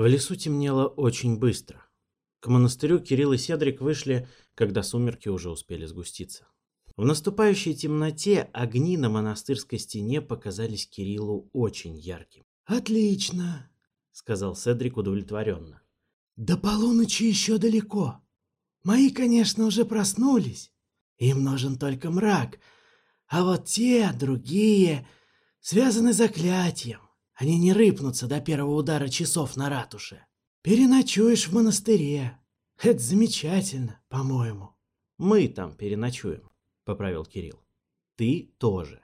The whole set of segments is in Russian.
В лесу темнело очень быстро. К монастырю Кирилл и Седрик вышли, когда сумерки уже успели сгуститься. В наступающей темноте огни на монастырской стене показались Кириллу очень ярким. «Отлично!» — сказал Седрик удовлетворенно. «До полуночи еще далеко. Мои, конечно, уже проснулись. Им нужен только мрак. А вот те, другие, связаны заклятием. Они не рыпнутся до первого удара часов на ратуше. Переночуешь в монастыре. Это замечательно, по-моему. Мы там переночуем, поправил Кирилл. Ты тоже.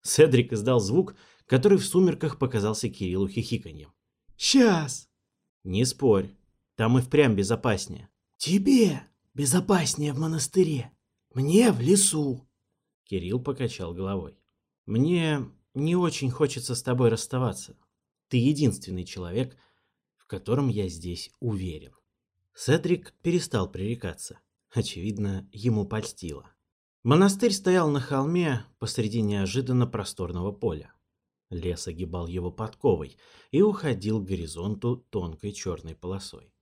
Седрик издал звук, который в сумерках показался Кириллу хихиканьем. Сейчас. Не спорь. Там и впрямь безопаснее. Тебе безопаснее в монастыре. Мне в лесу. Кирилл покачал головой. Мне не очень хочется с тобой расставаться. Ты единственный человек, в котором я здесь уверен. Седрик перестал пререкаться. Очевидно, ему польстило. Монастырь стоял на холме посреди неожиданно просторного поля. Лес огибал его подковой и уходил к горизонту тонкой черной полосой.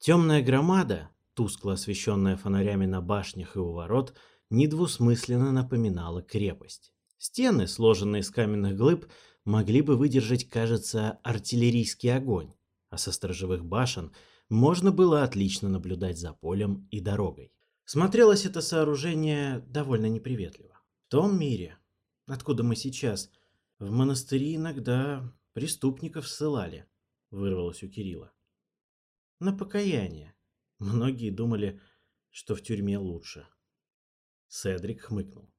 Темная громада, тускло освещенная фонарями на башнях и у ворот, недвусмысленно напоминала крепость. Стены, сложенные из каменных глыб, могли бы выдержать, кажется, артиллерийский огонь, а со сторожевых башен можно было отлично наблюдать за полем и дорогой. Смотрелось это сооружение довольно неприветливо. В том мире, откуда мы сейчас, в монастыри иногда преступников ссылали, вырвалось у Кирилла. На покаяние. Многие думали, что в тюрьме лучше. Седрик хмыкнул.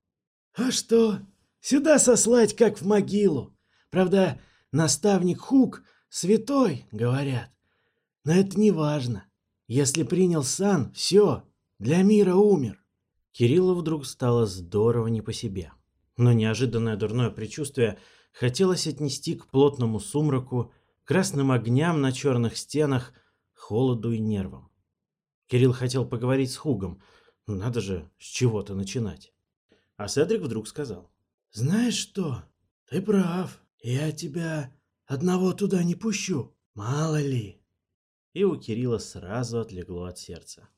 «А что, Сюда сослать, как в могилу. Правда, наставник Хук святой, говорят. Но это не важно. Если принял сан, все, для мира умер. Кириллу вдруг стало здорово не по себе. Но неожиданное дурное предчувствие хотелось отнести к плотному сумраку, красным огням на черных стенах, холоду и нервам. Кирилл хотел поговорить с Хугом. Надо же с чего-то начинать. А Седрик вдруг сказал. Знаешь что? Ты прав. Я тебя одного туда не пущу. Мало ли. И у Кирилла сразу отлегло от сердца.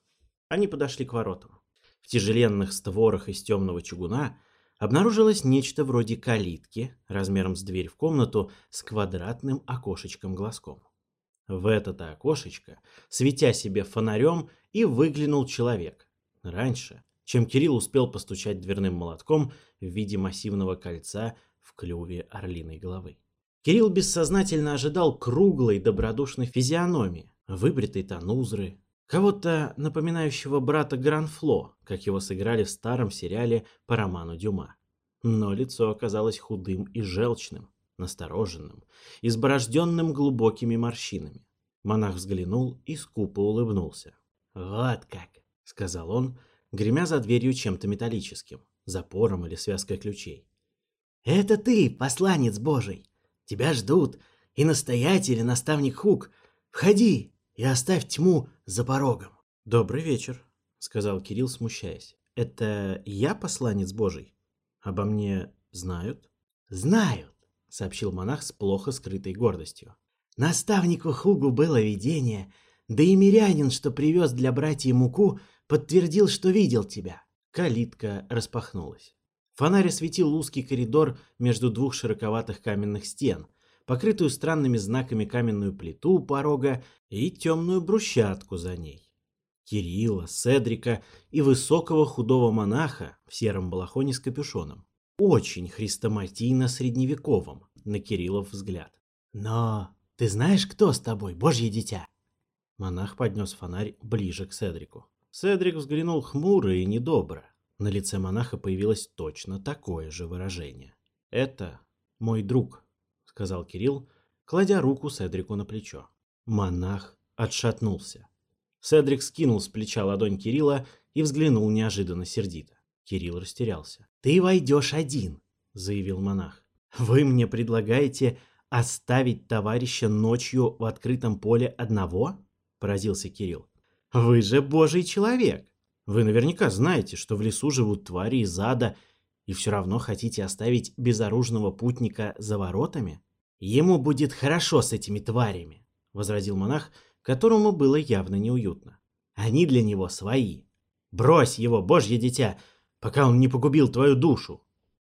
Они подошли к воротам. В тяжеленных створах из темного чугуна обнаружилось нечто вроде калитки, размером с дверь в комнату, с квадратным окошечком-глазком. В это-то окошечко, светя себе фонарем, и выглянул человек. Раньше чем Кирилл успел постучать дверным молотком в виде массивного кольца в клюве орлиной головы. Кирилл бессознательно ожидал круглой добродушной физиономии, выбритой тонузры, кого-то напоминающего брата Гранфло, как его сыграли в старом сериале по роману Дюма. Но лицо оказалось худым и желчным, настороженным, изборожденным глубокими морщинами. Монах взглянул и скупо улыбнулся. «Вот как!» — сказал он — гремя за дверью чем-то металлическим, запором или связкой ключей. «Это ты, посланец Божий! Тебя ждут! И настоятель, и наставник Хук! Входи и оставь тьму за порогом!» «Добрый вечер», — сказал Кирилл, смущаясь. «Это я посланец Божий? Обо мне знают?» «Знают», — сообщил монах с плохо скрытой гордостью. «Наставнику Хугу было видение, да и мирянин, что привез для братья муку, — подтвердил, что видел тебя. Калитка распахнулась. Фонарь осветил узкий коридор между двух широковатых каменных стен, покрытую странными знаками каменную плиту у порога и темную брусчатку за ней. Кирилла, Седрика и высокого худого монаха в сером балахоне с капюшоном. Очень хрестоматийно-средневековым, на Кириллов взгляд. «Но ты знаешь, кто с тобой, божье дитя?» Монах поднес фонарь ближе к Седрику. Седрик взглянул хмуро и недобро. На лице монаха появилось точно такое же выражение. «Это мой друг», — сказал Кирилл, кладя руку Седрику на плечо. Монах отшатнулся. Седрик скинул с плеча ладонь Кирилла и взглянул неожиданно сердито. Кирилл растерялся. «Ты войдешь один», — заявил монах. «Вы мне предлагаете оставить товарища ночью в открытом поле одного?» — поразился Кирилл. Вы же божий человек. Вы наверняка знаете, что в лесу живут твари из ада, и все равно хотите оставить безоружного путника за воротами? Ему будет хорошо с этими тварями, возразил монах, которому было явно неуютно. Они для него свои. Брось его, божье дитя, пока он не погубил твою душу.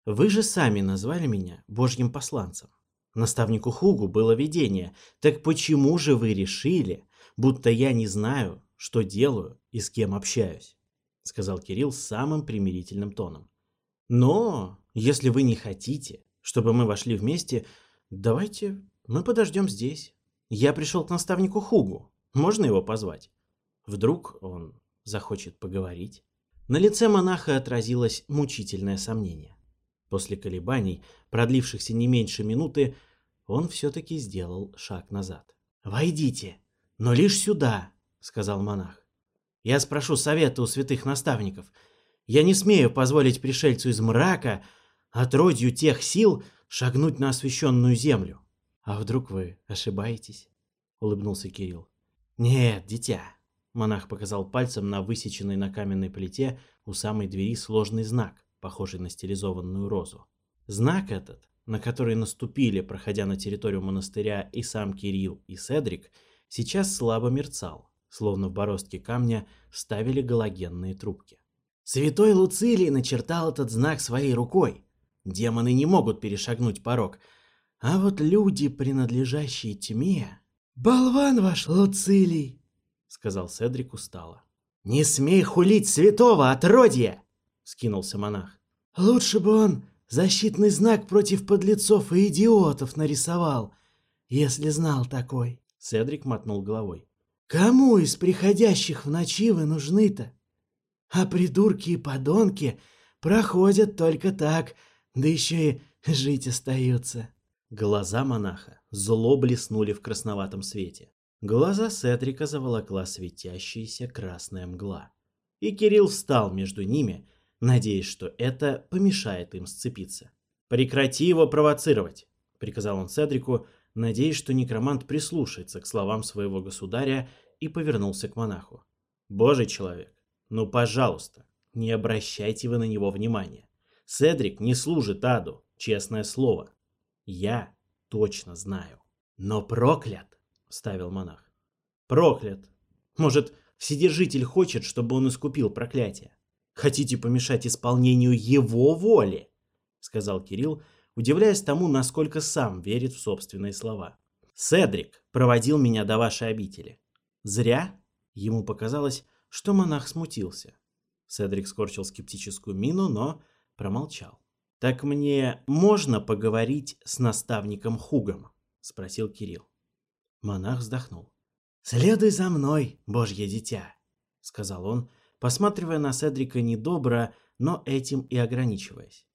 Вы же сами назвали меня божьим посланцем. Наставнику Хугу было видение. Так почему же вы решили, будто я не знаю, что делаю и с кем общаюсь», — сказал Кирилл самым примирительным тоном. «Но, если вы не хотите, чтобы мы вошли вместе, давайте мы подождем здесь. Я пришел к наставнику Хугу. Можно его позвать? Вдруг он захочет поговорить?» На лице монаха отразилось мучительное сомнение. После колебаний, продлившихся не меньше минуты, он все-таки сделал шаг назад. «Войдите, но лишь сюда, сказал монах. Я спрошу совета у святых наставников. Я не смею позволить пришельцу из мрака, отродью тех сил, шагнуть на освященную землю. А вдруг вы ошибаетесь? Улыбнулся Кирилл. Нет, дитя. Монах показал пальцем на высеченный на каменной плите у самой двери сложный знак, похожий на стилизованную розу. Знак этот, на который наступили, проходя на территорию монастыря и сам Кирилл и Седрик, сейчас слабо мерцал словно в бороздке камня, ставили галогенные трубки. Святой Луцилий начертал этот знак своей рукой. Демоны не могут перешагнуть порог. А вот люди, принадлежащие тьме... «Болван ваш, Луцилий!» — сказал Седрик устало. «Не смей хулить святого отродье! скинулся монах. «Лучше бы он защитный знак против подлецов и идиотов нарисовал, если знал такой!» Седрик мотнул головой. Кому из приходящих в ночи вы нужны-то? А придурки и подонки проходят только так, да еще и жить остаются. Глаза монаха зло блеснули в красноватом свете. Глаза Сетрика заволокла светящаяся красная мгла. И Кирилл встал между ними, надеясь, что это помешает им сцепиться. «Прекрати его провоцировать!» — приказал он Седрику, надеясь, что некромант прислушается к словам своего государя, и повернулся к монаху. «Божий человек, ну, пожалуйста, не обращайте вы на него внимания. Седрик не служит аду, честное слово. Я точно знаю». «Но проклят!» — ставил монах. «Проклят! Может, Вседержитель хочет, чтобы он искупил проклятие? Хотите помешать исполнению его воли?» — сказал Кирилл, удивляясь тому, насколько сам верит в собственные слова. «Седрик проводил меня до вашей обители». «Зря?» Ему показалось, что монах смутился. Седрик скорчил скептическую мину, но промолчал. «Так мне можно поговорить с наставником Хугом?» — спросил Кирилл. Монах вздохнул. «Следуй за мной, божье дитя!» — сказал он, посматривая на Седрика недобро, но этим и ограничиваясь.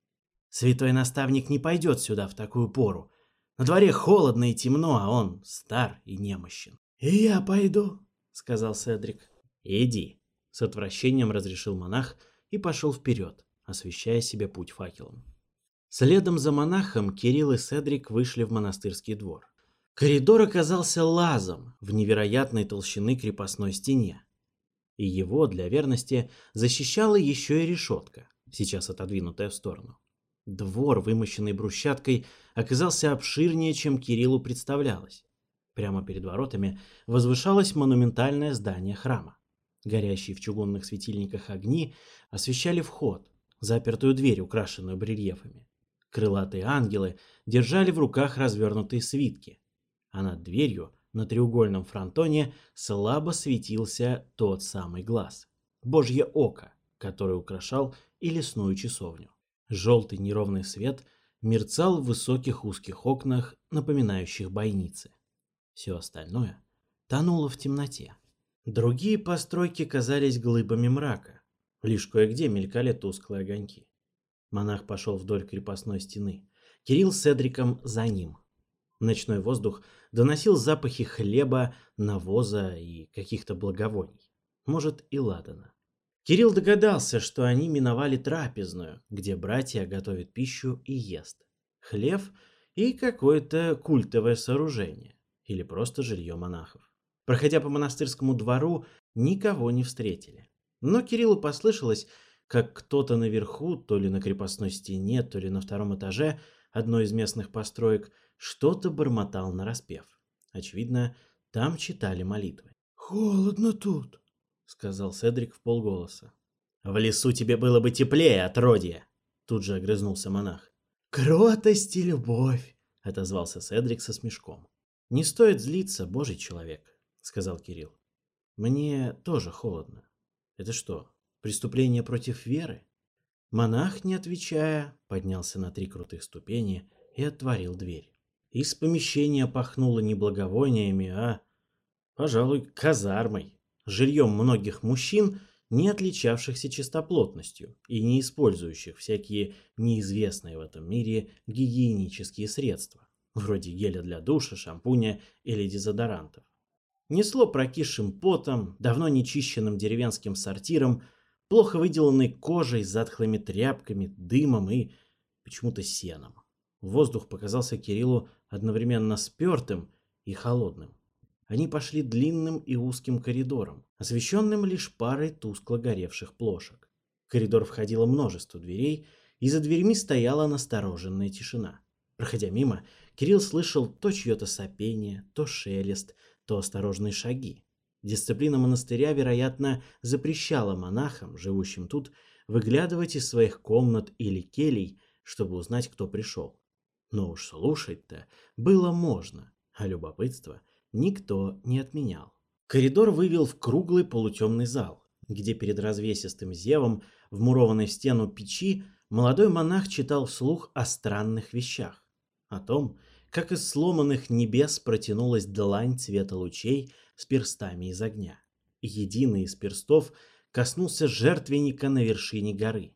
Святой наставник не пойдет сюда в такую пору. На дворе холодно и темно, а он стар и немощен. «И я пойду», — сказал Седрик. «Иди», — с отвращением разрешил монах и пошел вперед, освещая себе путь факелом. Следом за монахом Кирилл и Седрик вышли в монастырский двор. Коридор оказался лазом в невероятной толщины крепостной стене. И его, для верности, защищала еще и решетка, сейчас отодвинутая в сторону. Двор, вымощенный брусчаткой, оказался обширнее, чем Кириллу представлялось. Прямо перед воротами возвышалось монументальное здание храма. Горящие в чугунных светильниках огни освещали вход, запертую дверь, украшенную брельефами. Крылатые ангелы держали в руках развернутые свитки, а над дверью на треугольном фронтоне слабо светился тот самый глаз – Божье око, который украшал и лесную часовню. Желтый неровный свет мерцал в высоких узких окнах, напоминающих бойницы. Все остальное тонуло в темноте. Другие постройки казались глыбами мрака. Лишь кое-где мелькали тусклые огоньки. Монах пошел вдоль крепостной стены. Кирилл с Эдриком за ним. Ночной воздух доносил запахи хлеба, навоза и каких-то благовоний. Может, и ладана. Кирилл догадался, что они миновали трапезную, где братья готовят пищу и ест. Хлев и какое-то культовое сооружение, или просто жилье монахов. Проходя по монастырскому двору, никого не встретили. Но Кириллу послышалось, как кто-то наверху, то ли на крепостной стене, то ли на втором этаже одной из местных построек, что-то бормотал на распев, Очевидно, там читали молитвы. «Холодно тут», — сказал Седрик в полголоса. «В лесу тебе было бы теплее, отродье!» Тут же огрызнулся монах. «Кротость и любовь!» — отозвался Седрик со смешком. «Не стоит злиться, божий человек», — сказал Кирилл. «Мне тоже холодно. Это что, преступление против веры?» Монах, не отвечая, поднялся на три крутых ступени и отворил дверь. Из помещения пахнуло не благовониями, а, пожалуй, казармой жильем многих мужчин, не отличавшихся чистоплотностью и не использующих всякие неизвестные в этом мире гигиенические средства, вроде геля для душа, шампуня или дезодорантов. Несло прокисшим потом, давно нечищенным деревенским сортиром, плохо выделанной кожей, затхлыми тряпками, дымом и почему-то сеном. Воздух показался Кириллу одновременно спертым и холодным. Они пошли длинным и узким коридором, освещенным лишь парой тускло горевших плошек. В коридор входило множество дверей, и за дверьми стояла настороженная тишина. Проходя мимо, Кирилл слышал то чье-то сопение, то шелест, то осторожные шаги. Дисциплина монастыря, вероятно, запрещала монахам, живущим тут, выглядывать из своих комнат или келей, чтобы узнать, кто пришел. Но уж слушать-то было можно, а любопытство никто не отменял. Коридор вывел в круглый полутемный зал, где перед развесистым зевом, вмурованной в стену печи, молодой монах читал вслух о странных вещах. О том, как из сломанных небес протянулась длань цвета лучей с перстами из огня. И единый из перстов коснулся жертвенника на вершине горы.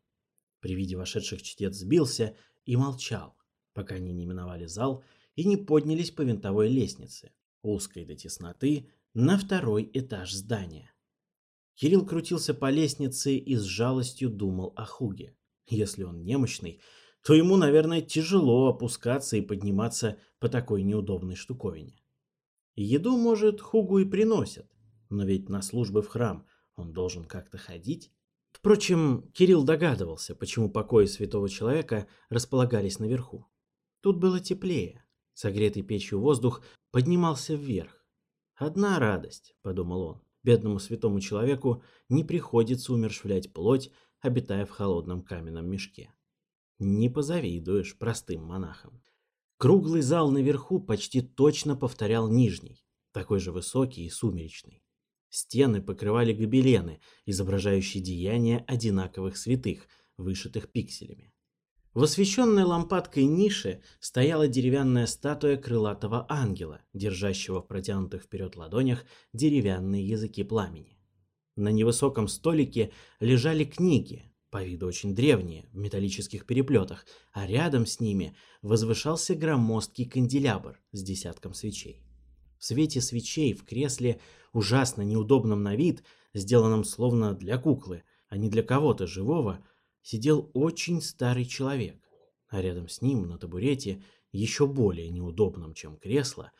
При виде вошедших чтец сбился и молчал, пока они не миновали зал и не поднялись по винтовой лестнице, узкой до тесноты, на второй этаж здания. Кирилл крутился по лестнице и с жалостью думал о Хуге. Если он немощный, то ему, наверное, тяжело опускаться и подниматься по такой неудобной штуковине. Еду, может, Хугу и приносят, но ведь на службы в храм он должен как-то ходить. Впрочем, Кирилл догадывался, почему покои святого человека располагались наверху. Тут было теплее, Согретый печью воздух поднимался вверх. «Одна радость», — подумал он, — «бедному святому человеку не приходится умершвлять плоть, обитая в холодном каменном мешке». Не позавидуешь простым монахам. Круглый зал наверху почти точно повторял нижний, такой же высокий и сумеречный. Стены покрывали гобелены, изображающие деяния одинаковых святых, вышитых пикселями. В освещенной лампадкой нише стояла деревянная статуя крылатого ангела, держащего в протянутых вперед ладонях деревянные языки пламени. На невысоком столике лежали книги, по виду очень древние, в металлических переплетах, а рядом с ними возвышался громоздкий канделябр с десятком свечей. В свете свечей в кресле, ужасно неудобном на вид, сделанном словно для куклы, а не для кого-то живого, сидел очень старый человек, а рядом с ним на табурете, еще более неудобном, чем кресло,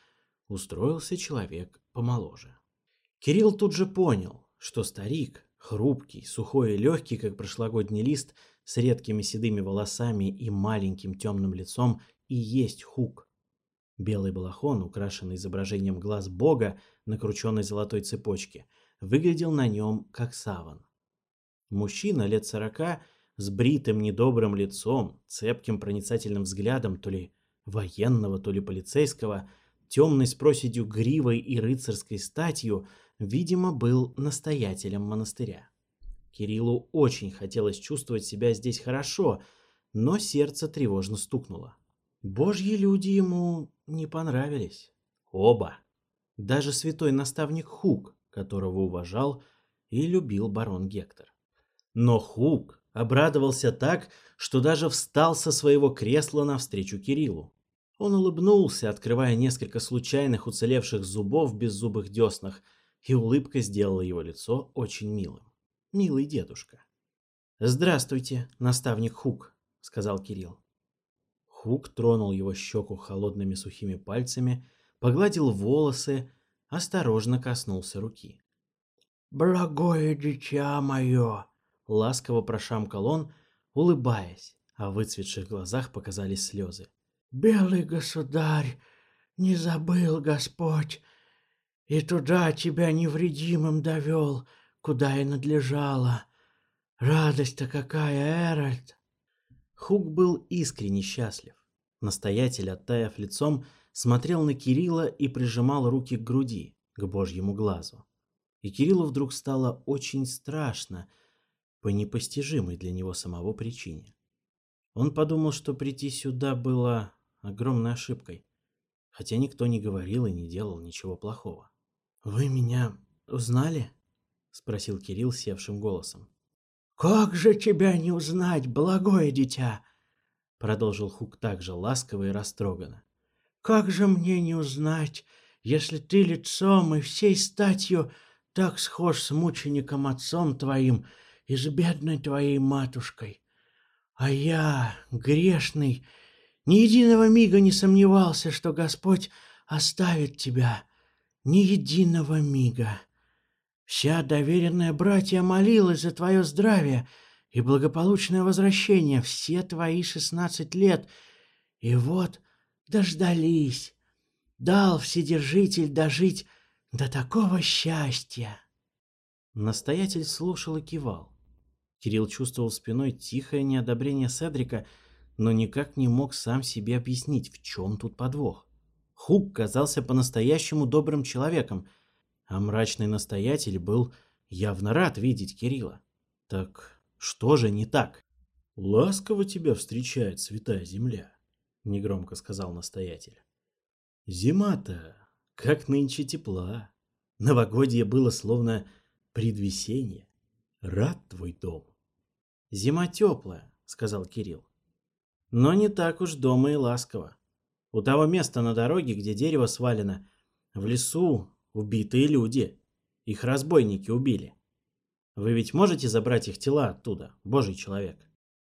устроился человек помоложе. Кирилл тут же понял, что старик, хрупкий, сухой и легкий, как прошлогодний лист, с редкими седыми волосами и маленьким темным лицом, и есть Хук. Белый балахон, украшенный изображением глаз бога на крученной золотой цепочке, выглядел на нем как саван. Мужчина лет сорока – с бритым недобрым лицом, цепким проницательным взглядом то ли военного, то ли полицейского, темной с проседью гривой и рыцарской статью, видимо, был настоятелем монастыря. Кириллу очень хотелось чувствовать себя здесь хорошо, но сердце тревожно стукнуло. Божьи люди ему не понравились. Оба. Даже святой наставник Хук, которого уважал и любил барон Гектор. Но Хук обрадовался так, что даже встал со своего кресла навстречу Кириллу. Он улыбнулся, открывая несколько случайных уцелевших зубов в беззубых деснах, и улыбка сделала его лицо очень милым. Милый дедушка. «Здравствуйте, наставник Хук», — сказал Кирилл. Хук тронул его щеку холодными сухими пальцами, погладил волосы, осторожно коснулся руки. «Благое дитя мое!» ласково прошамкал он, улыбаясь, а в выцветших глазах показались слезы. «Белый государь, не забыл Господь, и туда тебя невредимым довел, куда и надлежало. Радость-то какая, Эральд!» Хук был искренне счастлив. Настоятель, оттаяв лицом, смотрел на Кирилла и прижимал руки к груди, к божьему глазу. И Кириллу вдруг стало очень страшно — по непостижимой для него самого причине. Он подумал, что прийти сюда было огромной ошибкой, хотя никто не говорил и не делал ничего плохого. «Вы меня узнали?» — спросил Кирилл севшим голосом. «Как же тебя не узнать, благое дитя!» — продолжил Хук также ласково и растроганно. «Как же мне не узнать, если ты лицом и всей статью так схож с мучеником отцом твоим, из бедной твоей матушкой. А я, грешный, ни единого мига не сомневался, что Господь оставит тебя. Ни единого мига. Вся доверенная братья молилась за твое здравие и благополучное возвращение все твои шестнадцать лет. И вот дождались. Дал Вседержитель дожить до такого счастья. Настоятель слушал и кивал. Кирилл чувствовал спиной тихое неодобрение Седрика, но никак не мог сам себе объяснить, в чем тут подвох. Хук казался по-настоящему добрым человеком, а мрачный настоятель был явно рад видеть Кирилла. Так что же не так? «Ласково тебя встречает святая земля», — негромко сказал настоятель. «Зима-то, как нынче тепла. Новогодье было словно предвесенье. Рад твой дом». «Зима теплая», — сказал Кирилл. «Но не так уж дома и ласково. У того места на дороге, где дерево свалено, в лесу убитые люди. Их разбойники убили. Вы ведь можете забрать их тела оттуда, божий человек?»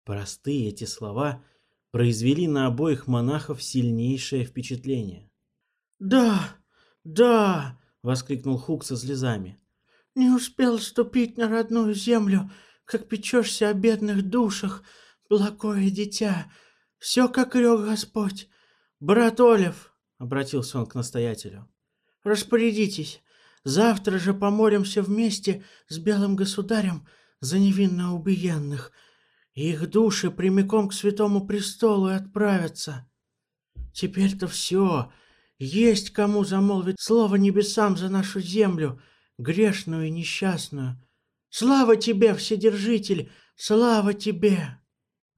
Простые эти слова произвели на обоих монахов сильнейшее впечатление. «Да, да!» — воскликнул Хук со слезами. «Не успел ступить на родную землю!» как печешься о бедных душах, благое дитя. Все, как рёг Господь. Брат Олев, — обратился он к настоятелю, — распорядитесь. Завтра же помолимся вместе с белым государем за невинно убиенных. И их души прямиком к святому престолу и отправятся. Теперь-то все. Есть кому замолвить слово небесам за нашу землю, грешную и несчастную. Слава тебе, Вседержитель! Слава тебе!»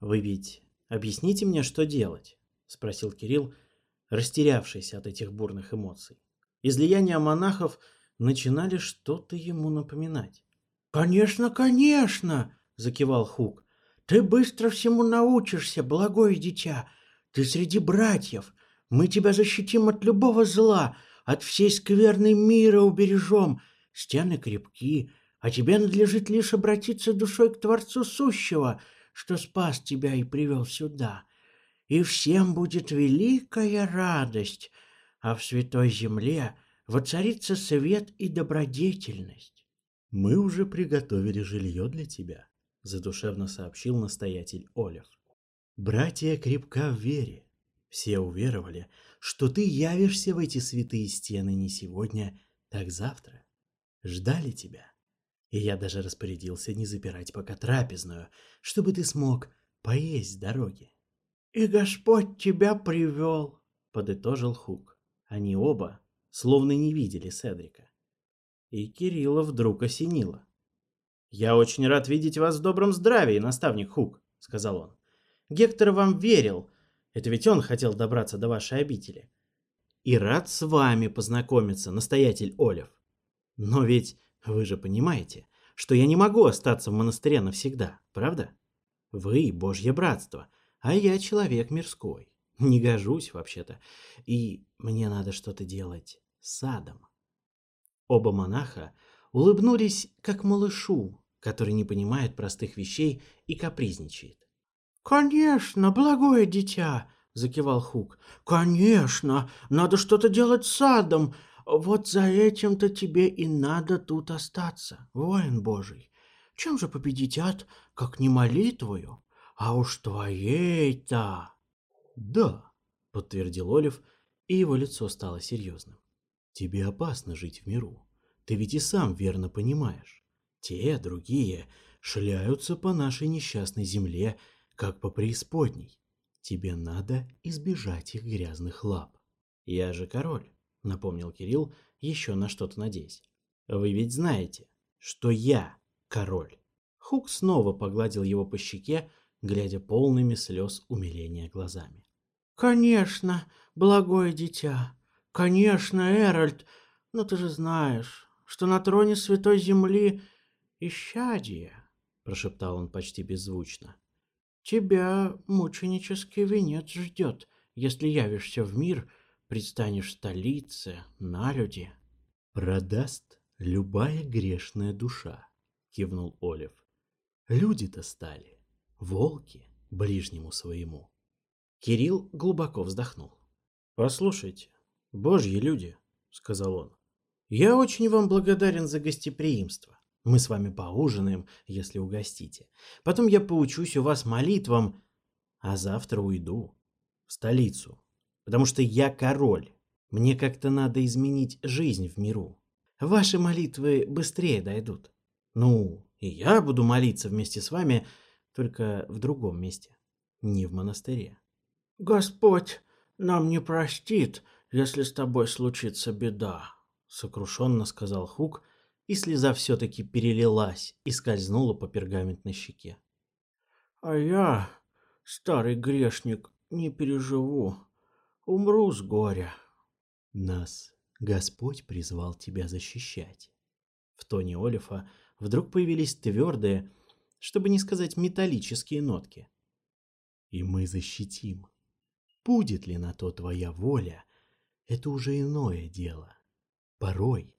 «Вы ведь объясните мне, что делать?» — спросил Кирилл, растерявшийся от этих бурных эмоций. Излияния монахов начинали что-то ему напоминать. «Конечно, конечно!» — закивал Хук. «Ты быстро всему научишься, благое дитя! Ты среди братьев! Мы тебя защитим от любого зла, от всей скверной мира убережем! Стены крепки, а тебе надлежит лишь обратиться душой к Творцу Сущего, что спас тебя и привел сюда. И всем будет великая радость, а в святой земле воцарится свет и добродетельность. «Мы уже приготовили жилье для тебя», – задушевно сообщил настоятель Олев. «Братья крепка в вере. Все уверовали, что ты явишься в эти святые стены не сегодня, так завтра. Ждали тебя» и я даже распорядился не запирать пока трапезную, чтобы ты смог поесть с дороги. «И Господь тебя привел», — подытожил Хук. Они оба словно не видели Седрика. И Кирилла вдруг осенило. «Я очень рад видеть вас в добром здравии, наставник Хук», — сказал он. «Гектор вам верил. Это ведь он хотел добраться до вашей обители. И рад с вами познакомиться, настоятель Олев. Но ведь вы же понимаете, что я не могу остаться в монастыре навсегда, правда? Вы – Божье братство, а я человек мирской. Не гожусь вообще-то, и мне надо что-то делать с садом. Оба монаха улыбнулись, как малышу, который не понимает простых вещей и капризничает. «Конечно, благое дитя!» — закивал Хук. «Конечно! Надо что-то делать с садом! Вот за этим-то тебе и надо тут остаться, воин Божий. Чем же победить ад, как не молитвою? А уж твоей-то... Да, подтвердил Олив, и его лицо стало серьезным. Тебе опасно жить в миру. Ты ведь и сам верно понимаешь. Те, другие, шляются по нашей несчастной земле, как по преисподней. Тебе надо избежать их грязных лап. Я же король. — напомнил Кирилл, еще на что-то надеясь. «Вы ведь знаете, что я король!» Хук снова погладил его по щеке, глядя полными слез умиления глазами. «Конечно, благое дитя! Конечно, Эральд! Но ты же знаешь, что на троне Святой Земли исчадие!» — прошептал он почти беззвучно. «Тебя мученический венец ждет, если явишься в мир — предстанешь столице, на люди. Продаст любая грешная душа, кивнул Олив. Люди-то стали, волки, ближнему своему. Кирилл глубоко вздохнул. «Послушайте, божьи люди», — сказал он, — «я очень вам благодарен за гостеприимство. Мы с вами поужинаем, если угостите. Потом я поучусь у вас молитвам, а завтра уйду в столицу, потому что я король. Мне как-то надо изменить жизнь в миру. Ваши молитвы быстрее дойдут. Ну, и я буду молиться вместе с вами, только в другом месте, не в монастыре. Господь нам не простит, если с тобой случится беда, сокрушенно сказал Хук, и слеза все-таки перелилась и скользнула по пергаментной щеке. А я, старый грешник, не переживу умру с горя. Нас Господь призвал тебя защищать. В тоне Олифа вдруг появились твердые, чтобы не сказать металлические нотки. И мы защитим. Будет ли на то твоя воля, это уже иное дело. Порой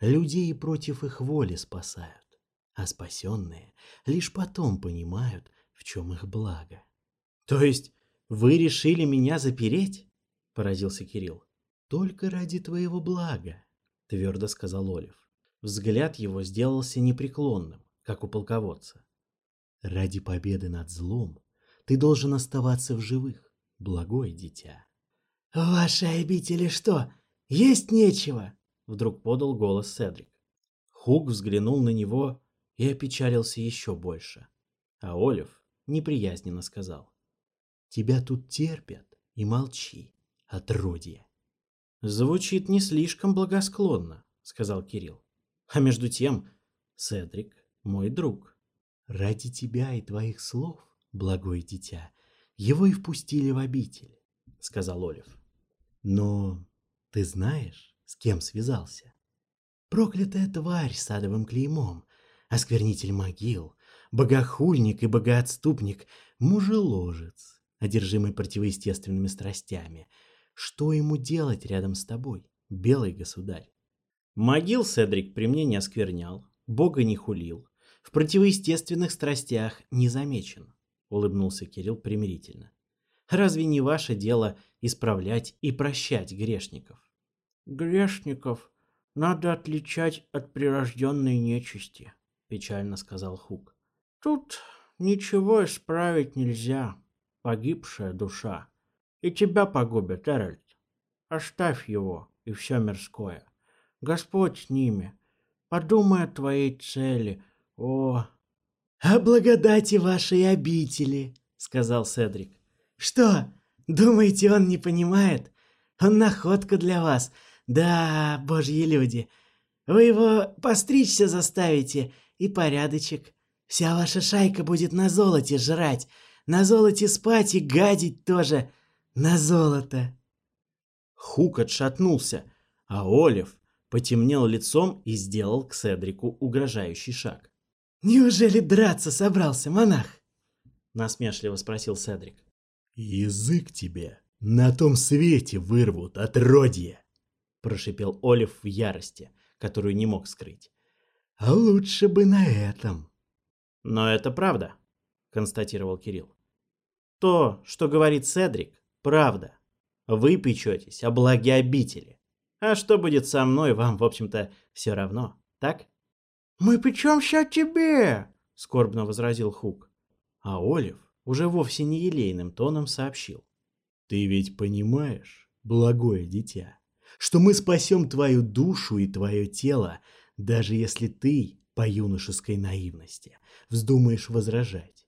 людей против их воли спасают, а спасенные лишь потом понимают, в чем их благо. То есть вы решили меня запереть? – поразился Кирилл. «Только ради твоего блага», – твердо сказал Олив. Взгляд его сделался непреклонным, как у полководца. «Ради победы над злом ты должен оставаться в живых, благое дитя». «В вашей обители что, есть нечего?» – вдруг подал голос Седрик. Хук взглянул на него и опечалился еще больше. А Олив неприязненно сказал. «Тебя тут терпят, и молчи отродье. Звучит не слишком благосклонно, сказал Кирилл. А между тем, Седрик мой друг. Ради тебя и твоих слов, благое дитя, его и впустили в обитель, сказал Олив. Но ты знаешь, с кем связался? Проклятая тварь с адовым клеймом, осквернитель могил, богохульник и богоотступник, мужеложец, одержимый противоестественными страстями — что ему делать рядом с тобой, белый государь? Могил Седрик при мне не осквернял, бога не хулил, в противоестественных страстях не замечен, улыбнулся Кирилл примирительно. Разве не ваше дело исправлять и прощать грешников? Грешников надо отличать от прирожденной нечисти, печально сказал Хук. Тут ничего исправить нельзя, погибшая душа и тебя погубят, Эральд. Оставь его и все мирское. Господь с ними. Подумай о твоей цели, о... — О благодати вашей обители, — сказал Седрик. — Что, думаете, он не понимает? Он находка для вас. Да, божьи люди. Вы его постричься заставите и порядочек. Вся ваша шайка будет на золоте жрать, на золоте спать и гадить тоже. — на золото!» Хук отшатнулся, а Олив потемнел лицом и сделал к Седрику угрожающий шаг. «Неужели драться собрался, монах?» — насмешливо спросил Седрик. «Язык тебе на том свете вырвут отродье!» — прошипел Олив в ярости, которую не мог скрыть. «А лучше бы на этом!» «Но это правда», — констатировал Кирилл. «То, что говорит Седрик, Правда. Вы печетесь о благе обители. А что будет со мной, вам, в общем-то, все равно, так? «Мы печемся о тебе!» — скорбно возразил Хук. А Олив уже вовсе не елейным тоном сообщил. «Ты ведь понимаешь, благое дитя, что мы спасем твою душу и твое тело, даже если ты, по юношеской наивности, вздумаешь возражать.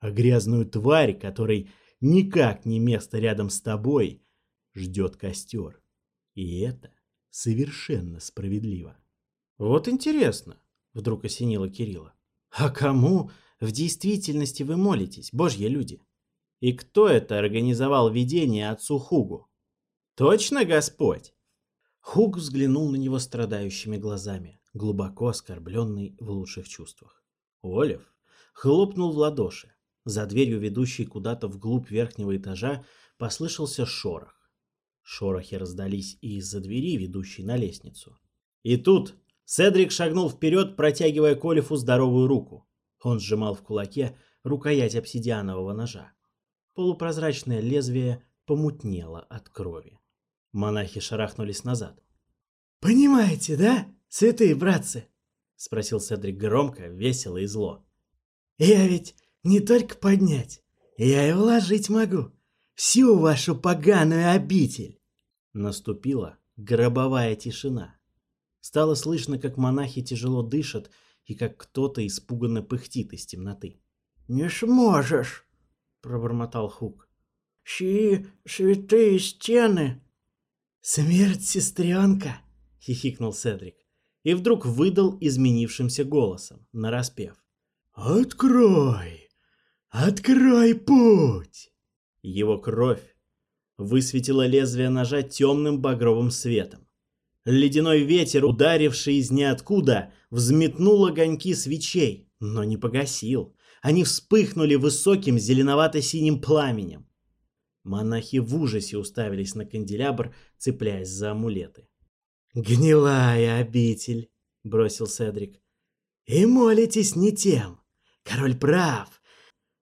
А грязную тварь, которой никак не место рядом с тобой, ждет костер. И это совершенно справедливо. Вот интересно, вдруг осенило Кирилла. А кому в действительности вы молитесь, божьи люди? И кто это организовал видение отцу Хугу? Точно Господь? Хуг взглянул на него страдающими глазами, глубоко оскорбленный в лучших чувствах. Олив хлопнул в ладоши, за дверью, ведущей куда-то вглубь верхнего этажа, послышался шорох. Шорохи раздались и из-за двери, ведущей на лестницу. И тут Седрик шагнул вперед, протягивая Колифу здоровую руку. Он сжимал в кулаке рукоять обсидианового ножа. Полупрозрачное лезвие помутнело от крови. Монахи шарахнулись назад. «Понимаете, да, святые братцы?» — спросил Седрик громко, весело и зло. «Я ведь не только поднять, я и вложить могу. Всю вашу поганую обитель. Наступила гробовая тишина. Стало слышно, как монахи тяжело дышат и как кто-то испуганно пыхтит из темноты. «Не сможешь!» — пробормотал Хук. «Чьи святые стены!» «Смерть, сестренка!» — хихикнул Седрик. И вдруг выдал изменившимся голосом, нараспев. «Открой!» Открой путь!» Его кровь высветила лезвие ножа темным багровым светом. Ледяной ветер, ударивший из ниоткуда, взметнул огоньки свечей, но не погасил. Они вспыхнули высоким зеленовато-синим пламенем. Монахи в ужасе уставились на канделябр, цепляясь за амулеты. «Гнилая обитель!» — бросил Седрик. «И молитесь не тем! Король прав!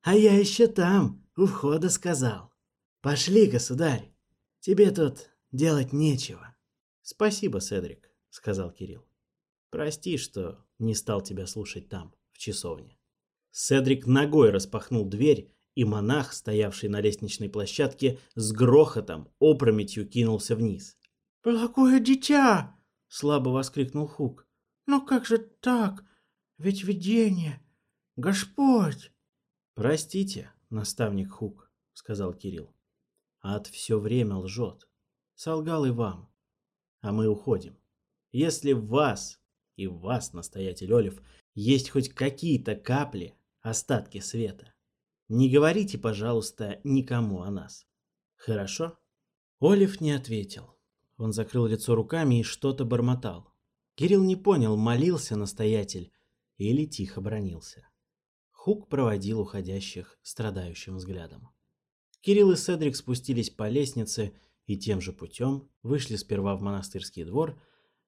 А я еще там, у входа сказал. Пошли, государь. Тебе тут делать нечего. Спасибо, Седрик, сказал Кирилл. Прости, что не стал тебя слушать там, в часовне. Седрик ногой распахнул дверь, и монах, стоявший на лестничной площадке, с грохотом, опрометью кинулся вниз. «Благое дитя!» — слабо воскликнул Хук. Но «Ну как же так? Ведь видение! Господь!» «Простите, наставник Хук», — сказал Кирилл. «Ад все время лжет. Солгал и вам. А мы уходим. Если в вас, и в вас, настоятель Олив, есть хоть какие-то капли, остатки света, не говорите, пожалуйста, никому о нас. Хорошо?» Олив не ответил. Он закрыл лицо руками и что-то бормотал. Кирилл не понял, молился настоятель или тихо бронился. Хук проводил уходящих страдающим взглядом. Кирилл и Седрик спустились по лестнице и тем же путем вышли сперва в монастырский двор,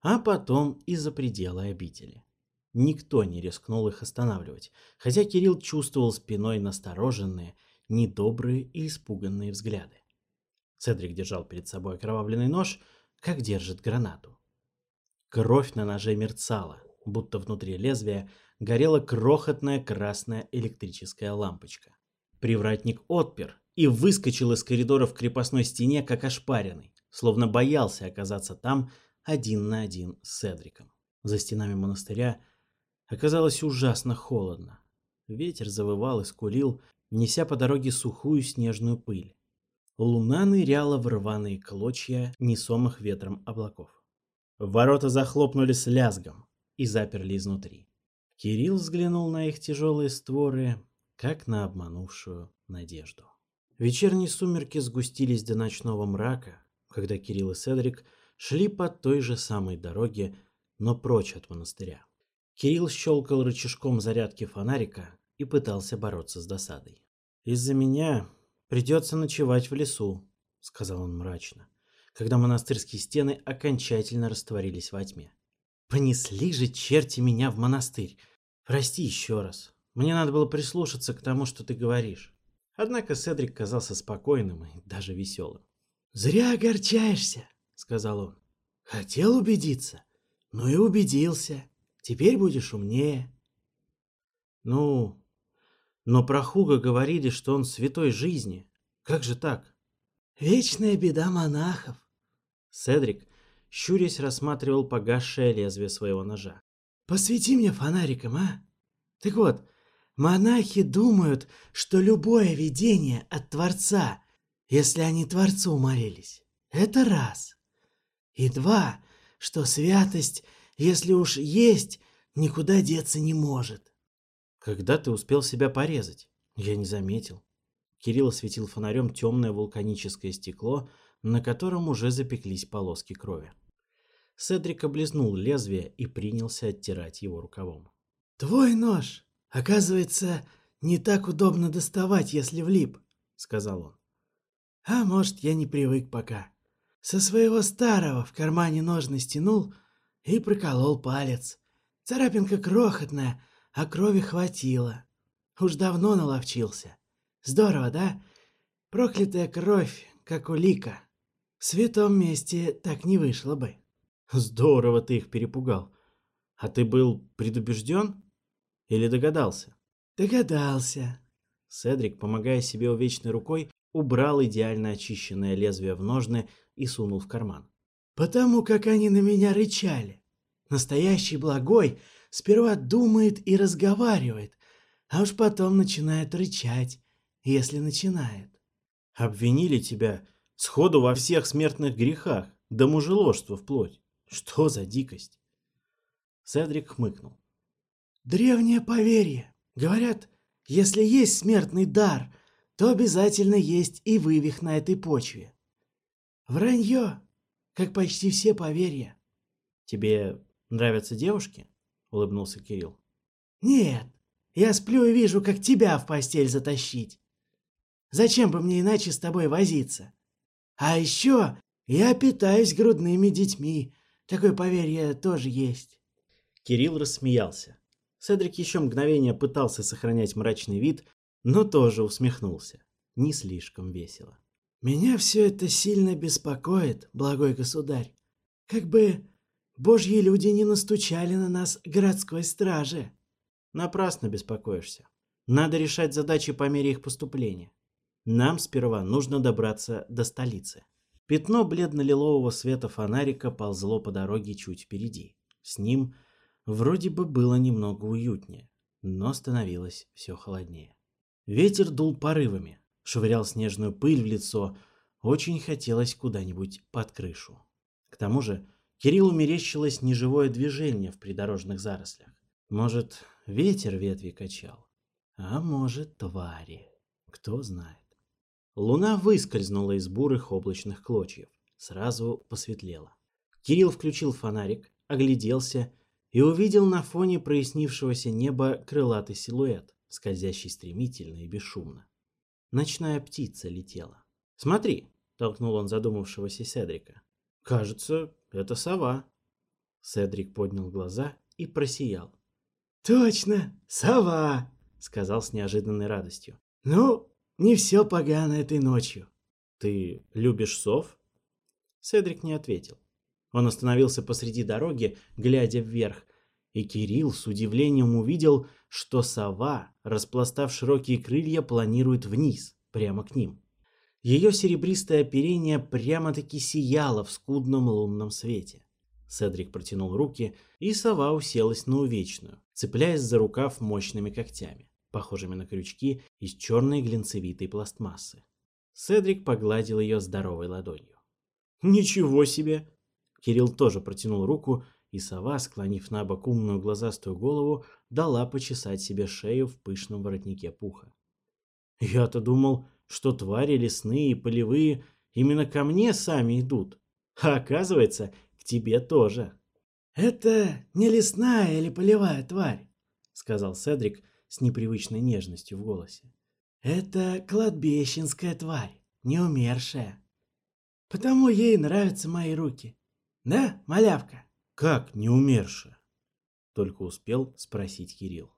а потом и за пределы обители. Никто не рискнул их останавливать, хотя Кирилл чувствовал спиной настороженные, недобрые и испуганные взгляды. Седрик держал перед собой окровавленный нож, как держит гранату. Кровь на ноже мерцала, будто внутри лезвия горела крохотная красная электрическая лампочка. Привратник отпер и выскочил из коридора в крепостной стене, как ошпаренный, словно боялся оказаться там один на один с Эдриком. За стенами монастыря оказалось ужасно холодно. Ветер завывал и скулил, неся по дороге сухую снежную пыль. Луна ныряла в рваные клочья, несомых ветром облаков. Ворота захлопнули с лязгом, и заперли изнутри. Кирилл взглянул на их тяжелые створы, как на обманувшую надежду. Вечерние сумерки сгустились до ночного мрака, когда Кирилл и Седрик шли по той же самой дороге, но прочь от монастыря. Кирилл щелкал рычажком зарядки фонарика и пытался бороться с досадой. «Из-за меня придется ночевать в лесу», — сказал он мрачно, когда монастырские стены окончательно растворились во тьме. «Понесли же черти меня в монастырь! Прости еще раз. Мне надо было прислушаться к тому, что ты говоришь». Однако Седрик казался спокойным и даже веселым. «Зря огорчаешься», — сказал он. «Хотел убедиться, ну и убедился. Теперь будешь умнее». «Ну, но про Хуга говорили, что он святой жизни. Как же так?» «Вечная беда монахов». Седрик щурясь рассматривал погасшее лезвие своего ножа. «Посвети мне фонариком, а? Так вот, монахи думают, что любое видение от Творца, если они Творцу молились. Это раз. И два, что святость, если уж есть, никуда деться не может». «Когда ты успел себя порезать?» Я не заметил. Кирилл осветил фонарем темное вулканическое стекло, на котором уже запеклись полоски крови. Седрик облизнул лезвие и принялся оттирать его рукавом. «Твой нож! Оказывается, не так удобно доставать, если влип», — сказал он. «А может, я не привык пока. Со своего старого в кармане ножны стянул и проколол палец. Царапинка крохотная, а крови хватило. Уж давно наловчился. Здорово, да? Проклятая кровь, как улика. В святом месте так не вышло бы». Здорово ты их перепугал. А ты был предубежден? Или догадался? Догадался. Седрик, помогая себе увечной рукой, убрал идеально очищенное лезвие в ножны и сунул в карман. «Потому как они на меня рычали. Настоящий благой сперва думает и разговаривает, а уж потом начинает рычать, если начинает». «Обвинили тебя сходу во всех смертных грехах, да мужеложства вплоть. Что за дикость? Седрик хмыкнул. Древнее поверье. Говорят, если есть смертный дар, то обязательно есть и вывих на этой почве. Вранье, как почти все поверья. Тебе нравятся девушки? Улыбнулся Кирилл. Нет, я сплю и вижу, как тебя в постель затащить. Зачем бы мне иначе с тобой возиться? А еще я питаюсь грудными детьми, Такое поверье тоже есть. Кирилл рассмеялся. Седрик еще мгновение пытался сохранять мрачный вид, но тоже усмехнулся. Не слишком весело. «Меня все это сильно беспокоит, благой государь. Как бы божьи люди не настучали на нас городской страже. «Напрасно беспокоишься. Надо решать задачи по мере их поступления. Нам сперва нужно добраться до столицы». Пятно бледно-лилового света фонарика ползло по дороге чуть впереди. С ним вроде бы было немного уютнее, но становилось все холоднее. Ветер дул порывами, швырял снежную пыль в лицо, очень хотелось куда-нибудь под крышу. К тому же Кириллу мерещилось неживое движение в придорожных зарослях. Может, ветер ветви качал, а может, твари, кто знает. Луна выскользнула из бурых облачных клочьев, сразу посветлела. Кирилл включил фонарик, огляделся и увидел на фоне прояснившегося неба крылатый силуэт, скользящий стремительно и бесшумно. Ночная птица летела. «Смотри!» — толкнул он задумавшегося Седрика. «Кажется, это сова». Седрик поднял глаза и просиял. «Точно, сова!» — сказал с неожиданной радостью. «Ну, не все погано этой ночью. Ты любишь сов? Седрик не ответил. Он остановился посреди дороги, глядя вверх, и Кирилл с удивлением увидел, что сова, распластав широкие крылья, планирует вниз, прямо к ним. Ее серебристое оперение прямо-таки сияло в скудном лунном свете. Седрик протянул руки, и сова уселась на увечную, цепляясь за рукав мощными когтями похожими на крючки из черной глинцевитой пластмассы. Седрик погладил ее здоровой ладонью. «Ничего себе!» Кирилл тоже протянул руку, и сова, склонив на бок умную глазастую голову, дала почесать себе шею в пышном воротнике пуха. «Я-то думал, что твари лесные и полевые именно ко мне сами идут, а оказывается, к тебе тоже». «Это не лесная или полевая тварь», — сказал Седрик, с непривычной нежностью в голосе. «Это кладбищенская тварь, не умершая. Потому ей нравятся мои руки. Да, малявка?» «Как не умершая?» Только успел спросить Кирилл.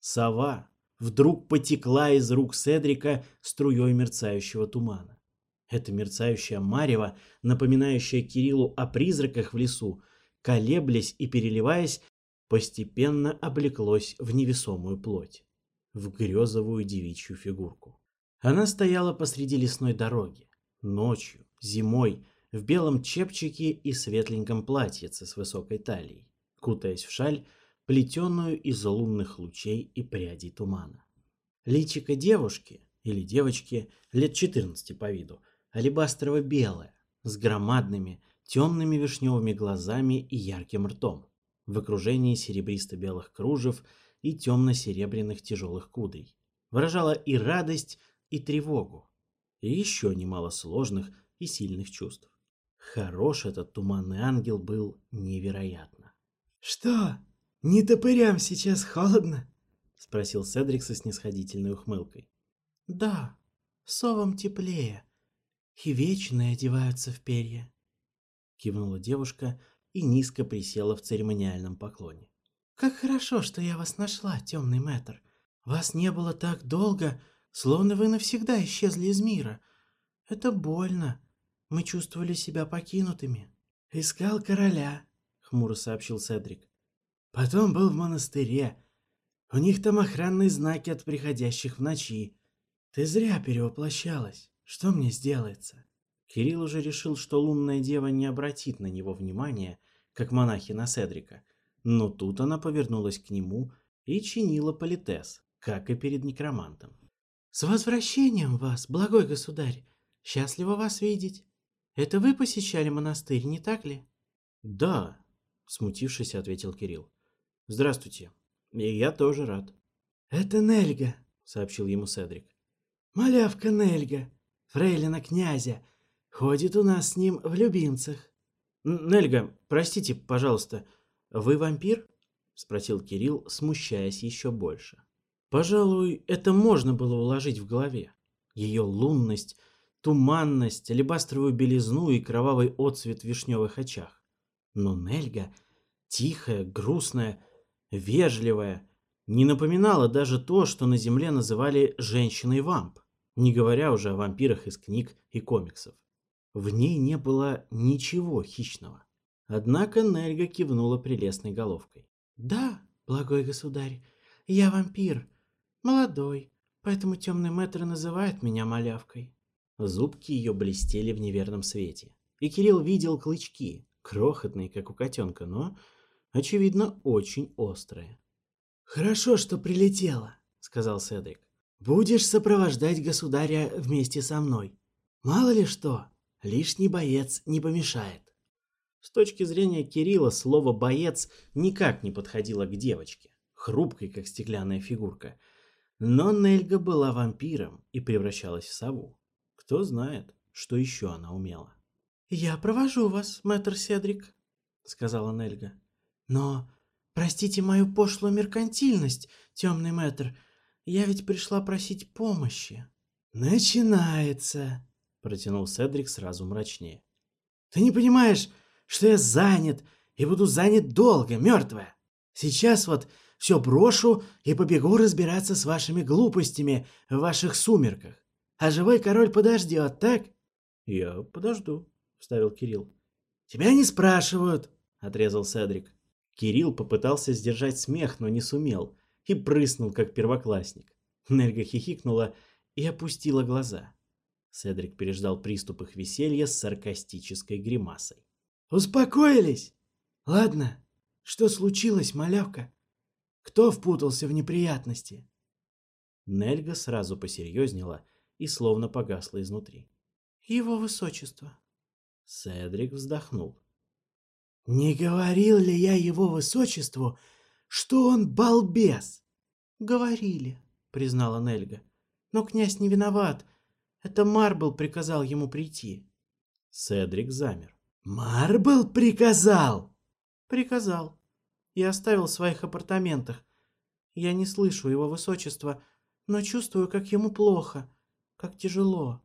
Сова вдруг потекла из рук Седрика струей мерцающего тумана. Это мерцающая марево, напоминающая Кириллу о призраках в лесу, колеблясь и переливаясь, постепенно облеклось в невесомую плоть, в грезовую девичью фигурку. Она стояла посреди лесной дороги, ночью, зимой, в белом чепчике и светленьком платьице с высокой талией, кутаясь в шаль, плетеную из лунных лучей и прядей тумана. Личико девушки, или девочки, лет 14 по виду, алебастрово-белое, с громадными, темными вишневыми глазами и ярким ртом в окружении серебристо-белых кружев и темно-серебряных тяжелых кудрей Выражала и радость, и тревогу, и еще немало сложных и сильных чувств. Хорош этот туманный ангел был невероятно. «Что, не топырям сейчас холодно?» — спросил Седрик со снисходительной ухмылкой. «Да, совам теплее, и вечные одеваются в перья», — кивнула девушка и низко присела в церемониальном поклоне. «Как хорошо, что я вас нашла, темный мэтр. Вас не было так долго, словно вы навсегда исчезли из мира. Это больно. Мы чувствовали себя покинутыми». «Искал короля», — хмуро сообщил Седрик. «Потом был в монастыре. У них там охранные знаки от приходящих в ночи. Ты зря перевоплощалась. Что мне сделается?» Кирилл уже решил, что лунная дева не обратит на него внимания, как монахи на Седрика, но тут она повернулась к нему и чинила политес, как и перед некромантом. «С возвращением вас, благой государь! Счастливо вас видеть! Это вы посещали монастырь, не так ли?» «Да», — смутившись, ответил Кирилл. «Здравствуйте. И я тоже рад». «Это Нельга», — сообщил ему Седрик. «Малявка Нельга, фрейлина князя, Ходит у нас с ним в любимцах. «Нельга, простите, пожалуйста, вы вампир?» — спросил Кирилл, смущаясь еще больше. Пожалуй, это можно было уложить в голове. Ее лунность, туманность, алебастровую белизну и кровавый отцвет в вишневых очах. Но Нельга, тихая, грустная, вежливая, не напоминала даже то, что на Земле называли «женщиной-вамп», не говоря уже о вампирах из книг и комиксов. В ней не было ничего хищного. Однако Нельга кивнула прелестной головкой. «Да, благой государь, я вампир, молодой, поэтому темный мэтр называет меня малявкой». Зубки ее блестели в неверном свете. И Кирилл видел клычки, крохотные, как у котенка, но, очевидно, очень острые. «Хорошо, что прилетела», — сказал Седрик. «Будешь сопровождать государя вместе со мной. Мало ли что, лишний боец не помешает. С точки зрения Кирилла слово «боец» никак не подходило к девочке, хрупкой, как стеклянная фигурка. Но Нельга была вампиром и превращалась в сову. Кто знает, что еще она умела. «Я провожу вас, мэтр Седрик», — сказала Нельга. «Но простите мою пошлую меркантильность, темный мэтр, я ведь пришла просить помощи». «Начинается», протянул Седрик сразу мрачнее. «Ты не понимаешь, что я занят и буду занят долго, мертвая. Сейчас вот все брошу и побегу разбираться с вашими глупостями в ваших сумерках. А живой король подождет, так?» «Я подожду», — вставил Кирилл. «Тебя не спрашивают», — отрезал Седрик. Кирилл попытался сдержать смех, но не сумел, и прыснул, как первоклассник. Нельга хихикнула и опустила глаза. Седрик переждал приступ их веселья с саркастической гримасой. «Успокоились? Ладно. Что случилось, малявка? Кто впутался в неприятности?» Нельга сразу посерьезнела и словно погасла изнутри. «Его высочество». Седрик вздохнул. «Не говорил ли я его высочеству, что он балбес?» «Говорили», — признала Нельга. «Но князь не виноват, это Марбл приказал ему прийти. Седрик замер. Марбл приказал? Приказал. И оставил в своих апартаментах. Я не слышу его высочества, но чувствую, как ему плохо, как тяжело.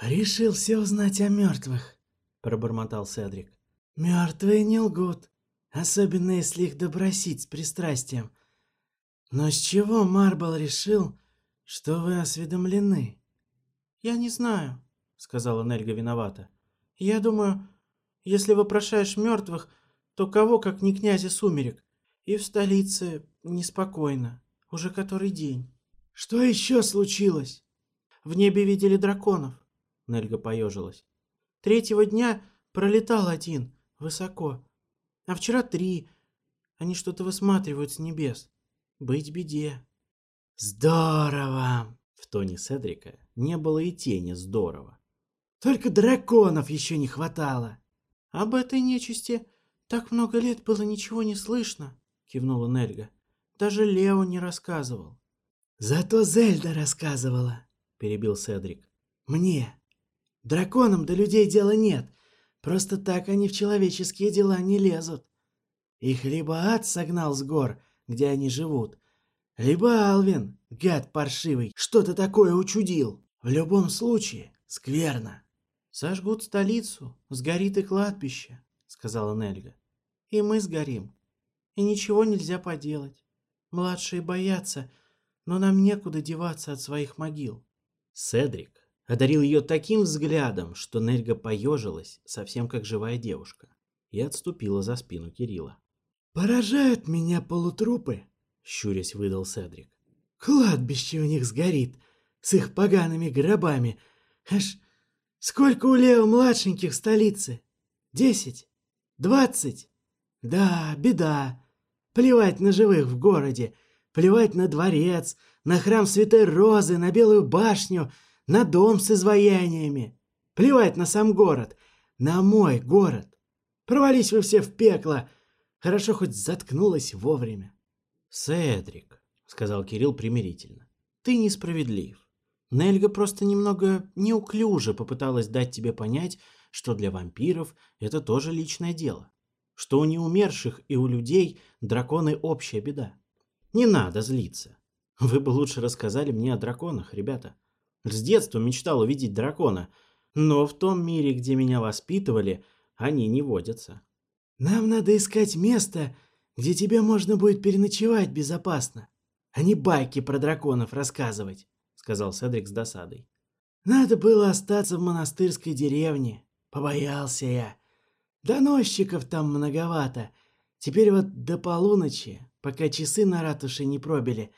Решил все узнать о мертвых, пробормотал Седрик. Мертвые не лгут, особенно если их допросить с пристрастием. Но с чего Марбл решил, что вы осведомлены? «Я не знаю», — сказала Нельга виновата. «Я думаю, если вопрошаешь мертвых, то кого, как не князя сумерек? И в столице неспокойно, уже который день. Что еще случилось? В небе видели драконов, Нельга поежилась. Третьего дня пролетал один, высоко, а вчера три. Они что-то высматривают с небес. Быть беде. Здорово! В тоне Седрика не было и тени здорово. Только драконов еще не хватало. Об этой нечисти так много лет было ничего не слышно, кивнула Нельга. Даже Лео не рассказывал. Зато Зельда рассказывала, перебил Седрик. Мне. Драконам до людей дела нет. Просто так они в человеческие дела не лезут. Их либо ад согнал с гор, где они живут, либо Алвин, гад паршивый, что-то такое учудил. В любом случае, скверно. Сожгут столицу, сгорит и кладбище, сказала Нельга. И мы сгорим. И ничего нельзя поделать. Младшие боятся, но нам некуда деваться от своих могил. Седрик одарил ее таким взглядом, что Нельга поежилась, совсем как живая девушка, и отступила за спину Кирилла. «Поражают меня полутрупы», — щурясь выдал Седрик. «Кладбище у них сгорит, с их погаными гробами. Аж сколько у Лео младшеньких в столице? Десять? Двадцать? Да, беда. Плевать на живых в городе, плевать на дворец, на храм Святой Розы, на Белую башню, на дом с изваяниями. Плевать на сам город, на мой город. Провались вы все в пекло. Хорошо хоть заткнулась вовремя. «Седрик», — сказал Кирилл примирительно, — «ты несправедлив. Нельга просто немного неуклюже попыталась дать тебе понять, что для вампиров это тоже личное дело. Что у неумерших и у людей драконы общая беда. Не надо злиться. Вы бы лучше рассказали мне о драконах, ребята. С детства мечтал увидеть дракона, но в том мире, где меня воспитывали, они не водятся. Нам надо искать место, где тебе можно будет переночевать безопасно, а не байки про драконов рассказывать сказал Седрик с досадой. «Надо было остаться в монастырской деревне. Побоялся я. Доносчиков там многовато. Теперь вот до полуночи, пока часы на ратуше не пробили,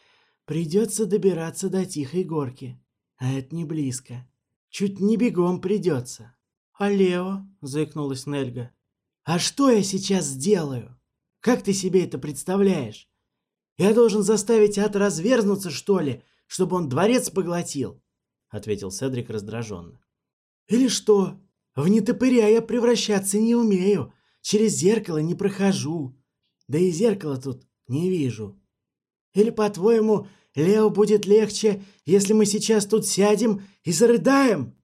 придется добираться до Тихой горки. А это не близко. Чуть не бегом придется». «А Лео?» – заикнулась Нельга. «А что я сейчас сделаю? Как ты себе это представляешь? Я должен заставить ад разверзнуться, что ли?» чтобы он дворец поглотил», — ответил Седрик раздраженно. «Или что? В нетопыря я превращаться не умею, через зеркало не прохожу, да и зеркала тут не вижу. Или, по-твоему, Лео будет легче, если мы сейчас тут сядем и зарыдаем?»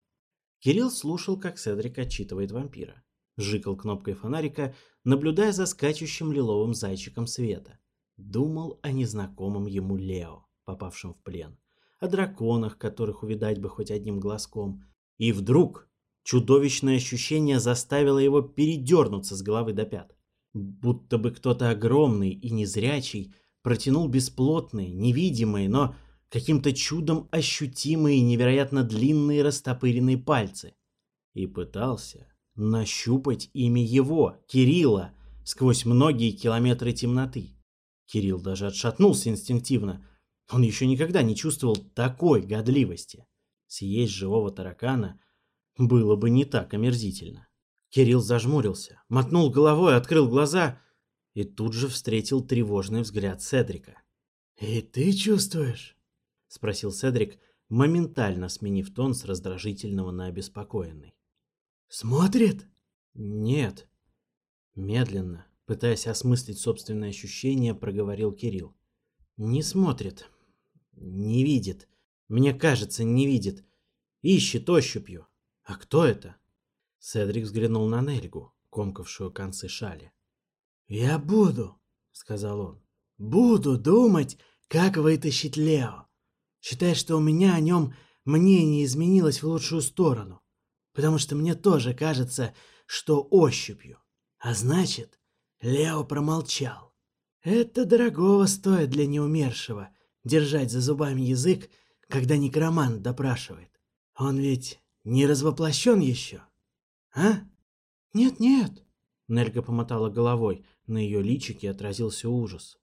Кирилл слушал, как Седрик отчитывает вампира. Жикал кнопкой фонарика, наблюдая за скачущим лиловым зайчиком света. Думал о незнакомом ему Лео попавшим в плен, о драконах, которых увидать бы хоть одним глазком. И вдруг чудовищное ощущение заставило его передернуться с головы до пят. Будто бы кто-то огромный и незрячий протянул бесплотные, невидимые, но каким-то чудом ощутимые невероятно длинные растопыренные пальцы. И пытался нащупать имя его, Кирилла, сквозь многие километры темноты. Кирилл даже отшатнулся инстинктивно, он еще никогда не чувствовал такой годливости. Съесть живого таракана было бы не так омерзительно. Кирилл зажмурился, мотнул головой, открыл глаза и тут же встретил тревожный взгляд Седрика. «И ты чувствуешь?» — спросил Седрик, моментально сменив тон с раздражительного на обеспокоенный. «Смотрит?» «Нет». Медленно, пытаясь осмыслить собственные ощущения, проговорил Кирилл. «Не смотрит. Не видит. Мне кажется, не видит. Ищет ощупью. А кто это? Седрик взглянул на Нельгу, комкавшую концы шали. «Я буду», — сказал он. «Буду думать, как вытащить Лео. Считай, что у меня о нем мнение изменилось в лучшую сторону, потому что мне тоже кажется, что ощупью. А значит, Лео промолчал. Это дорогого стоит для неумершего — держать за зубами язык, когда некромант допрашивает. Он ведь не развоплощен еще, а? Нет-нет, Нельга помотала головой, на ее личике отразился ужас.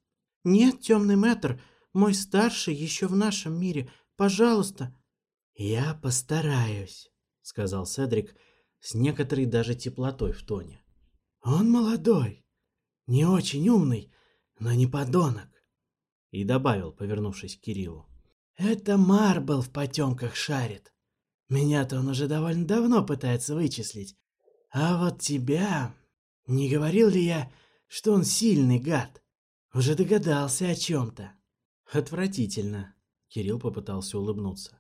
«Нет, темный мэтр, мой старший еще в нашем мире. Пожалуйста». «Я постараюсь», — сказал Седрик, с некоторой даже теплотой в тоне. «Он молодой, не очень умный, но не подонок». и добавил, повернувшись к Кириллу. «Это Марбл в потемках шарит. Меня-то он уже довольно давно пытается вычислить. А вот тебя... Не говорил ли я, что он сильный гад? Уже догадался о чем-то». «Отвратительно», — Кирилл попытался улыбнуться.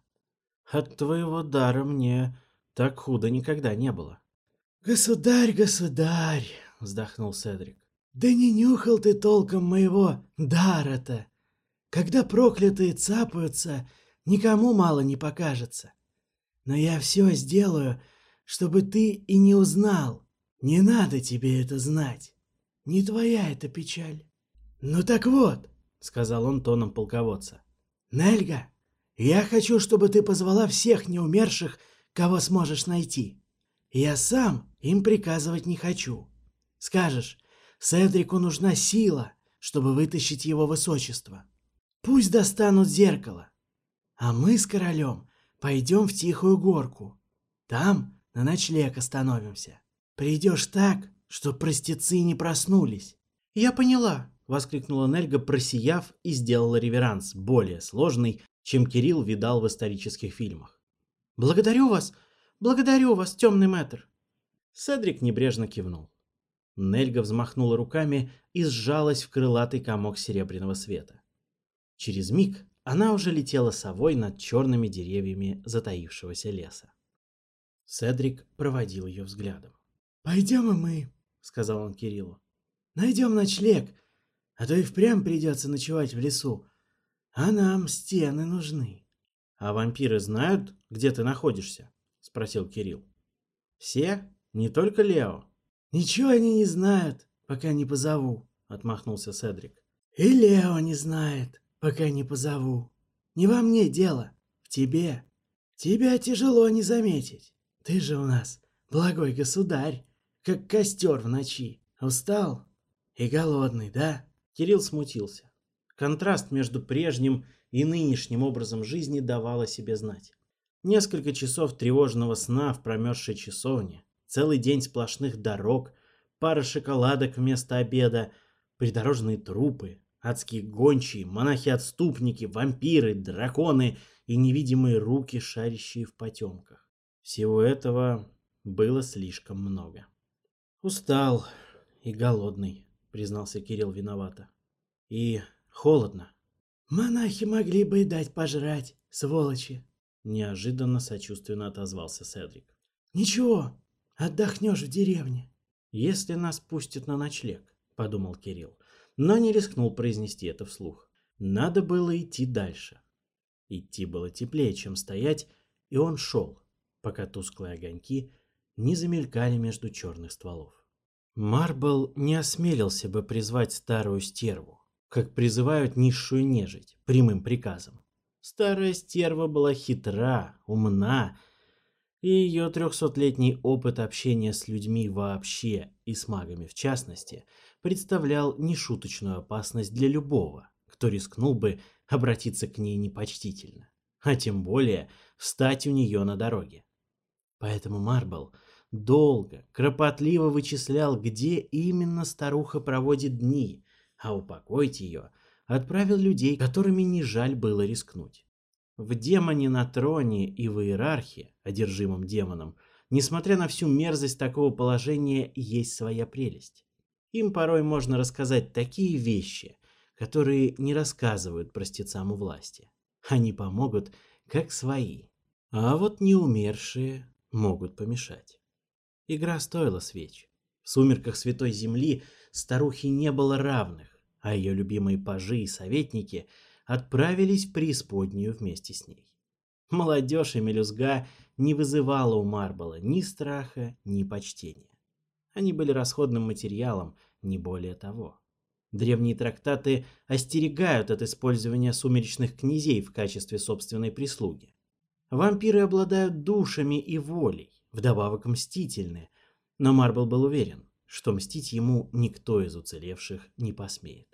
«От твоего дара мне так худо никогда не было». «Государь, государь!» — вздохнул Седрик. «Да не нюхал ты толком моего дара-то! Когда проклятые цапаются, никому мало не покажется. Но я все сделаю, чтобы ты и не узнал. Не надо тебе это знать. Не твоя эта печаль. Ну так вот, сказал он тоном полководца. Нельга, я хочу, чтобы ты позвала всех неумерших, кого сможешь найти. Я сам им приказывать не хочу. Скажешь, Седрику нужна сила, чтобы вытащить его высочество. Пусть достанут зеркало. А мы с королем пойдем в тихую горку. Там на ночлег остановимся. Придешь так, что простецы не проснулись. Я поняла, воскликнула Нельга, просияв и сделала реверанс, более сложный, чем Кирилл видал в исторических фильмах. Благодарю вас, благодарю вас, темный мэтр. Седрик небрежно кивнул. Нельга взмахнула руками и сжалась в крылатый комок серебряного света. Через миг она уже летела совой над черными деревьями затаившегося леса. Седрик проводил ее взглядом. «Пойдем и мы», — сказал он Кириллу. «Найдем ночлег, а то и впрямь придется ночевать в лесу, а нам стены нужны». «А вампиры знают, где ты находишься?» — спросил Кирилл. «Все? Не только Лео?» «Ничего они не знают, пока не позову», — отмахнулся Седрик. «И Лео не знает», пока не позову. Не во мне дело, в тебе. Тебя тяжело не заметить. Ты же у нас, благой государь, как костер в ночи. Устал? И голодный, да?» Кирилл смутился. Контраст между прежним и нынешним образом жизни давал о себе знать. Несколько часов тревожного сна в промерзшей часовне, целый день сплошных дорог, пара шоколадок вместо обеда, придорожные трупы, адские гончие, монахи-отступники, вампиры, драконы и невидимые руки, шарящие в потемках. Всего этого было слишком много. «Устал и голодный», — признался Кирилл виновато. «И холодно». «Монахи могли бы дать пожрать, сволочи», — неожиданно сочувственно отозвался Седрик. «Ничего, отдохнешь в деревне». «Если нас пустят на ночлег», — подумал Кирилл но не рискнул произнести это вслух. Надо было идти дальше. Идти было теплее, чем стоять, и он шел, пока тусклые огоньки не замелькали между черных стволов. Марбл не осмелился бы призвать старую стерву, как призывают низшую нежить, прямым приказом. Старая стерва была хитра, умна, и ее трехсотлетний опыт общения с людьми вообще, и с магами в частности – представлял нешуточную опасность для любого, кто рискнул бы обратиться к ней непочтительно, а тем более встать у нее на дороге. Поэтому Марбл долго, кропотливо вычислял, где именно старуха проводит дни, а упокоить ее отправил людей, которыми не жаль было рискнуть. В демоне на троне и в иерархии, одержимом демоном, несмотря на всю мерзость такого положения, есть своя прелесть. Им порой можно рассказать такие вещи, которые не рассказывают простецам у власти. Они помогут, как свои. А вот неумершие могут помешать. Игра стоила свеч. В сумерках Святой Земли старухе не было равных, а ее любимые пажи и советники отправились в преисподнюю вместе с ней. Молодежь и мелюзга не вызывала у Марбала ни страха, ни почтения. Они были расходным материалом, не более того. Древние трактаты остерегают от использования сумеречных князей в качестве собственной прислуги. Вампиры обладают душами и волей, вдобавок мстительны, но Марбл был уверен, что мстить ему никто из уцелевших не посмеет.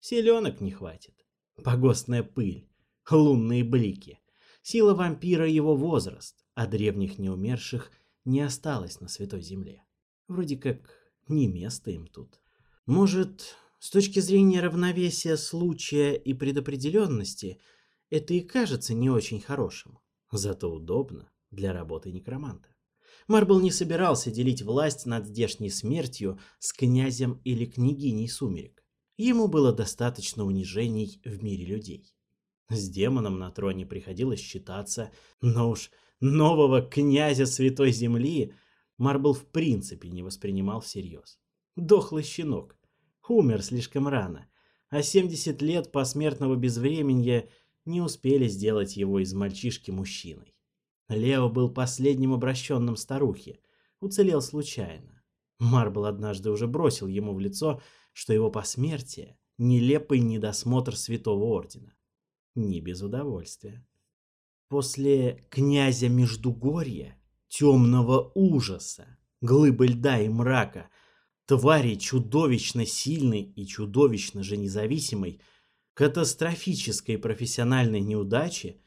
Селенок не хватит. Погостная пыль, лунные блики. Сила вампира его возраст, а древних неумерших не осталось на Святой Земле. Вроде как не место им тут. Может, с точки зрения равновесия случая и предопределенности, это и кажется не очень хорошим. Зато удобно для работы некроманта. Марбл не собирался делить власть над здешней смертью с князем или княгиней сумерек. Ему было достаточно унижений в мире людей. С демоном на троне приходилось считаться, но уж нового князя Святой Земли Марбл в принципе не воспринимал всерьез. Дохлый щенок. Умер слишком рано, а 70 лет посмертного безвременья не успели сделать его из мальчишки мужчиной. Лео был последним обращенным старухе, уцелел случайно. Марбл однажды уже бросил ему в лицо, что его посмертие — нелепый недосмотр святого ордена. Не без удовольствия. После князя Междугорья темного ужаса, глыбы льда и мрака, твари чудовищно сильной и чудовищно же независимой, катастрофической профессиональной неудачи,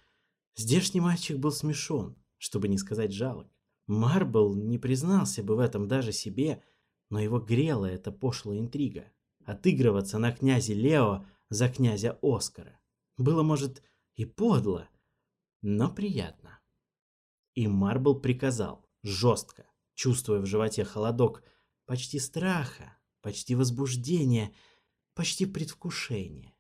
здешний мальчик был смешон, чтобы не сказать жалок. Марбл не признался бы в этом даже себе, но его грела эта пошлая интрига. Отыгрываться на князе Лео за князя Оскара. Было, может, и подло, но приятно. И Марбл приказал, жестко, чувствуя в животе холодок, почти страха, почти возбуждения, почти предвкушения.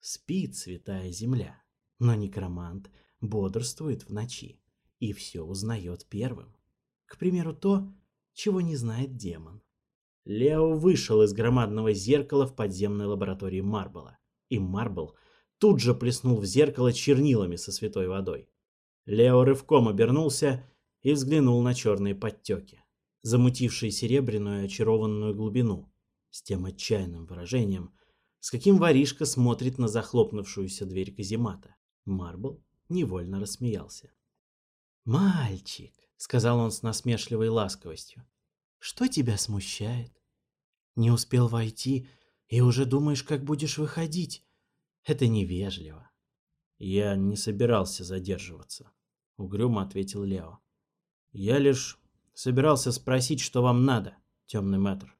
Спит святая земля, но некромант бодрствует в ночи и все узнает первым. К примеру, то, чего не знает демон. Лео вышел из громадного зеркала в подземной лаборатории Марбла, и Марбл тут же плеснул в зеркало чернилами со святой водой. Лео рывком обернулся и взглянул на черные подтеки, замутившие серебряную очарованную глубину, с тем отчаянным выражением, с каким воришка смотрит на захлопнувшуюся дверь каземата. Марбл невольно рассмеялся. «Мальчик!» — сказал он с насмешливой ласковостью. «Что тебя смущает? Не успел войти, и уже думаешь, как будешь выходить. Это невежливо. «Я не собирался задерживаться», — угрюмо ответил Лео. «Я лишь собирался спросить, что вам надо, темный мэтр».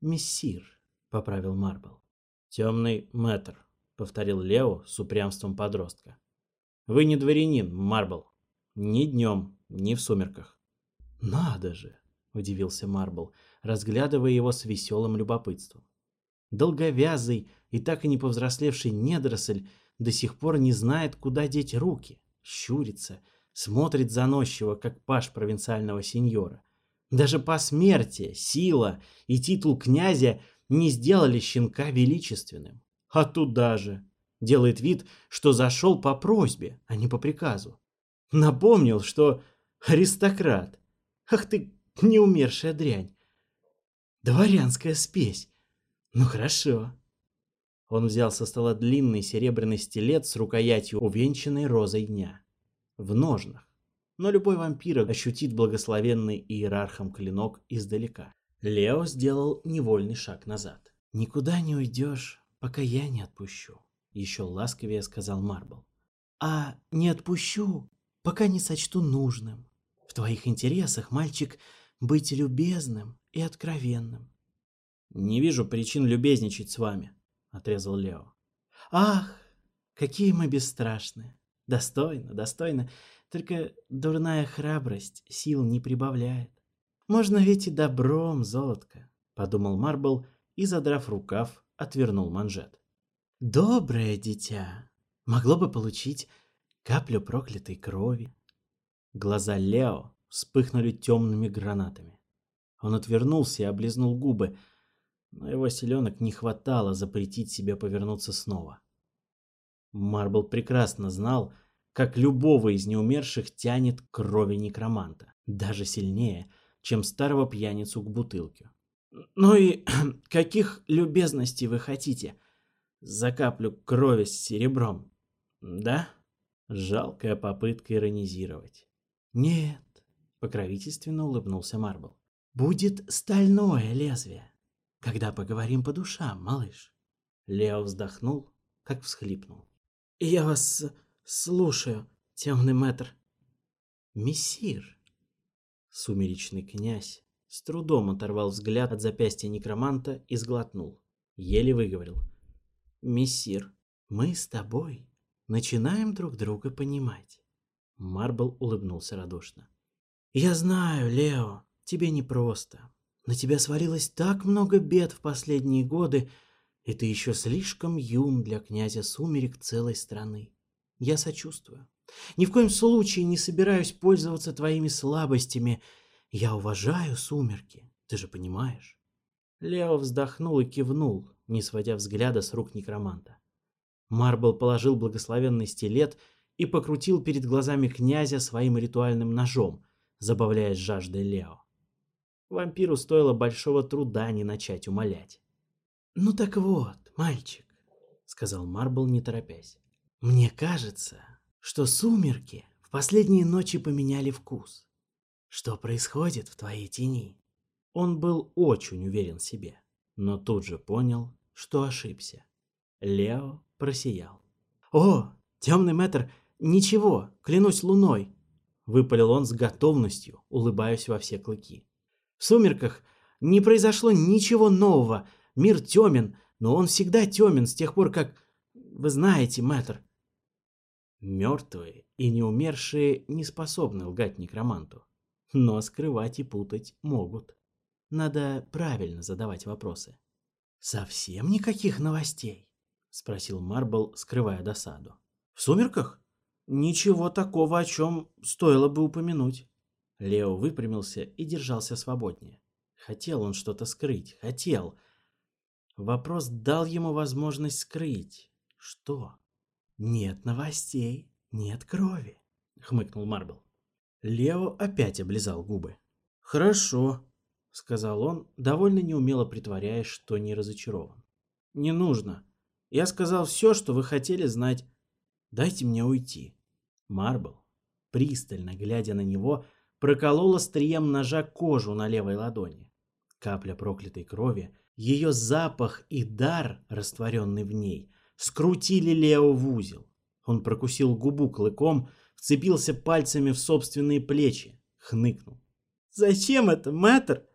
«Мессир», — поправил Марбл. «Темный мэтр», — повторил Лео с упрямством подростка. «Вы не дворянин, Марбл. Ни днем, ни в сумерках». «Надо же!» — удивился Марбл, разглядывая его с веселым любопытством. Долговязый и так и не повзрослевший недоросль до сих пор не знает, куда деть руки, щурится, смотрит заносчиво, как паш провинциального сеньора. Даже по смерти сила и титул князя не сделали щенка величественным. А туда же. Делает вид, что зашел по просьбе, а не по приказу. Напомнил, что аристократ. Ах ты, неумершая дрянь. Дворянская спесь. Ну хорошо. Он взял со стола длинный серебряный стилет с рукоятью, увенчанной розой дня. В ножнах. Но любой вампир ощутит благословенный иерархом клинок издалека. Лео сделал невольный шаг назад. «Никуда не уйдешь, пока я не отпущу», — еще ласковее сказал Марбл. «А не отпущу, пока не сочту нужным. В твоих интересах, мальчик, быть любезным и откровенным». «Не вижу причин любезничать с вами», отрезал Лео. «Ах, какие мы бесстрашны! Достойно, достойно, только дурная храбрость сил не прибавляет. Можно ведь и добром, золотко!» — подумал Марбл и, задрав рукав, отвернул манжет. «Доброе дитя! Могло бы получить каплю проклятой крови!» Глаза Лео вспыхнули темными гранатами. Он отвернулся и облизнул губы — но его силенок не хватало запретить себе повернуться снова. Марбл прекрасно знал, как любого из неумерших тянет крови некроманта, даже сильнее, чем старого пьяницу к бутылке. «Ну и каких любезностей вы хотите? За каплю крови с серебром, да?» Жалкая попытка иронизировать. «Нет», — покровительственно улыбнулся Марбл. «Будет стальное лезвие когда поговорим по душам, малыш. Лео вздохнул, как всхлипнул. Я вас слушаю, темный мэтр. Мессир. Сумеречный князь с трудом оторвал взгляд от запястья некроманта и сглотнул. Еле выговорил. Мессир, мы с тобой начинаем друг друга понимать. Марбл улыбнулся радушно. Я знаю, Лео, тебе непросто. На тебя свалилось так много бед в последние годы, и ты еще слишком юн для князя сумерек целой страны. Я сочувствую. Ни в коем случае не собираюсь пользоваться твоими слабостями. Я уважаю сумерки, ты же понимаешь. Лео вздохнул и кивнул, не сводя взгляда с рук некроманта. Марбл положил благословенный стилет и покрутил перед глазами князя своим ритуальным ножом, забавляясь жаждой Лео. Вампиру стоило большого труда не начать умолять. «Ну так вот, мальчик», — сказал Марбл, не торопясь, — «мне кажется, что сумерки в последние ночи поменяли вкус. Что происходит в твоей тени?» Он был очень уверен в себе, но тут же понял, что ошибся. Лео просиял. «О, темный мэтр, ничего, клянусь луной!» — выпалил он с готовностью, улыбаясь во все клыки. В «Сумерках» не произошло ничего нового. Мир темен, но он всегда темен с тех пор, как... Вы знаете, мэтр. Мертвые и неумершие не способны лгать некроманту, но скрывать и путать могут. Надо правильно задавать вопросы. «Совсем никаких новостей?» — спросил Марбл, скрывая досаду. «В сумерках? Ничего такого, о чем стоило бы упомянуть». Лео выпрямился и держался свободнее. Хотел он что-то скрыть, хотел. Вопрос дал ему возможность скрыть. Что? Нет новостей, нет крови, хмыкнул Марбл. Лео опять облизал губы. Хорошо, сказал он, довольно неумело притворяясь, что не разочарован. Не нужно. Я сказал все, что вы хотели знать. Дайте мне уйти. Марбл, пристально глядя на него, проколола стрием ножа кожу на левой ладони. Капля проклятой крови, ее запах и дар, растворенный в ней, скрутили Лео в узел. Он прокусил губу клыком, вцепился пальцами в собственные плечи, хныкнул. «Зачем это, мэтр?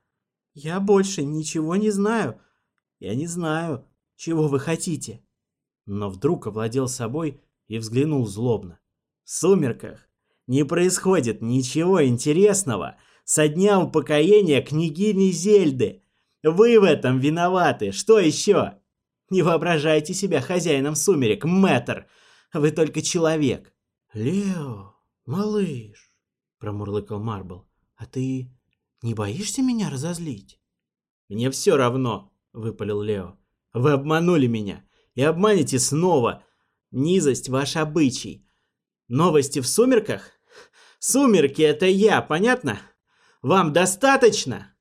Я больше ничего не знаю. Я не знаю, чего вы хотите». Но вдруг овладел собой и взглянул злобно. «В сумерках не происходит ничего интересного со дня упокоения княгини Зельды. Вы в этом виноваты, что еще? Не воображайте себя хозяином сумерек, мэтр. Вы только человек. Лео, малыш, промурлыкал Марбл, а ты не боишься меня разозлить? Мне все равно, выпалил Лео. Вы обманули меня и обманете снова. Низость ваш обычай. Новости в сумерках Сумерки — это я, понятно? Вам достаточно?»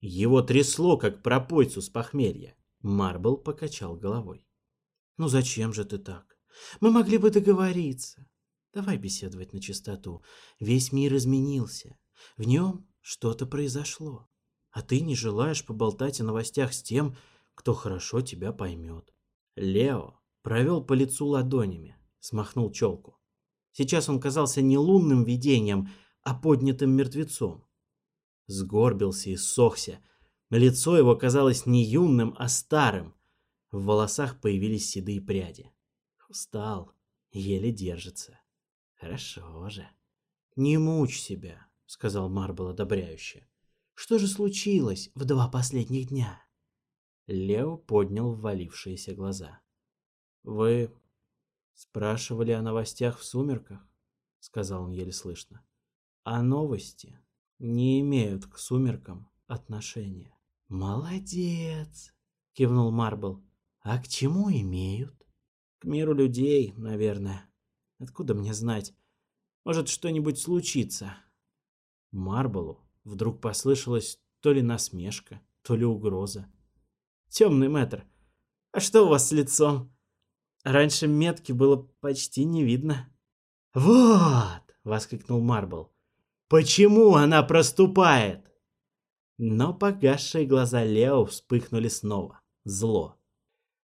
Его трясло, как пропойцу с похмелья. Марбл покачал головой. «Ну зачем же ты так? Мы могли бы договориться. Давай беседовать на чистоту. Весь мир изменился. В нем что-то произошло. А ты не желаешь поболтать о новостях с тем, кто хорошо тебя поймет». Лео провел по лицу ладонями, смахнул челку. Сейчас он казался не лунным видением, а поднятым мертвецом. Сгорбился и сохся. Лицо его казалось не юным, а старым. В волосах появились седые пряди. Устал, еле держится. Хорошо же. «Не мучь себя», — сказал Марбл одобряюще. «Что же случилось в два последних дня?» Лео поднял ввалившиеся глаза. «Вы Спрашивали о новостях в сумерках, сказал он еле слышно. А новости не имеют к сумеркам отношения. Молодец, кивнул Марбл. А к чему имеют? К миру людей, наверное. Откуда мне знать? Может, что-нибудь случится. Марблу вдруг послышалась то ли насмешка, то ли угроза. Темный мэтр, а что у вас с лицом? Раньше метки было почти не видно. «Вот!» — воскликнул Марбл. «Почему она проступает?» Но погасшие глаза Лео вспыхнули снова. Зло.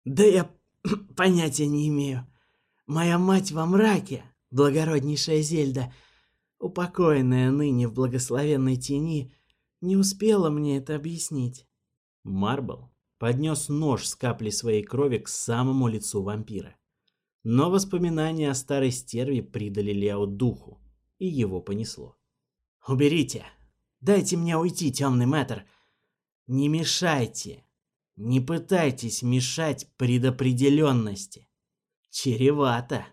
«Да я понятия не имею. Моя мать во мраке, благороднейшая Зельда, упокоенная ныне в благословенной тени, не успела мне это объяснить». Марбл поднес нож с каплей своей крови к самому лицу вампира. Но воспоминания о старой стерве придали Лео духу, и его понесло. «Уберите! Дайте мне уйти, темный мэтр! Не мешайте! Не пытайтесь мешать предопределенности! Чревато!»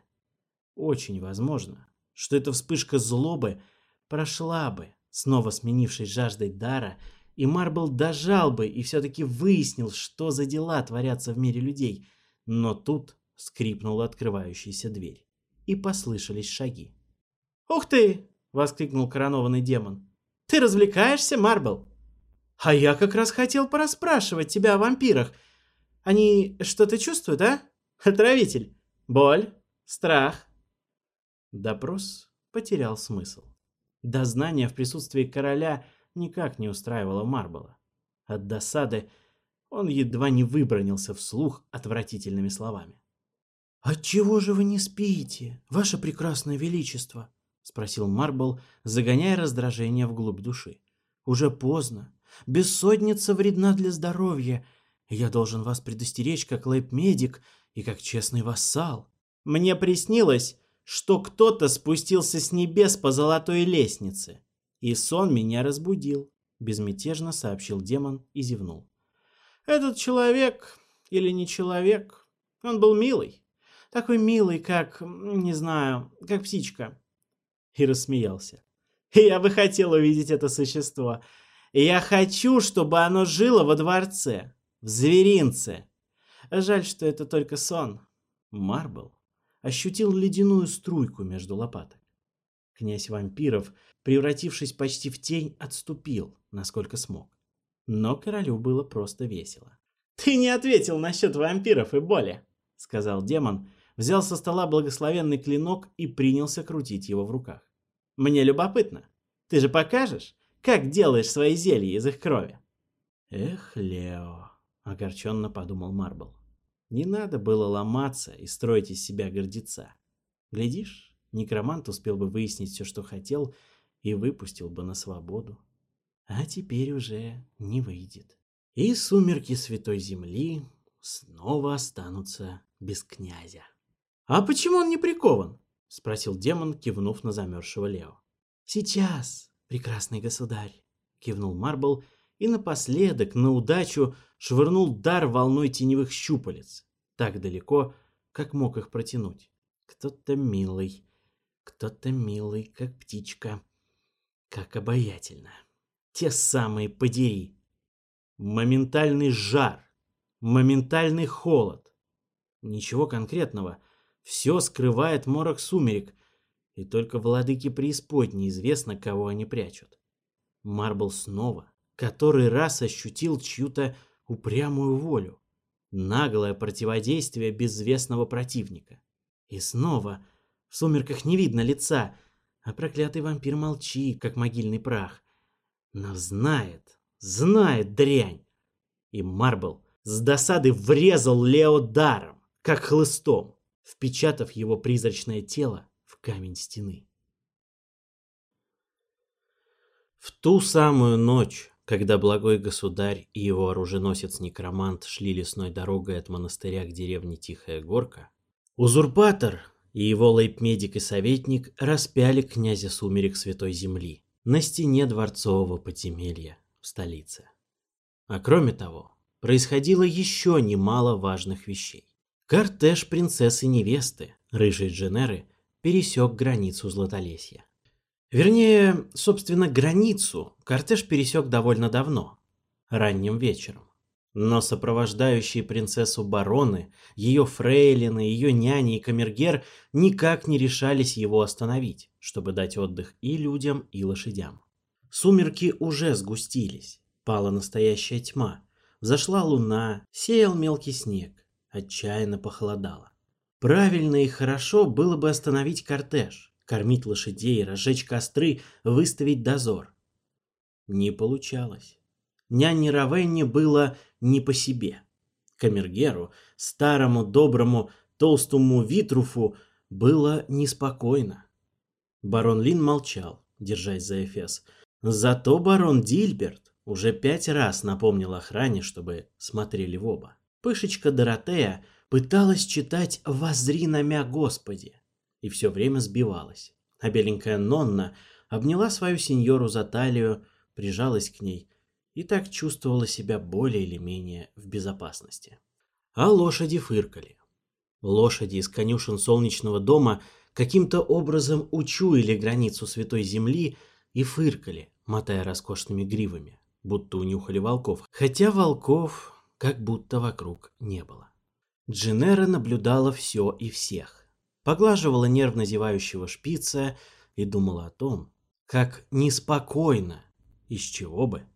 Очень возможно, что эта вспышка злобы прошла бы, снова сменившись жаждой дара и Марбл дожал бы и все-таки выяснил, что за дела творятся в мире людей. Но тут скрипнула открывающаяся дверь, и послышались шаги. «Ух ты!» — воскликнул коронованный демон. «Ты развлекаешься, Марбл?» «А я как раз хотел порасспрашивать тебя о вампирах. Они что-то чувствуют, а? Отравитель? Боль? Страх?» Допрос потерял смысл. Дознание в присутствии короля — никак не устраивало Марбела. От досады он едва не выбронился вслух отвратительными словами. «Отчего же вы не спите, ваше прекрасное величество?» — спросил Марбл, загоняя раздражение вглубь души. «Уже поздно. Бессонница вредна для здоровья. Я должен вас предостеречь как лейб-медик и как честный вассал». «Мне приснилось, что кто-то спустился с небес по золотой лестнице», «И сон меня разбудил», – безмятежно сообщил демон и зевнул. «Этот человек или не человек, он был милый. Такой милый, как, не знаю, как птичка». И рассмеялся. «Я бы хотел увидеть это существо. Я хочу, чтобы оно жило во дворце, в зверинце. Жаль, что это только сон». Марбл ощутил ледяную струйку между лопаток. Князь вампиров – превратившись почти в тень, отступил, насколько смог. Но королю было просто весело. «Ты не ответил насчет вампиров и боли!» — сказал демон, взял со стола благословенный клинок и принялся крутить его в руках. «Мне любопытно. Ты же покажешь, как делаешь свои зелья из их крови?» «Эх, Лео!» — огорченно подумал Марбл. «Не надо было ломаться и строить из себя гордеца. Глядишь, некромант успел бы выяснить все, что хотел, — и выпустил бы на свободу. А теперь уже не выйдет. И сумерки Святой Земли снова останутся без князя. «А почему он не прикован?» — спросил демон, кивнув на замерзшего Лео. «Сейчас, прекрасный государь!» — кивнул Марбл и напоследок, на удачу, швырнул дар волной теневых щупалец, так далеко, как мог их протянуть. Кто-то милый, кто-то милый, как птичка. Как обаятельно. Те самые подери. Моментальный жар. Моментальный холод. Ничего конкретного. Все скрывает морок сумерек. И только владыки преисподней известно, кого они прячут. Марбл снова, который раз ощутил чью-то упрямую волю. Наглое противодействие безвестного противника. И снова в сумерках не видно лица, а проклятый вампир молчит, как могильный прах. Но знает, знает дрянь. И Марбл с досады врезал Лео даром, как хлыстом, впечатав его призрачное тело в камень стены. В ту самую ночь, когда благой государь и его оруженосец-некромант шли лесной дорогой от монастыря к деревне Тихая Горка, узурпатор и его лейб-медик и советник распяли князя сумерек Святой Земли на стене дворцового подземелья в столице. А кроме того, происходило еще немало важных вещей. Кортеж принцессы-невесты, рыжей Дженеры, пересек границу Златолесья. Вернее, собственно, границу кортеж пересек довольно давно, ранним вечером. Но сопровождающие принцессу бароны, ее фрейлины, ее няни и камергер никак не решались его остановить, чтобы дать отдых и людям, и лошадям. Сумерки уже сгустились, пала настоящая тьма, взошла луна, сеял мелкий снег, отчаянно похолодало. Правильно и хорошо было бы остановить кортеж, кормить лошадей, разжечь костры, выставить дозор. Не получалось няне Равенне было не по себе. Камергеру, старому, доброму, толстому Витруфу было неспокойно. Барон Лин молчал, держась за Эфес. Зато барон Дильберт уже пять раз напомнил охране, чтобы смотрели в оба. Пышечка Доротея пыталась читать «Возри на мя Господи» и все время сбивалась. А беленькая Нонна обняла свою сеньору за талию, прижалась к ней и так чувствовала себя более или менее в безопасности. А лошади фыркали. Лошади из конюшен солнечного дома каким-то образом учуяли границу Святой Земли и фыркали, мотая роскошными гривами, будто унюхали волков, хотя волков как будто вокруг не было. Джинера наблюдала все и всех, поглаживала нервно зевающего шпица и думала о том, как неспокойно, из чего бы,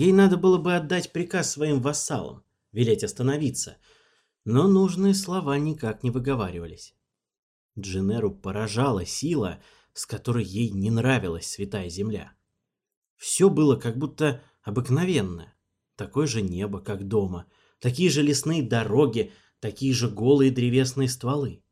Ей надо было бы отдать приказ своим вассалам, велеть остановиться, но нужные слова никак не выговаривались. Дженеру поражала сила, с которой ей не нравилась святая земля. Все было как будто обыкновенное. Такое же небо, как дома, такие же лесные дороги, такие же голые древесные стволы.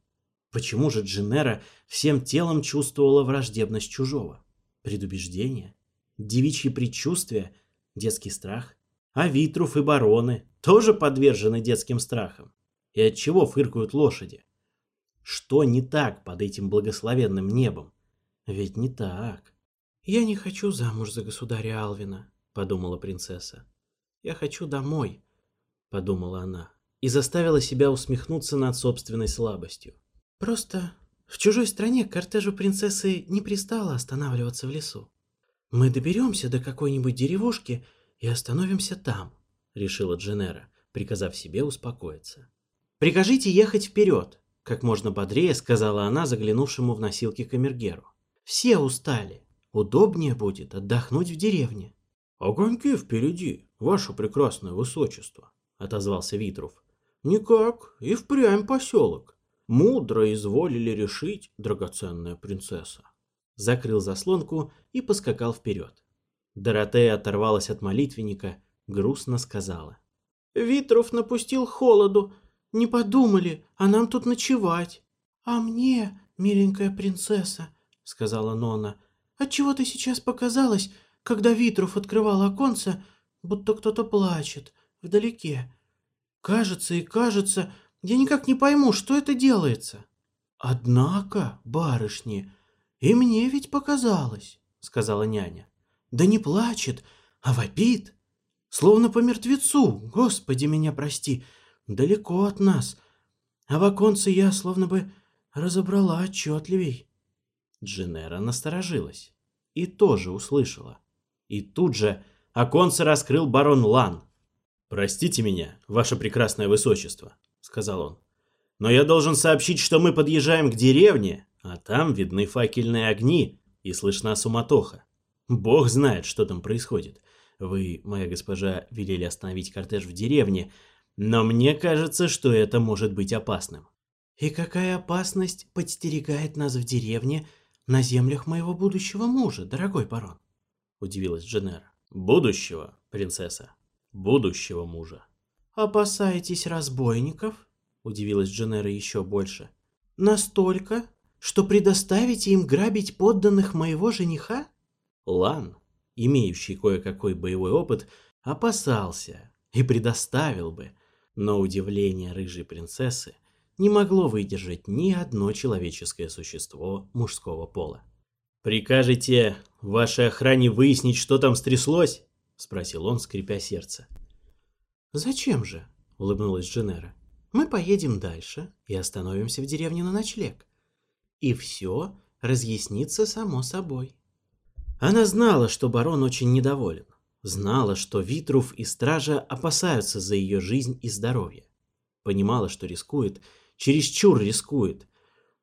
Почему же Дженера всем телом чувствовала враждебность чужого? Предубеждение? Девичье предчувствие – детский страх. А Витруф и бароны тоже подвержены детским страхам. И от чего фыркают лошади? Что не так под этим благословенным небом? Ведь не так. «Я не хочу замуж за государя Алвина», — подумала принцесса. «Я хочу домой», — подумала она, и заставила себя усмехнуться над собственной слабостью. «Просто в чужой стране кортежу принцессы не пристало останавливаться в лесу. Мы доберемся до какой-нибудь деревушки и остановимся там, решила Дженера, приказав себе успокоиться. Прикажите ехать вперед, как можно бодрее сказала она заглянувшему в носилки камергеру. Все устали. Удобнее будет отдохнуть в деревне. Огоньки впереди, ваше прекрасное высочество, отозвался Витров. Никак, и впрямь поселок. Мудро изволили решить, драгоценная принцесса закрыл заслонку и поскакал вперед. Доротея оторвалась от молитвенника, грустно сказала. «Витров напустил холоду. Не подумали, а нам тут ночевать». «А мне, миленькая принцесса», — сказала Нона, — «отчего ты сейчас показалась, когда Витров открывал оконца, будто кто-то плачет вдалеке? Кажется и кажется, я никак не пойму, что это делается». «Однако, барышни», и мне ведь показалось, сказала няня. Да не плачет, а вопит. Словно по мертвецу, господи меня прости, далеко от нас. А в оконце я словно бы разобрала отчетливей. Дженера насторожилась и тоже услышала. И тут же оконце раскрыл барон Лан. «Простите меня, ваше прекрасное высочество», — сказал он. «Но я должен сообщить, что мы подъезжаем к деревне, а там видны факельные огни и слышна суматоха. Бог знает, что там происходит. Вы, моя госпожа, велели остановить кортеж в деревне, но мне кажется, что это может быть опасным. И какая опасность подстерегает нас в деревне на землях моего будущего мужа, дорогой барон? Удивилась Дженера. Будущего, принцесса. Будущего мужа. Опасаетесь разбойников? Удивилась Дженера еще больше. Настолько, что предоставите им грабить подданных моего жениха? Лан, имеющий кое-какой боевой опыт, опасался и предоставил бы, но удивление рыжей принцессы не могло выдержать ни одно человеческое существо мужского пола. «Прикажете вашей охране выяснить, что там стряслось?» — спросил он, скрипя сердце. «Зачем же?» — улыбнулась Дженера. «Мы поедем дальше и остановимся в деревне на ночлег и все разъяснится само собой. Она знала, что барон очень недоволен, знала, что Витрув и Стража опасаются за ее жизнь и здоровье, понимала, что рискует, чересчур рискует,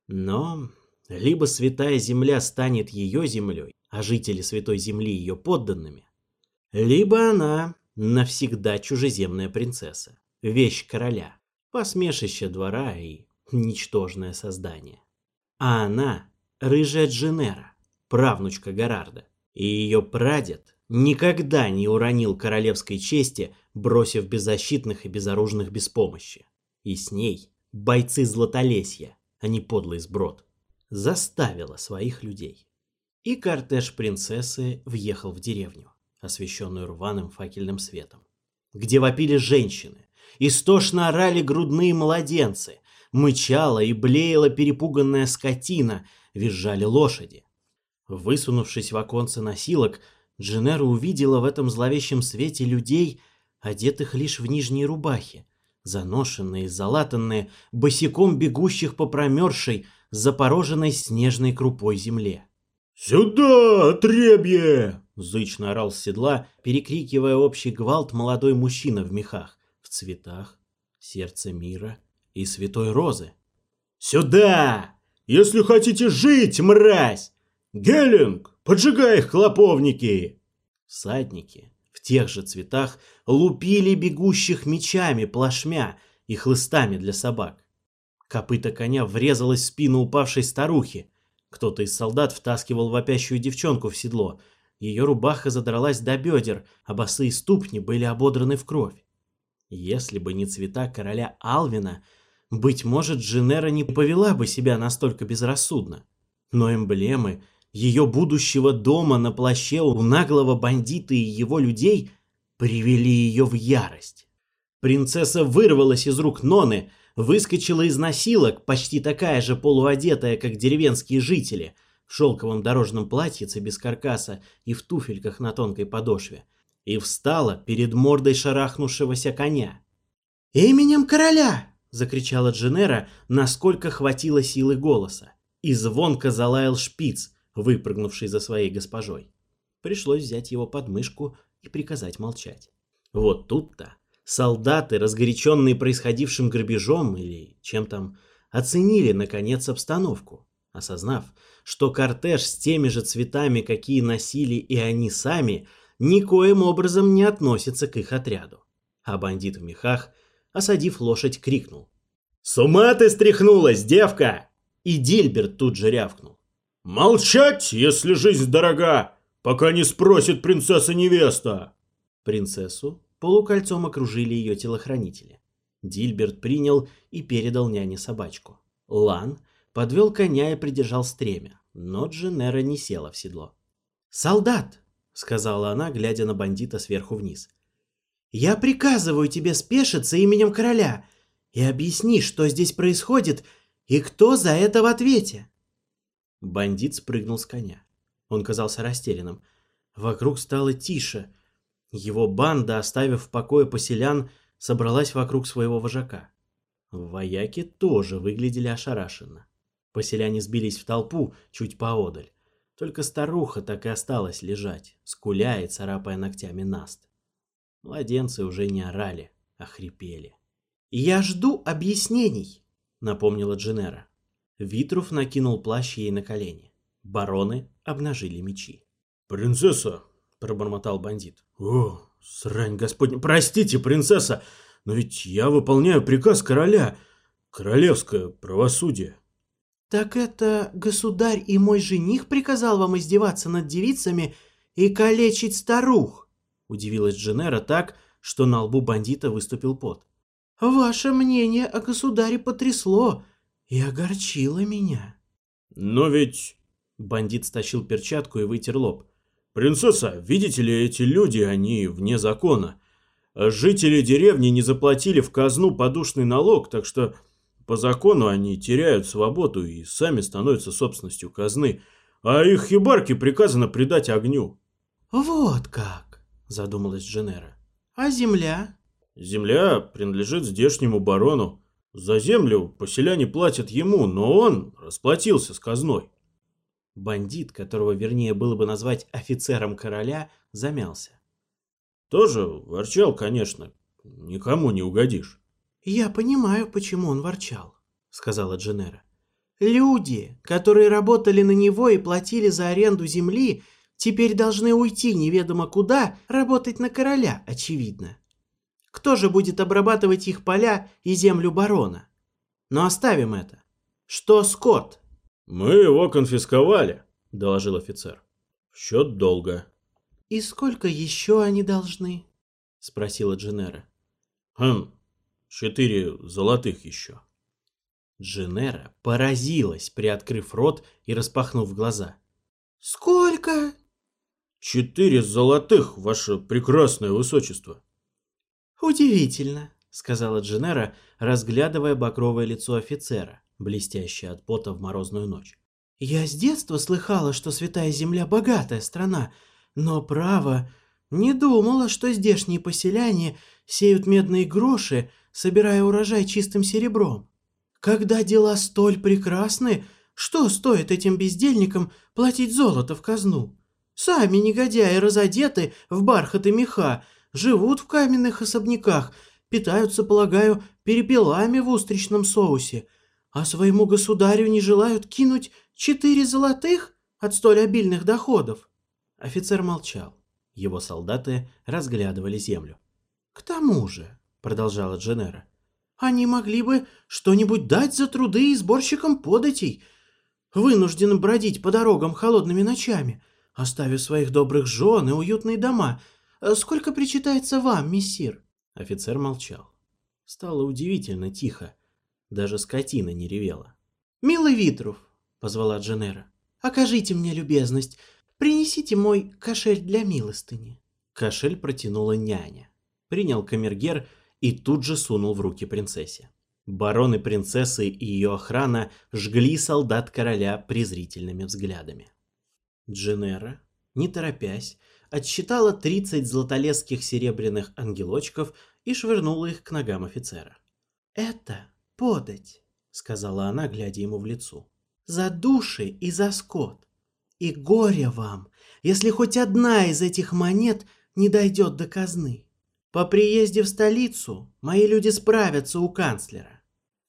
но либо Святая Земля станет ее землей, а жители Святой Земли ее подданными, либо она навсегда чужеземная принцесса, вещь короля, посмешище двора и ничтожное создание. А она – рыжая Дженера, правнучка Гарарда. И ее прадед никогда не уронил королевской чести, бросив беззащитных и безоружных без помощи. И с ней бойцы Златолесья, а не подлый сброд, заставила своих людей. И кортеж принцессы въехал в деревню, освещенную рваным факельным светом, где вопили женщины, истошно орали грудные младенцы, Мычала и блеяла перепуганная скотина, визжали лошади. Высунувшись в оконце носилок, Дженера увидела в этом зловещем свете людей, одетых лишь в нижние рубахи, заношенные, залатанные, босиком бегущих по промерзшей, запороженной снежной крупой земле. «Сюда, требье! зычно орал с седла, перекрикивая общий гвалт молодой мужчина в мехах, в цветах, сердце мира, и Святой Розы. «Сюда! Если хотите жить, мразь! Геллинг, поджигай их, хлоповники!» Садники в тех же цветах лупили бегущих мечами, плашмя и хлыстами для собак. Копыта коня врезалась в спину упавшей старухи. Кто-то из солдат втаскивал вопящую девчонку в седло. Ее рубаха задралась до бедер, а босые ступни были ободраны в кровь. Если бы не цвета короля Алвина, быть может, Дженера не повела бы себя настолько безрассудно. Но эмблемы ее будущего дома на плаще у наглого бандита и его людей привели ее в ярость. Принцесса вырвалась из рук Ноны, выскочила из носилок, почти такая же полуодетая, как деревенские жители, в шелковом дорожном платьице без каркаса и в туфельках на тонкой подошве, и встала перед мордой шарахнувшегося коня. «Именем короля!» закричала Дженера, насколько хватило силы голоса, и звонко залаял шпиц, выпрыгнувший за своей госпожой. Пришлось взять его под мышку и приказать молчать. Вот тут-то солдаты, разгоряченные происходившим грабежом или чем там, оценили, наконец, обстановку, осознав, что кортеж с теми же цветами, какие носили и они сами, никоим образом не относится к их отряду. А бандит в мехах – осадив лошадь, крикнул. «С ума ты стряхнулась, девка!» И Дильберт тут же рявкнул. «Молчать, если жизнь дорога, пока не спросит принцесса-невеста!» Принцессу полукольцом окружили ее телохранители. Дильберт принял и передал няне собачку. Лан подвел коня и придержал стремя, но Дженера не села в седло. «Солдат!» — сказала она, глядя на бандита сверху вниз. Я приказываю тебе спешиться именем короля и объясни, что здесь происходит и кто за это в ответе. Бандит спрыгнул с коня. Он казался растерянным. Вокруг стало тише. Его банда, оставив в покое поселян, собралась вокруг своего вожака. Вояки тоже выглядели ошарашенно. Поселяне сбились в толпу чуть поодаль. Только старуха так и осталась лежать, скуля и царапая ногтями наст. Младенцы уже не орали, а хрипели. «Я жду объяснений», — напомнила Дженера. Витруф накинул плащ ей на колени. Бароны обнажили мечи. «Принцесса!» — пробормотал бандит. «О, срань господня! Простите, принцесса, но ведь я выполняю приказ короля. Королевское правосудие!» «Так это государь и мой жених приказал вам издеваться над девицами и калечить старух?» Удивилась Дженера так, что на лбу бандита выступил пот. «Ваше мнение о государе потрясло и огорчило меня». «Но ведь...» Бандит стащил перчатку и вытер лоб. «Принцесса, видите ли, эти люди, они вне закона. Жители деревни не заплатили в казну подушный налог, так что по закону они теряют свободу и сами становятся собственностью казны, а их хибарки приказано предать огню». «Вот как!» задумалась Дженера. «А земля?» «Земля принадлежит здешнему барону. За землю поселяне платят ему, но он расплатился с казной». Бандит, которого вернее было бы назвать офицером короля, замялся. «Тоже ворчал, конечно. Никому не угодишь». «Я понимаю, почему он ворчал», — сказала Дженера. Люди, которые работали на него и платили за аренду земли, Теперь должны уйти неведомо куда, работать на короля, очевидно. Кто же будет обрабатывать их поля и землю барона? Но оставим это. Что Скотт? «Мы его конфисковали», — доложил офицер. «В счет долга». «И сколько еще они должны?» — спросила Дженера. «Хм, четыре золотых еще». Дженера поразилась, приоткрыв рот и распахнув глаза. «Сколько?» Четыре золотых, ваше прекрасное высочество. Удивительно, сказала Дженера, разглядывая бокровое лицо офицера, блестящее от пота в морозную ночь. Я с детства слыхала, что Святая Земля богатая страна, но право, не думала, что здешние поселяне сеют медные гроши, собирая урожай чистым серебром. Когда дела столь прекрасны, что стоит этим бездельникам платить золото в казну? Сами негодяи разодеты в бархат и меха, живут в каменных особняках, питаются, полагаю, перепелами в устричном соусе, а своему государю не желают кинуть четыре золотых от столь обильных доходов». Офицер молчал. Его солдаты разглядывали землю. «К тому же», — продолжала Дженера, — «они могли бы что-нибудь дать за труды и сборщикам податей, вынужденным бродить по дорогам холодными ночами оставив своих добрых жен и уютные дома. Э, сколько причитается вам, мессир?» Офицер молчал. Стало удивительно тихо. Даже скотина не ревела. «Милый Витров!» — позвала Дженера. «Окажите мне любезность. Принесите мой кошель для милостыни». Кошель протянула няня. Принял камергер и тут же сунул в руки принцессе. Бароны принцессы и ее охрана жгли солдат короля презрительными взглядами. Дженера, не торопясь, отсчитала 30 златолесских серебряных ангелочков и швырнула их к ногам офицера. «Это подать», — сказала она, глядя ему в лицо. «За души и за скот. И горе вам, если хоть одна из этих монет не дойдет до казны. По приезде в столицу мои люди справятся у канцлера».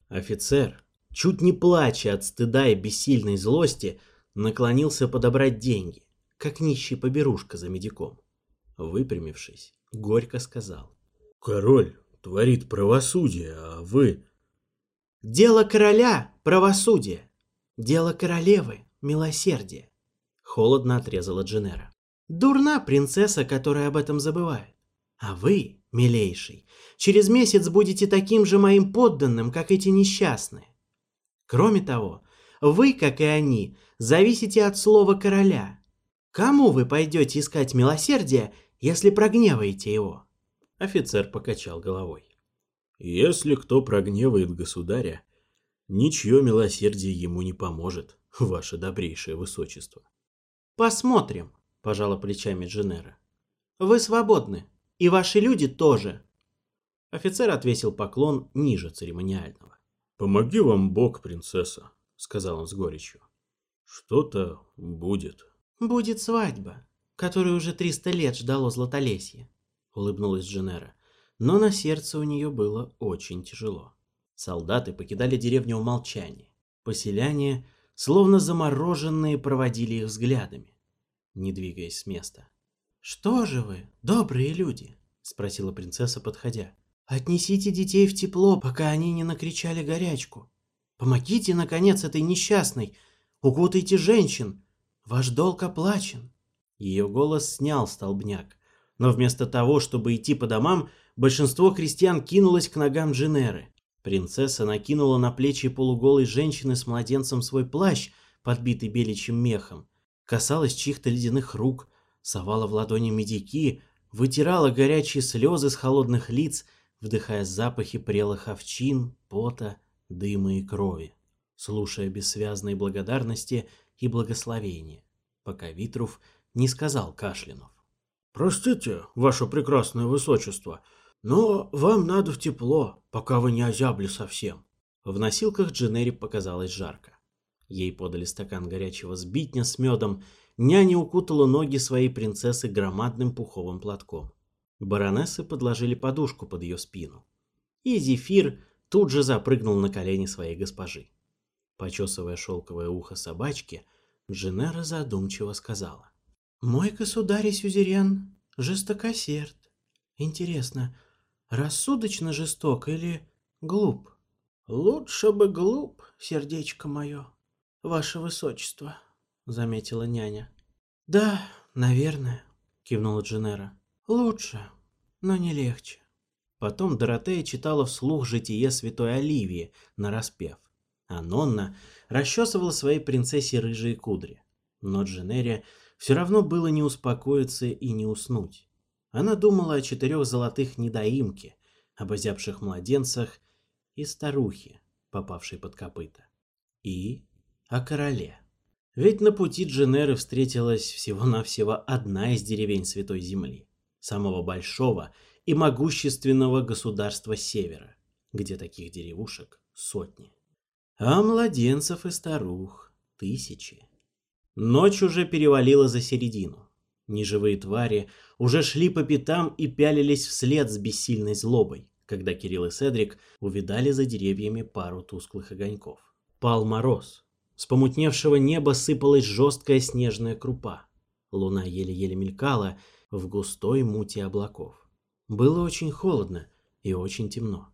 Офицер, чуть не плача от стыда и бессильной злости, — наклонился подобрать деньги, как нищий поберушка за медиком. Выпрямившись, горько сказал. «Король творит правосудие, а вы...» «Дело короля — правосудие, дело королевы — милосердие», — холодно отрезала Дженера. «Дурна принцесса, которая об этом забывает. А вы, милейший, через месяц будете таким же моим подданным, как эти несчастные. Кроме того, вы, как и они, зависите от слова короля. Кому вы пойдете искать милосердия, если прогневаете его?» Офицер покачал головой. «Если кто прогневает государя, ничье милосердие ему не поможет, ваше добрейшее высочество». «Посмотрим», – пожала плечами Дженера. «Вы свободны, и ваши люди тоже». Офицер отвесил поклон ниже церемониального. «Помоги вам Бог, принцесса. — сказал он с горечью. «Что-то будет». «Будет свадьба, которую уже триста лет ждало Златолесье», — улыбнулась Дженера. Но на сердце у нее было очень тяжело. Солдаты покидали деревню в молчании. Поселяне, словно замороженные, проводили их взглядами, не двигаясь с места. «Что же вы, добрые люди?» — спросила принцесса, подходя. «Отнесите детей в тепло, пока они не накричали горячку. Помогите, наконец, этой несчастной. Укутайте женщин. Ваш долг оплачен. Ее голос снял столбняк. Но вместо того, чтобы идти по домам, большинство крестьян кинулось к ногам Джинеры. Принцесса накинула на плечи полуголой женщины с младенцем свой плащ, подбитый беличьим мехом, касалась чьих-то ледяных рук, совала в ладони медики, вытирала горячие слезы с холодных лиц, вдыхая запахи прелых овчин, пота дыма и крови, слушая бессвязные благодарности и благословения, пока Витров не сказал Кашлинов. «Простите, ваше прекрасное высочество, но вам надо в тепло, пока вы не озябли совсем». В носилках Дженери показалось жарко. Ей подали стакан горячего сбитня с медом, няня укутала ноги своей принцессы громадным пуховым платком. Баронессы подложили подушку под ее спину. И зефир тут же запрыгнул на колени своей госпожи. Почесывая шелковое ухо собачки, Дженера задумчиво сказала. «Мой государь и сюзерен жестокосерд. Интересно, рассудочно жесток или глуп?» «Лучше бы глуп, сердечко мое, ваше высочество», — заметила няня. «Да, наверное», — кивнула Дженера. «Лучше, но не легче». Потом Доротея читала вслух житие святой Оливии, нараспев. А Нонна расчесывала своей принцессе рыжие кудри. Но Дженерия все равно было не успокоиться и не уснуть. Она думала о четырех золотых недоимке, об озябших младенцах и старухе, попавшей под копыта. И о короле. Ведь на пути Дженеры встретилась всего-навсего одна из деревень Святой Земли, самого большого и могущественного государства Севера, где таких деревушек сотни. А младенцев и старух тысячи. Ночь уже перевалила за середину. Неживые твари уже шли по пятам и пялились вслед с бессильной злобой, когда Кирилл и Седрик увидали за деревьями пару тусклых огоньков. Пал мороз. С помутневшего неба сыпалась жесткая снежная крупа. Луна еле-еле мелькала в густой муте облаков. Было очень холодно и очень темно.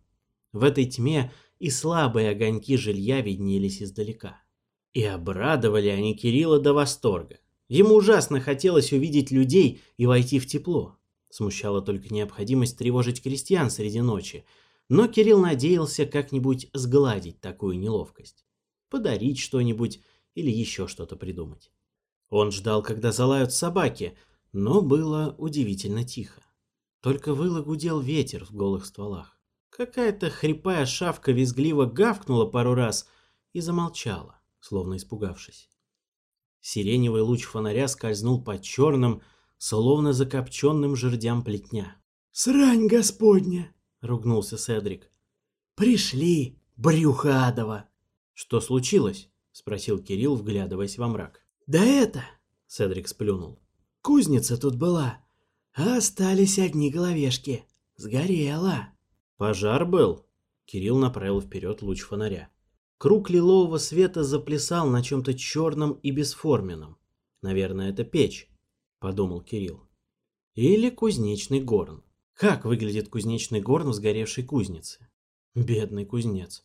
В этой тьме и слабые огоньки жилья виднелись издалека. И обрадовали они Кирилла до восторга. Ему ужасно хотелось увидеть людей и войти в тепло. Смущала только необходимость тревожить крестьян среди ночи, но Кирилл надеялся как-нибудь сгладить такую неловкость. Подарить что-нибудь или еще что-то придумать. Он ждал, когда залают собаки, но было удивительно тихо. Только выло гудел ветер в голых стволах. Какая-то хрипая шавка визгливо гавкнула пару раз и замолчала, словно испугавшись. Сиреневый луч фонаря скользнул по черным, словно закопченным жердям плетня. «Срань господня!» — ругнулся Седрик. «Пришли, брюхо адово!» «Что случилось?» — спросил Кирилл, вглядываясь во мрак. «Да это...» — Седрик сплюнул. «Кузница тут была, Остались одни головешки. Сгорело. Пожар был. Кирилл направил вперед луч фонаря. Круг лилового света заплясал на чем-то черном и бесформенном. Наверное, это печь, подумал Кирилл. Или кузнечный горн. Как выглядит кузнечный горн в сгоревшей кузнице? Бедный кузнец.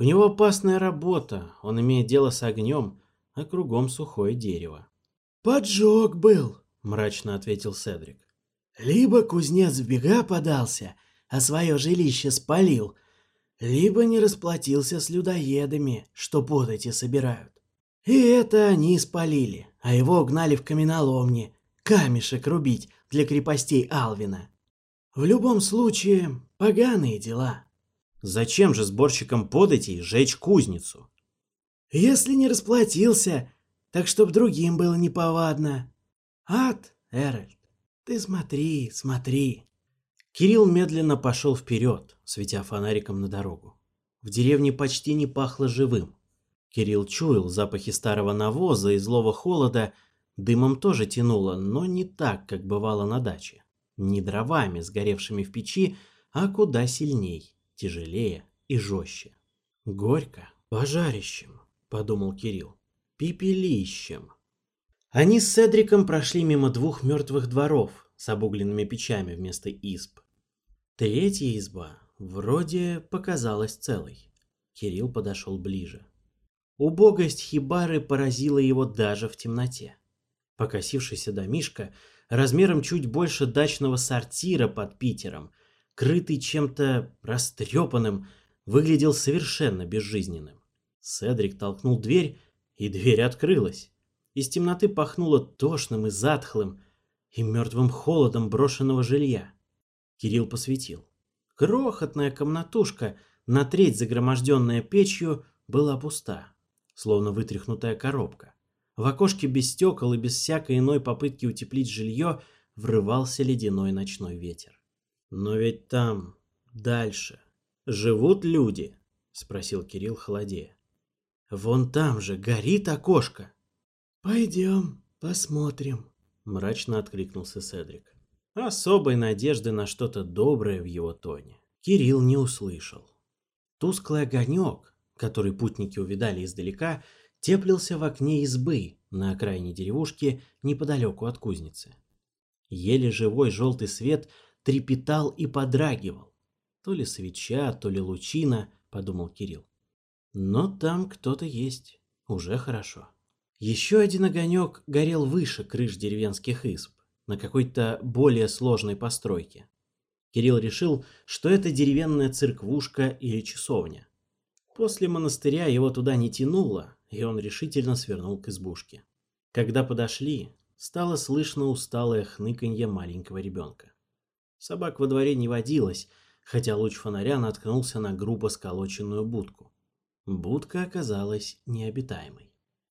У него опасная работа, он имеет дело с огнем, а кругом сухое дерево. «Поджог был», — мрачно ответил Седрик. Либо кузнец в бега подался, а свое жилище спалил, либо не расплатился с людоедами, что подати собирают. И это они спалили, а его гнали в каменоломни, камешек рубить для крепостей Алвина. В любом случае, поганые дела. Зачем же сборщикам податей жечь кузницу? Если не расплатился, так чтоб другим было неповадно. Ад, Эральд. Ты смотри, смотри. Кирилл медленно пошел вперед, светя фонариком на дорогу. В деревне почти не пахло живым. Кирилл чуял запахи старого навоза и злого холода, дымом тоже тянуло, но не так, как бывало на даче. Не дровами, сгоревшими в печи, а куда сильней, тяжелее и жестче. «Горько, пожарищем», — подумал Кирилл, — «пепелищем». Они с Седриком прошли мимо двух мертвых дворов с обугленными печами вместо изб. Третья изба вроде показалась целой. Кирилл подошел ближе. Убогость хибары поразила его даже в темноте. Покосившийся домишка размером чуть больше дачного сортира под Питером, крытый чем-то растрепанным, выглядел совершенно безжизненным. Седрик толкнул дверь, и дверь открылась. Из темноты пахнуло тошным и затхлым, и мертвым холодом брошенного жилья. Кирилл посветил. Крохотная комнатушка, на треть загроможденная печью, была пуста, словно вытряхнутая коробка. В окошке без стекол и без всякой иной попытки утеплить жилье врывался ледяной ночной ветер. «Но ведь там, дальше, живут люди?» — спросил Кирилл холодея. «Вон там же горит окошко!» «Пойдем, посмотрим», — мрачно откликнулся Седрик. Особой надежды на что-то доброе в его тоне Кирилл не услышал. Тусклый огонек, который путники увидали издалека, теплился в окне избы на окраине деревушки неподалеку от кузницы. Еле живой желтый свет трепетал и подрагивал. То ли свеча, то ли лучина, подумал Кирилл. Но там кто-то есть. Уже хорошо. Еще один огонек горел выше крыш деревенских изб, на какой-то более сложной постройке. Кирилл решил, что это деревенная церквушка или часовня. После монастыря его туда не тянуло, и он решительно свернул к избушке. Когда подошли, стало слышно усталое хныканье маленького ребенка. Собак во дворе не водилось, хотя луч фонаря наткнулся на грубо сколоченную будку. Будка оказалась необитаемой.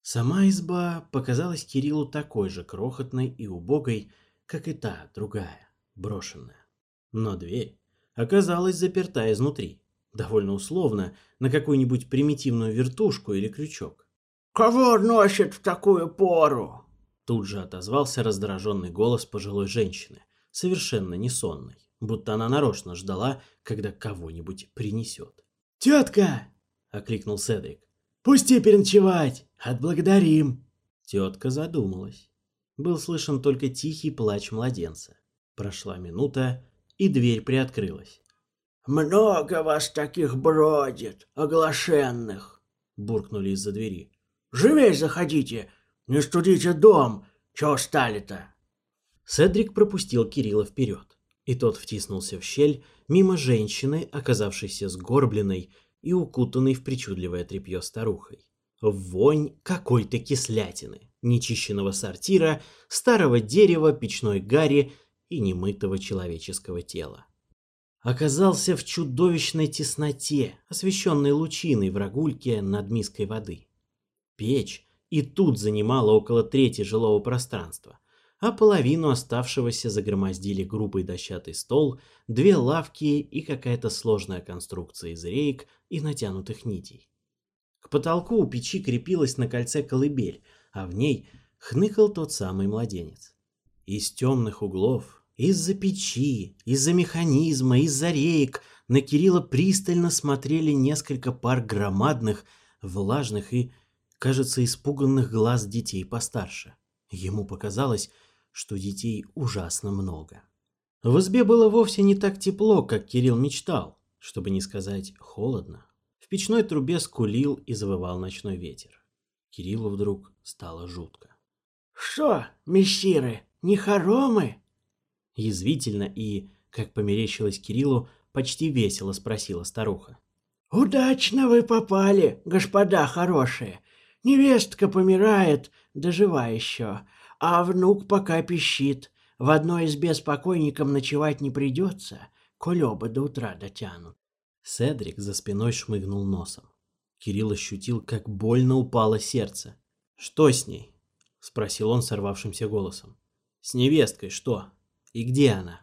Сама изба показалась Кириллу такой же крохотной и убогой, как и та другая, брошенная. Но дверь оказалась заперта изнутри, довольно условно, на какую-нибудь примитивную вертушку или крючок. «Кого носит в такую пору?» Тут же отозвался раздраженный голос пожилой женщины, совершенно несонной, будто она нарочно ждала, когда кого-нибудь принесет. «Тетка!» — окликнул Седрик. Пусти переночевать! Отблагодарим!» Тетка задумалась. Был слышен только тихий плач младенца. Прошла минута, и дверь приоткрылась. «Много вас таких бродит, оглашенных!» — буркнули из-за двери. «Живей заходите! Не студите дом! Чего стали-то?» Седрик пропустил Кирилла вперед, и тот втиснулся в щель мимо женщины, оказавшейся сгорбленной и укутанный в причудливое тряпье старухой. Вонь какой-то кислятины, нечищенного сортира, старого дерева, печной гари и немытого человеческого тела. Оказался в чудовищной тесноте, освещенной лучиной в рогульке над миской воды. Печь и тут занимала около трети жилого пространства – а половину оставшегося загромоздили грубый дощатый стол, две лавки и какая-то сложная конструкция из рейк и натянутых нитей. К потолку у печи крепилась на кольце колыбель, а в ней хныкал тот самый младенец. Из темных углов, из-за печи, из-за механизма, из-за рейк на Кирилла пристально смотрели несколько пар громадных, влажных и, кажется, испуганных глаз детей постарше. Ему показалось, что детей ужасно много. В избе было вовсе не так тепло, как Кирилл мечтал, чтобы не сказать холодно. В печной трубе скулил и завывал ночной ветер. Кириллу вдруг стало жутко. «Шо, мещиры, не хоромы?» Язвительно и, как померещилось Кириллу, почти весело спросила старуха. «Удачно вы попали, господа хорошие. Невестка помирает, дожива еще. а внук пока пищит. В одной избе с покойником ночевать не придется, коль оба до утра дотянут. Седрик за спиной шмыгнул носом. Кирилл ощутил, как больно упало сердце. «Что с ней?» — спросил он сорвавшимся голосом. «С невесткой что? И где она?»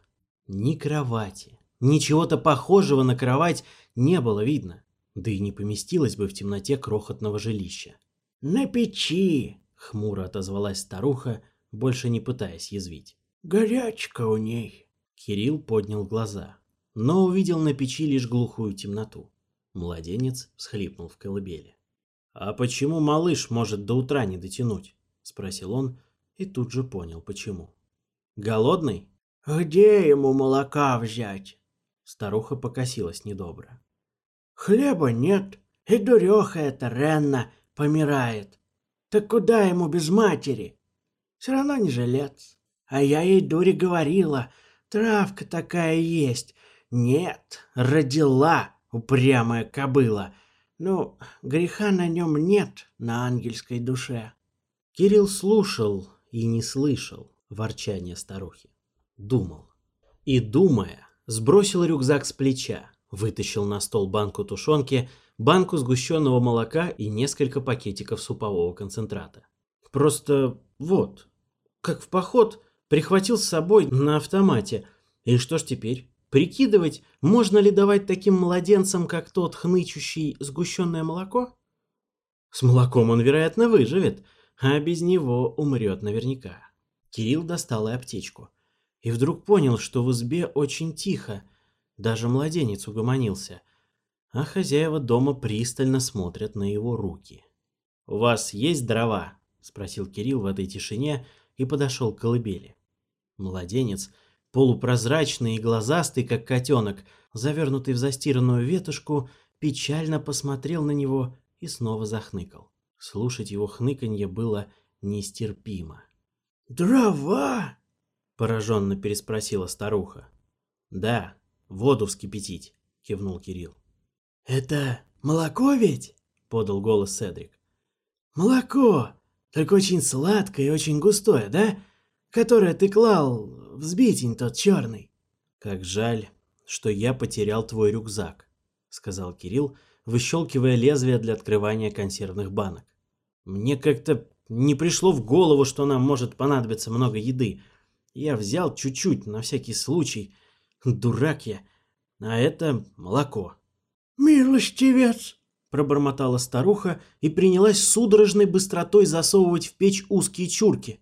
Ни кровати, ничего-то похожего на кровать не было видно, да и не поместилось бы в темноте крохотного жилища. «На печи!» — хмуро отозвалась старуха, больше не пытаясь язвить. «Горячка у ней!» Кирилл поднял глаза, но увидел на печи лишь глухую темноту. Младенец всхлипнул в колыбели. «А почему малыш может до утра не дотянуть?» — спросил он и тут же понял, почему. «Голодный?» «Где ему молока взять?» Старуха покосилась недобро. «Хлеба нет, и дуреха эта Ренна помирает. Так куда ему без матери? Все равно не жилец. А я ей, дури, говорила, травка такая есть. Нет, родила упрямая кобыла. Ну, греха на нем нет, на ангельской душе. Кирилл слушал и не слышал ворчания старухи. Думал. И, думая, сбросил рюкзак с плеча, вытащил на стол банку тушенки — банку сгущенного молока и несколько пакетиков супового концентрата. Просто вот, как в поход, прихватил с собой на автомате. И что ж теперь? Прикидывать, можно ли давать таким младенцам, как тот хнычущий сгущенное молоко? С молоком он, вероятно, выживет, а без него умрет наверняка. Кирилл достал и аптечку. И вдруг понял, что в избе очень тихо. Даже младенец угомонился – а хозяева дома пристально смотрят на его руки. «У вас есть дрова?» – спросил Кирилл в этой тишине и подошел к колыбели. Младенец, полупрозрачный и глазастый, как котенок, завернутый в застиранную ветошку, печально посмотрел на него и снова захныкал. Слушать его хныканье было нестерпимо. «Дрова?» – пораженно переспросила старуха. «Да, воду вскипятить», – кивнул Кирилл. «Это молоко ведь?» — подал голос Седрик. «Молоко, только очень сладкое и очень густое, да? Которое ты клал в сбитень тот черный». «Как жаль, что я потерял твой рюкзак», — сказал Кирилл, выщелкивая лезвие для открывания консервных банок. «Мне как-то не пришло в голову, что нам может понадобиться много еды. Я взял чуть-чуть, на всякий случай. Дурак я. А это молоко». «Милостивец!» – пробормотала старуха и принялась судорожной быстротой засовывать в печь узкие чурки.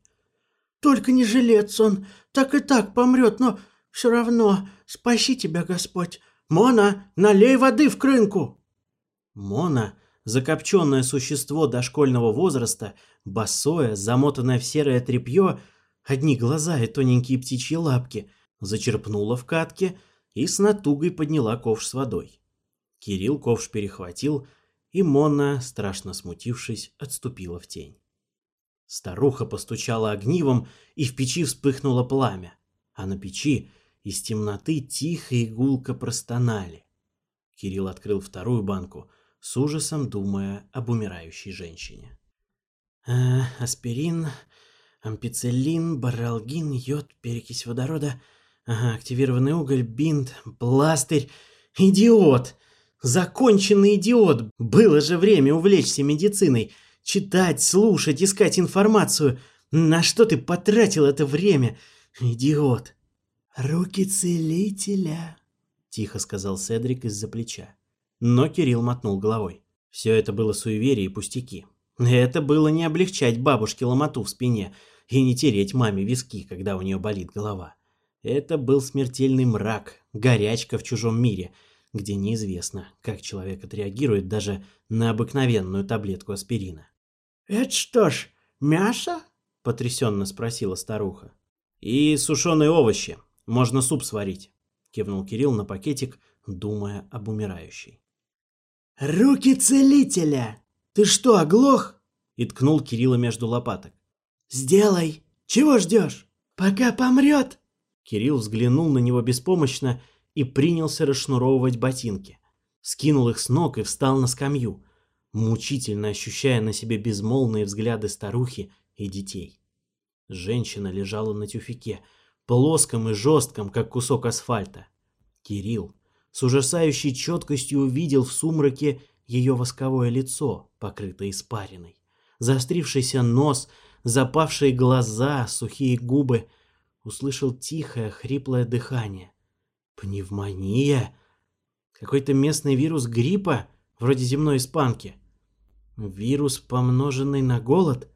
«Только не жилец он, так и так помрет, но все равно спаси тебя, Господь! Мона, налей воды в крынку!» Мона, закопченное существо дошкольного возраста, босое, замотанное в серое тряпье, одни глаза и тоненькие птичьи лапки, зачерпнула в катке и с натугой подняла ковш с водой. Кирилл ковш перехватил, и Мона, страшно смутившись, отступила в тень. Старуха постучала огнивом, и в печи вспыхнуло пламя, а на печи из темноты тихо и гулко простонали. Кирилл открыл вторую банку, с ужасом думая об умирающей женщине. «Э, «Аспирин, ампициллин, баралгин, йод, перекись водорода, ага, активированный уголь, бинт, пластырь. Идиот!» Законченный идиот! Было же время увлечься медициной. Читать, слушать, искать информацию. На что ты потратил это время? Идиот!» «Руки целителя», — тихо сказал Седрик из-за плеча. Но Кирилл мотнул головой. Все это было суеверие и пустяки. Это было не облегчать бабушке ломоту в спине и не тереть маме виски, когда у нее болит голова. Это был смертельный мрак, горячка в чужом мире — где неизвестно, как человек отреагирует даже на обыкновенную таблетку аспирина. «Это что ж, мясо?» — потрясенно спросила старуха. «И сушеные овощи. Можно суп сварить», — кивнул Кирилл на пакетик, думая об умирающей. «Руки целителя! Ты что, оглох?» — и ткнул Кирилла между лопаток. «Сделай! Чего ждешь? Пока помрет!» Кирилл взглянул на него беспомощно и принялся расшнуровывать ботинки. Скинул их с ног и встал на скамью, мучительно ощущая на себе безмолвные взгляды старухи и детей. Женщина лежала на тюфике, плоском и жестком, как кусок асфальта. Кирилл с ужасающей четкостью увидел в сумраке ее восковое лицо, покрытое испариной, заострившийся нос, запавшие глаза, сухие губы, услышал тихое, хриплое дыхание, Пневмония? Какой-то местный вирус гриппа, вроде земной испанки? Вирус, помноженный на голод?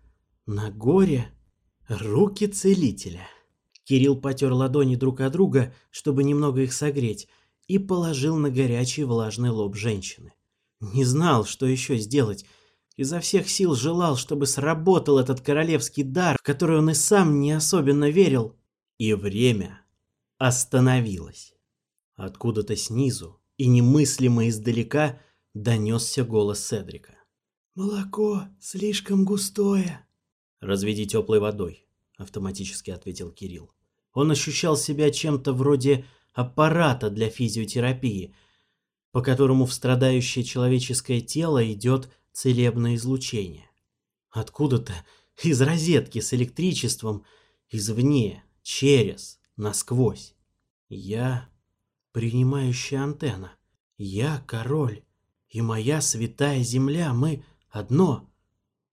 На горе? Руки целителя. Кирилл потер ладони друг от друга, чтобы немного их согреть, и положил на горячий влажный лоб женщины. Не знал, что еще сделать. Изо всех сил желал, чтобы сработал этот королевский дар, в который он и сам не особенно верил. И время остановилось. Откуда-то снизу и немыслимо издалека донесся голос Седрика. «Молоко слишком густое». «Разведи теплой водой», — автоматически ответил Кирилл. Он ощущал себя чем-то вроде аппарата для физиотерапии, по которому в страдающее человеческое тело идет целебное излучение. Откуда-то из розетки с электричеством, извне, через, насквозь. Я принимающая антенна. Я король, и моя святая земля, мы одно.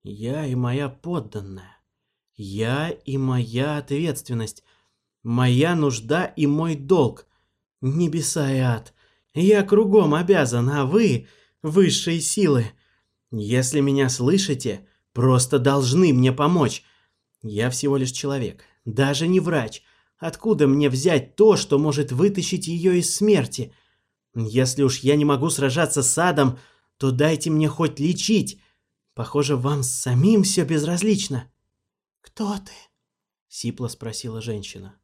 Я и моя подданная. Я и моя ответственность. Моя нужда и мой долг. Небеса и ад. Я кругом обязан, а вы — высшие силы. Если меня слышите, просто должны мне помочь. Я всего лишь человек, даже не врач — Откуда мне взять то, что может вытащить ее из смерти? Если уж я не могу сражаться с адом, то дайте мне хоть лечить. Похоже, вам самим все безразлично. «Кто ты?» — сипло спросила женщина.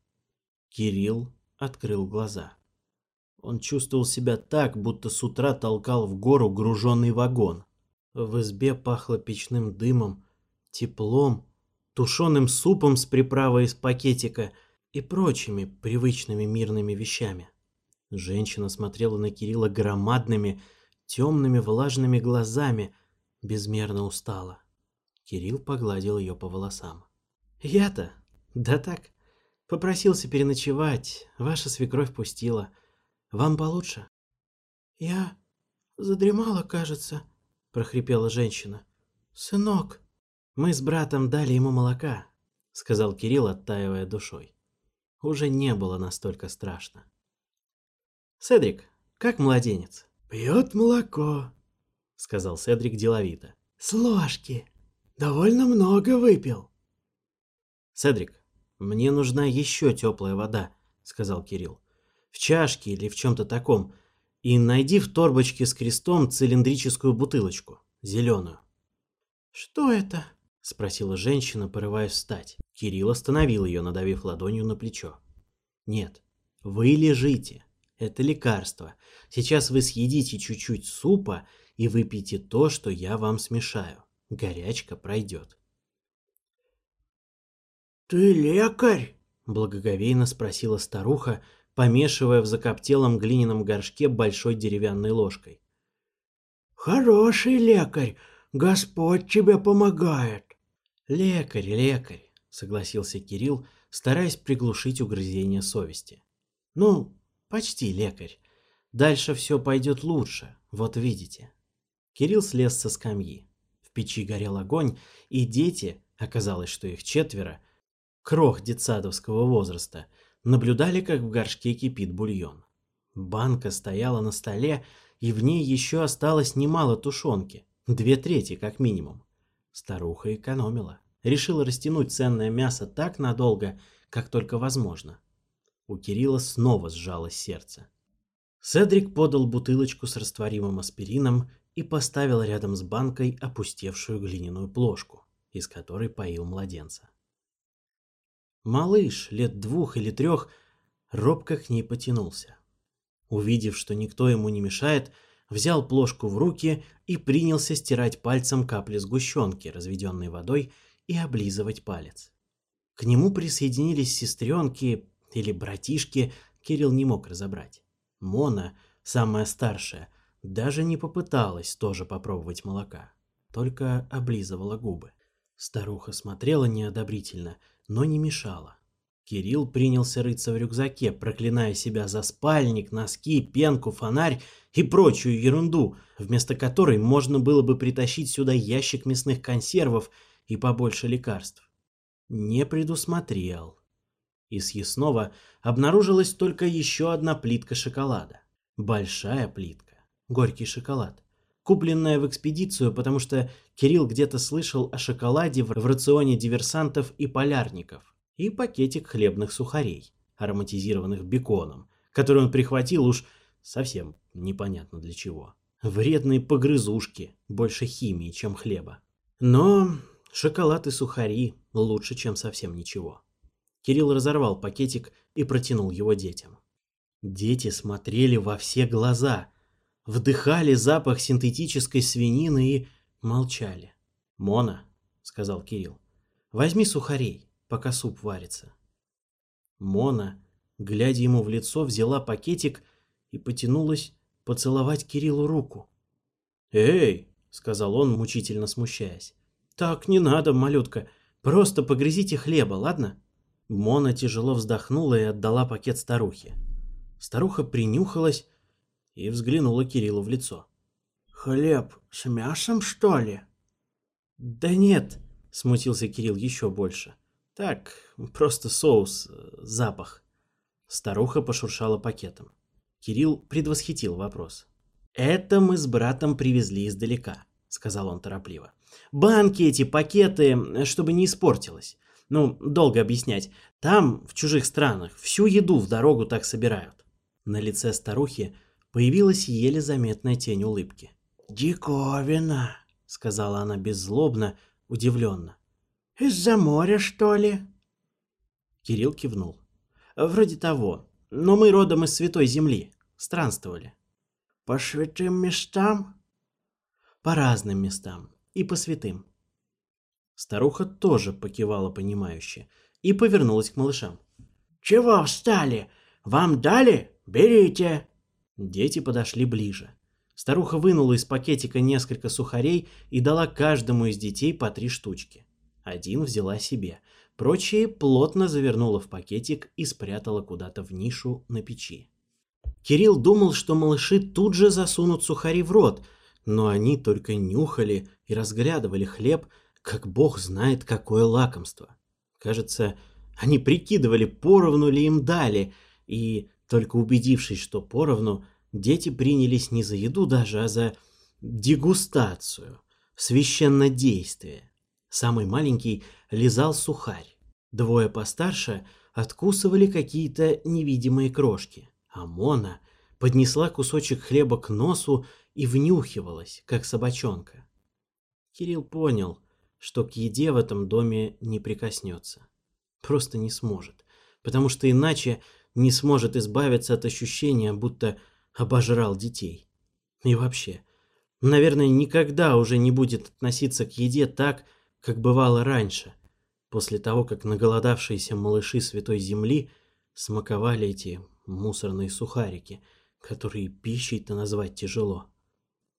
Кирилл открыл глаза. Он чувствовал себя так, будто с утра толкал в гору груженный вагон. В избе пахло печным дымом, теплом, тушеным супом с приправой из пакетика — и прочими привычными мирными вещами. Женщина смотрела на Кирилла громадными, темными, влажными глазами, безмерно устала. Кирилл погладил ее по волосам. «Я-то? Да так. Попросился переночевать, ваша свекровь пустила. Вам получше?» «Я задремала, кажется», — прохрипела женщина. «Сынок!» «Мы с братом дали ему молока», — сказал Кирилл, оттаивая душой уже не было настолько страшно. «Седрик, как младенец?» «Пьет молоко», — сказал Седрик деловито. «С ложки. Довольно много выпил». «Седрик, мне нужна еще теплая вода», — сказал Кирилл. «В чашке или в чем-то таком. И найди в торбочке с крестом цилиндрическую бутылочку, зеленую». «Что это?» — спросила женщина, порываясь встать. Кирилл остановил ее, надавив ладонью на плечо. «Нет, вы лежите. Это лекарство. Сейчас вы съедите чуть-чуть супа и выпейте то, что я вам смешаю. Горячка пройдет». «Ты лекарь?» — благоговейно спросила старуха, помешивая в закоптелом глиняном горшке большой деревянной ложкой. «Хороший лекарь! Господь тебе помогает!» «Лекарь, лекарь!» — согласился Кирилл, стараясь приглушить угрызение совести. «Ну, почти лекарь. Дальше все пойдет лучше, вот видите». Кирилл слез со скамьи. В печи горел огонь, и дети, оказалось, что их четверо, крох детсадовского возраста, наблюдали, как в горшке кипит бульон. Банка стояла на столе, и в ней еще осталось немало тушенки, две трети как минимум. Старуха экономила решил растянуть ценное мясо так надолго, как только возможно. У Кирилла снова сжалось сердце. Седрик подал бутылочку с растворимым аспирином и поставил рядом с банкой опустевшую глиняную плошку, из которой поил младенца. Малыш лет двух или трех робко к ней потянулся. Увидев, что никто ему не мешает, взял плошку в руки и принялся стирать пальцем капли сгущенки, разведенной водой, и облизывать палец. К нему присоединились сестренки или братишки, Кирилл не мог разобрать. Мона, самая старшая, даже не попыталась тоже попробовать молока, только облизывала губы. Старуха смотрела неодобрительно, но не мешала. Кирилл принялся рыться в рюкзаке, проклиная себя за спальник, носки, пенку, фонарь и прочую ерунду, вместо которой можно было бы притащить сюда ящик мясных консервов и побольше лекарств. Не предусмотрел. И съестного обнаружилась только еще одна плитка шоколада. Большая плитка. Горький шоколад. Купленная в экспедицию, потому что Кирилл где-то слышал о шоколаде в рационе диверсантов и полярников. И пакетик хлебных сухарей, ароматизированных беконом, который он прихватил уж совсем непонятно для чего. Вредные погрызушки, больше химии, чем хлеба. Но Шоколад и сухари лучше, чем совсем ничего. Кирилл разорвал пакетик и протянул его детям. Дети смотрели во все глаза, вдыхали запах синтетической свинины и молчали. «Мона», — сказал Кирилл, — «возьми сухарей, пока суп варится». Мона, глядя ему в лицо, взяла пакетик и потянулась поцеловать Кириллу руку. «Эй!» — сказал он, мучительно смущаясь. «Так не надо, малютка. Просто погрызите хлеба, ладно?» Мона тяжело вздохнула и отдала пакет старухе. Старуха принюхалась и взглянула Кириллу в лицо. «Хлеб с мясом, что ли?» «Да нет», — смутился Кирилл еще больше. «Так, просто соус, э, запах». Старуха пошуршала пакетом. Кирилл предвосхитил вопрос. «Это мы с братом привезли издалека», — сказал он торопливо. Банки эти, пакеты, чтобы не испортилось. Ну, долго объяснять. Там, в чужих странах, всю еду в дорогу так собирают. На лице старухи появилась еле заметная тень улыбки. «Диковина!» — сказала она беззлобно, удивленно. «Из-за моря, что ли?» Кирилл кивнул. «Вроде того. Но мы родом из Святой Земли. Странствовали». «По святым местам?» «По разным местам и по святым. Старуха тоже покивала понимающе и повернулась к малышам. «Чего встали? Вам дали? Берите!» Дети подошли ближе. Старуха вынула из пакетика несколько сухарей и дала каждому из детей по три штучки. Один взяла себе, прочие плотно завернула в пакетик и спрятала куда-то в нишу на печи. Кирилл думал, что малыши тут же засунут сухари в рот, но они только нюхали и разглядывали хлеб, как бог знает какое лакомство. Кажется, они прикидывали, поровну ли им дали, и, только убедившись, что поровну, дети принялись не за еду даже, а за дегустацию, священнодействие. Самый маленький лизал сухарь. Двое постарше откусывали какие-то невидимые крошки, а Мона поднесла кусочек хлеба к носу и внюхивалась, как собачонка. Кирилл понял, что к еде в этом доме не прикоснется. Просто не сможет, потому что иначе не сможет избавиться от ощущения, будто обожрал детей. И вообще, наверное, никогда уже не будет относиться к еде так, как бывало раньше, после того, как наголодавшиеся малыши Святой Земли смаковали эти мусорные сухарики, которые пищей-то назвать тяжело.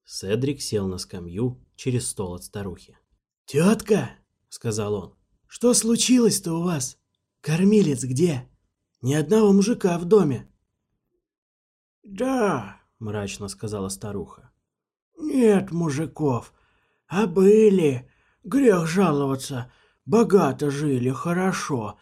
Седрик сел на скамью через стол от старухи. «Тетка!» — сказал он. «Что случилось-то у вас? Кормилец где? Ни одного мужика в доме!» «Да!» — мрачно сказала старуха. «Нет мужиков, а были. Грех жаловаться. Богато жили, хорошо.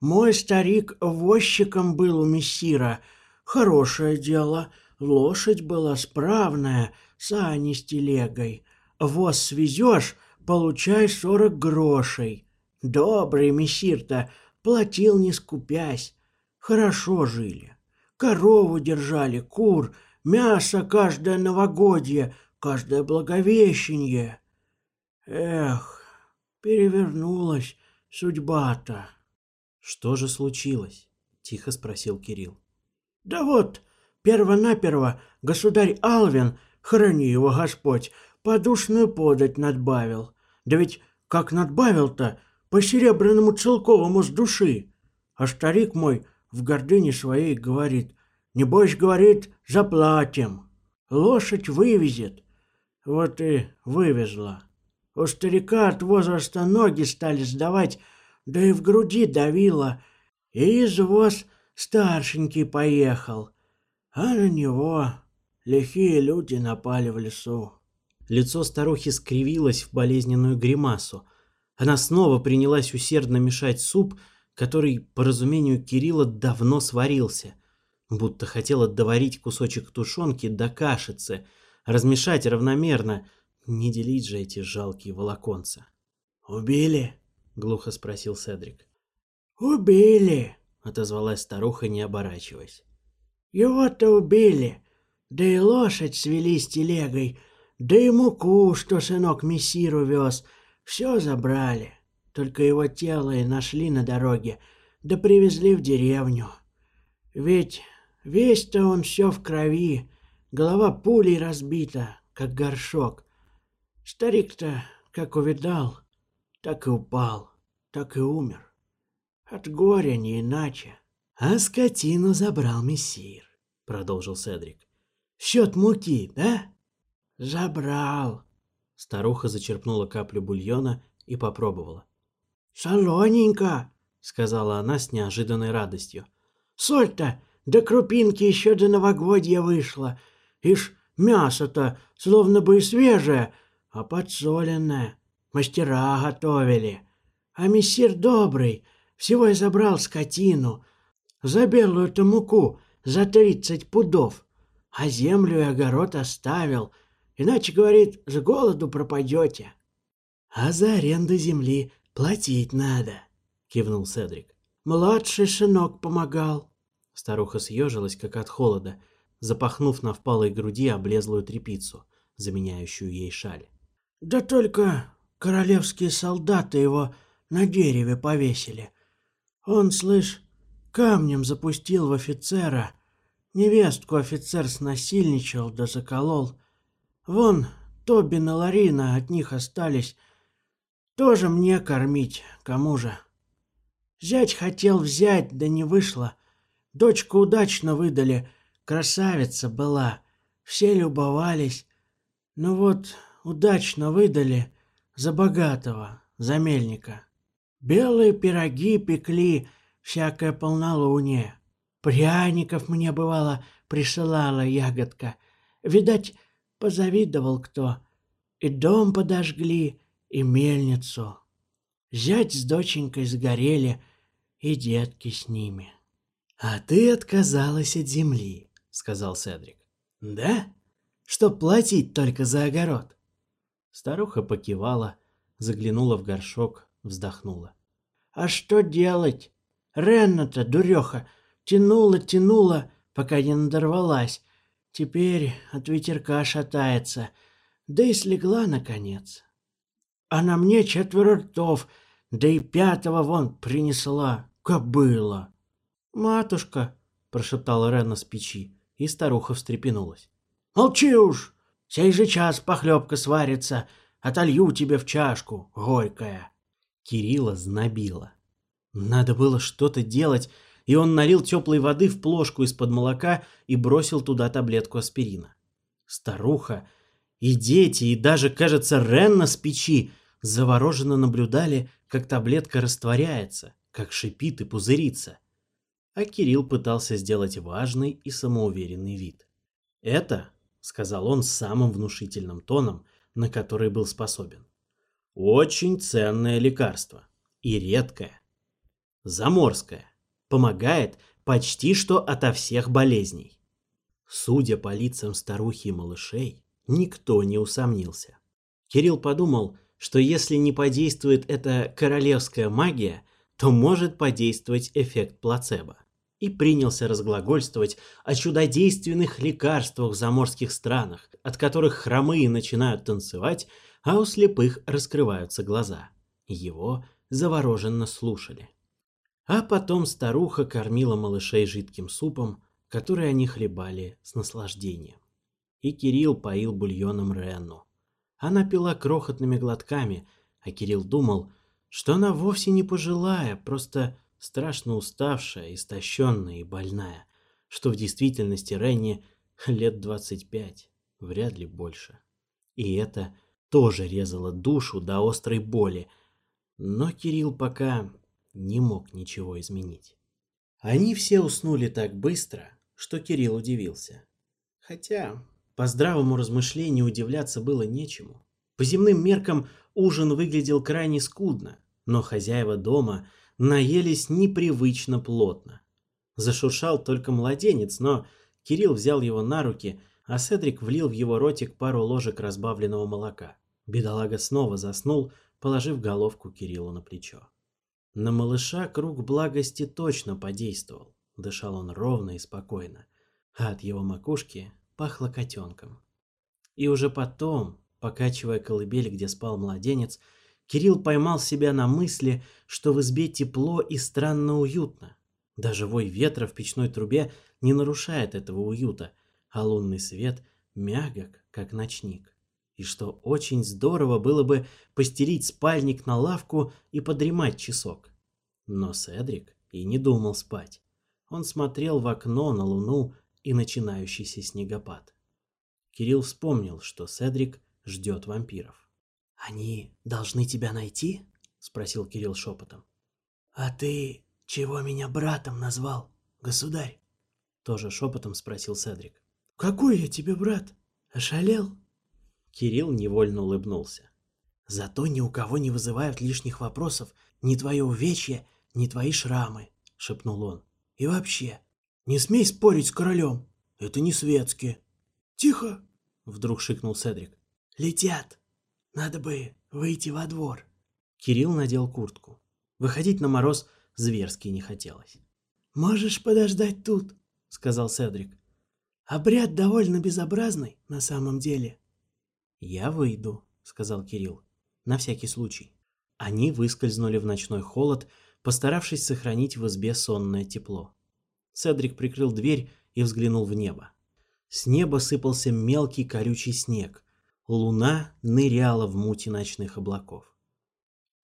Мой старик возчиком был у мессира. Хорошее дело. Лошадь была справная, сани с телегой воз свезешь, получай сорок грошей. Добрый мессир-то, платил не скупясь. Хорошо жили. Корову держали, кур, мясо каждое новогодье, каждое благовещенье. Эх, перевернулась судьба-то. Что же случилось? Тихо спросил Кирилл. Да вот, перво-наперво государь Алвин, храни его Господь, подушную подать надбавил. Да ведь как надбавил-то? По серебряному целковому с души. А старик мой в гордыне своей говорит, небось, говорит, заплатим. Лошадь вывезет. Вот и вывезла. У старика от возраста ноги стали сдавать, да и в груди давило. И извоз старшенький поехал, а на него лихие люди напали в лесу. Лицо старухи скривилось в болезненную гримасу. Она снова принялась усердно мешать суп, который, по разумению Кирилла, давно сварился. Будто хотела доварить кусочек тушенки до кашицы, размешать равномерно, не делить же эти жалкие волоконца. «Убили?» — глухо спросил Седрик. «Убили!» — отозвалась старуха, не оборачиваясь. «Его-то убили, да и лошадь свели с телегой, — да и муку, что сынок Мессиру вез, все забрали. Только его тело и нашли на дороге, да привезли в деревню. Ведь весь-то он все в крови, голова пулей разбита, как горшок. Старик-то как увидал, так и упал, так и умер. От горя не иначе. А скотину забрал мессир, продолжил Седрик. Счет муки, да? Забрал. Старуха зачерпнула каплю бульона и попробовала. «Солоненько!» — сказала она с неожиданной радостью. «Соль-то до крупинки еще до новогодья вышла. Ишь, мясо-то словно бы и свежее, а подсоленное. Мастера готовили. А мессир добрый, всего и забрал скотину. За белую-то муку, за тридцать пудов. А землю и огород оставил — Иначе, говорит, с голоду пропадете. А за аренду земли платить надо, кивнул Седрик. Младший шинок помогал. Старуха съежилась, как от холода, запахнув на впалой груди облезлую трепицу, заменяющую ей шаль. Да только королевские солдаты его на дереве повесили. Он, слышь, камнем запустил в офицера. Невестку офицер снасильничал да заколол. Вон, Тобин и Ларина от них остались. Тоже мне кормить, кому же. Зять хотел взять, да не вышло. Дочку удачно выдали, красавица была. Все любовались. Ну вот, удачно выдали за богатого, за мельника. Белые пироги пекли, всякое полнолуние. Пряников мне бывало присылала ягодка. Видать, позавидовал кто. И дом подожгли, и мельницу. Зять с доченькой сгорели, и детки с ними. «А ты отказалась от земли», — сказал Седрик. «Да? Что платить только за огород?» Старуха покивала, заглянула в горшок, вздохнула. «А что делать? Ренна-то, дуреха, тянула, тянула, пока не надорвалась, Теперь от ветерка шатается, да и слегла, наконец. А на мне четверо ртов, да и пятого вон принесла кобыла. «Матушка!» – прошептала Рена с печи, и старуха встрепенулась. «Молчи уж! Сей же час похлебка сварится, отолью тебе в чашку, горькая!» Кирилла знобила. Надо было что-то делать, и он налил теплой воды в плошку из-под молока и бросил туда таблетку аспирина. Старуха и дети, и даже, кажется, Ренна с печи завороженно наблюдали, как таблетка растворяется, как шипит и пузырится. А Кирилл пытался сделать важный и самоуверенный вид. «Это», — сказал он самым внушительным тоном, на который был способен, — «очень ценное лекарство. И редкое. Заморское помогает почти что ото всех болезней. Судя по лицам старухи и малышей, никто не усомнился. Кирилл подумал, что если не подействует эта королевская магия, то может подействовать эффект плацебо. И принялся разглагольствовать о чудодейственных лекарствах в заморских странах, от которых хромые начинают танцевать, а у слепых раскрываются глаза. Его завороженно слушали. А потом старуха кормила малышей жидким супом, который они хлебали с наслаждением. И Кирилл поил бульоном Ренну. Она пила крохотными глотками, а Кирилл думал, что она вовсе не пожилая, просто страшно уставшая, истощенная и больная, что в действительности Ренни лет 25, вряд ли больше. И это тоже резало душу до острой боли. Но Кирилл пока не мог ничего изменить. Они все уснули так быстро, что Кирилл удивился. Хотя, по здравому размышлению удивляться было нечему. По земным меркам ужин выглядел крайне скудно, но хозяева дома наелись непривычно плотно. Зашуршал только младенец, но Кирилл взял его на руки, а Седрик влил в его ротик пару ложек разбавленного молока. Бедолага снова заснул, положив головку Кириллу на плечо. На малыша круг благости точно подействовал. Дышал он ровно и спокойно, а от его макушки пахло котенком. И уже потом, покачивая колыбель, где спал младенец, Кирилл поймал себя на мысли, что в избе тепло и странно уютно. Даже вой ветра в печной трубе не нарушает этого уюта, а лунный свет мягок, как ночник и что очень здорово было бы постелить спальник на лавку и подремать часок. Но Седрик и не думал спать. Он смотрел в окно на луну и начинающийся снегопад. Кирилл вспомнил, что Седрик ждет вампиров. «Они должны тебя найти?» — спросил Кирилл шепотом. «А ты чего меня братом назвал, государь?» Тоже шепотом спросил Седрик. «Какой я тебе брат? Ошалел?» Кирилл невольно улыбнулся. «Зато ни у кого не вызывают лишних вопросов ни твое увечье, ни твои шрамы», — шепнул он. «И вообще, не смей спорить с королем, это не светски». «Тихо!» — вдруг шикнул Седрик. «Летят! Надо бы выйти во двор». Кирилл надел куртку. Выходить на мороз зверски не хотелось. «Можешь подождать тут», — сказал Седрик. «Обряд довольно безобразный на самом деле, «Я выйду», — сказал Кирилл. «На всякий случай». Они выскользнули в ночной холод, постаравшись сохранить в избе сонное тепло. Седрик прикрыл дверь и взглянул в небо. С неба сыпался мелкий колючий снег. Луна ныряла в мути ночных облаков.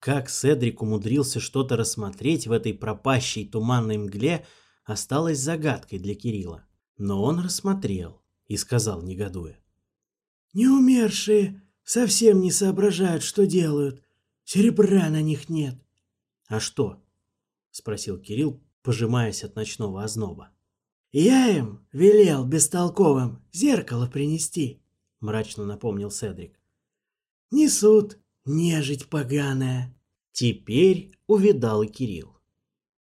Как Седрик умудрился что-то рассмотреть в этой пропащей туманной мгле, осталось загадкой для Кирилла. Но он рассмотрел и сказал, негодуя. Неумершие совсем не соображают, что делают. Серебра на них нет. А что? Спросил Кирилл, пожимаясь от ночного озноба. Я им велел бестолковым зеркало принести, мрачно напомнил Седрик. Несут, нежить поганая. Теперь увидал и Кирилл.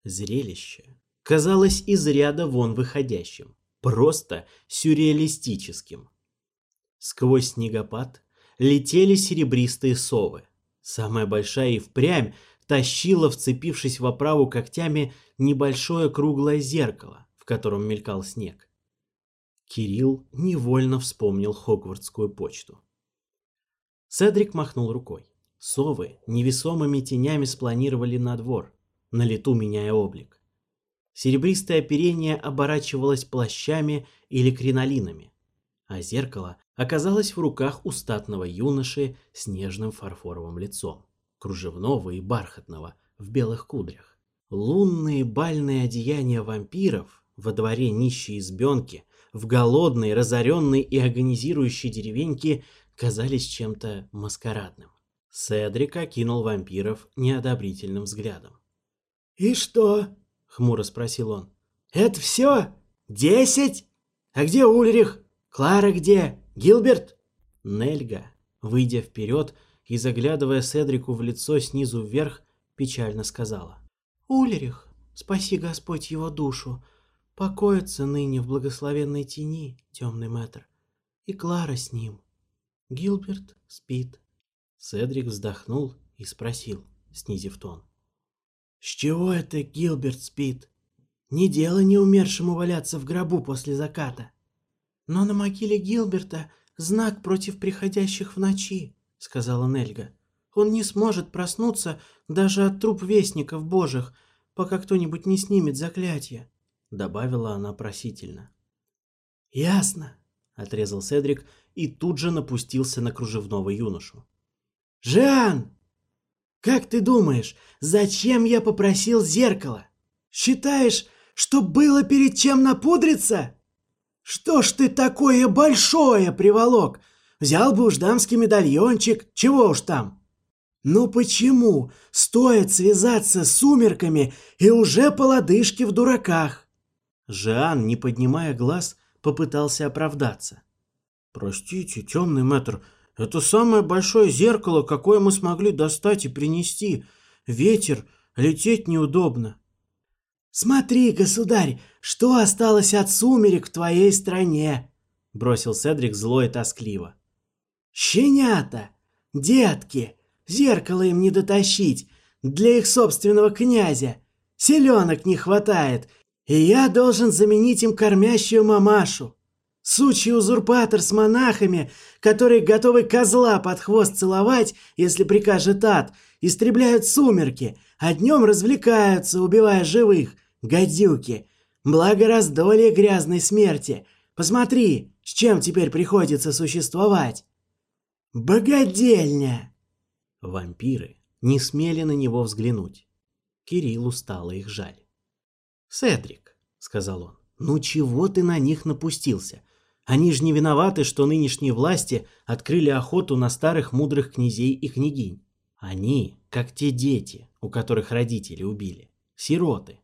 Зрелище казалось из ряда вон выходящим, просто сюрреалистическим. Сквозь снегопад летели серебристые совы. Самая большая и впрямь тащила, вцепившись в оправу когтями, небольшое круглое зеркало, в котором мелькал снег. Кирилл невольно вспомнил Хогвартскую почту. Седрик махнул рукой. Совы невесомыми тенями спланировали на двор, на лету меняя облик. Серебристое оперение оборачивалось плащами или кринолинами а зеркало оказалось в руках у статного юноши с нежным фарфоровым лицом, кружевного и бархатного, в белых кудрях. Лунные бальные одеяния вампиров во дворе нищей избенки, в голодной, разоренной и агонизирующей деревеньке казались чем-то маскарадным. Седрик окинул вампиров неодобрительным взглядом. «И что?» — хмуро спросил он. «Это все? Десять? А где Ульрих?» «Клара где? Гилберт?» Нельга, выйдя вперед и заглядывая Седрику в лицо снизу вверх, печально сказала. «Улерих, спаси Господь его душу, покоится ныне в благословенной тени, темный мэтр, и Клара с ним. Гилберт спит». Седрик вздохнул и спросил, снизив тон. «С чего это Гилберт спит? Не дело неумершему валяться в гробу после заката». «Но на могиле Гилберта знак против приходящих в ночи», — сказала Нельга. «Он не сможет проснуться даже от труп вестников божьих, пока кто-нибудь не снимет заклятие», — добавила она просительно. «Ясно», — отрезал Седрик и тут же напустился на кружевного юношу. «Жан!» Как ты думаешь, зачем я попросил зеркало? Считаешь, что было перед чем напудриться? «Что ж ты такое большое приволок? Взял бы уж дамский медальончик, чего уж там!» «Ну почему стоит связаться с сумерками и уже по лодыжке в дураках?» Жан, не поднимая глаз, попытался оправдаться. «Простите, темный метр. это самое большое зеркало, какое мы смогли достать и принести. Ветер, лететь неудобно». «Смотри, государь, что осталось от сумерек в твоей стране!» — бросил Седрик зло и тоскливо. «Щенята! Детки! Зеркало им не дотащить! Для их собственного князя! Селенок не хватает, и я должен заменить им кормящую мамашу! Сучий узурпатор с монахами, которые готовы козла под хвост целовать, если прикажет ад, истребляют сумерки, а днем развлекаются, убивая живых!» гадюки! Благо раздоли грязной смерти! Посмотри, с чем теперь приходится существовать!» «Богадельня!» Вампиры не смели на него взглянуть. Кириллу стало их жаль. «Седрик», — сказал он, — «ну чего ты на них напустился? Они же не виноваты, что нынешние власти открыли охоту на старых мудрых князей и княгинь. Они, как те дети, у которых родители убили, сироты,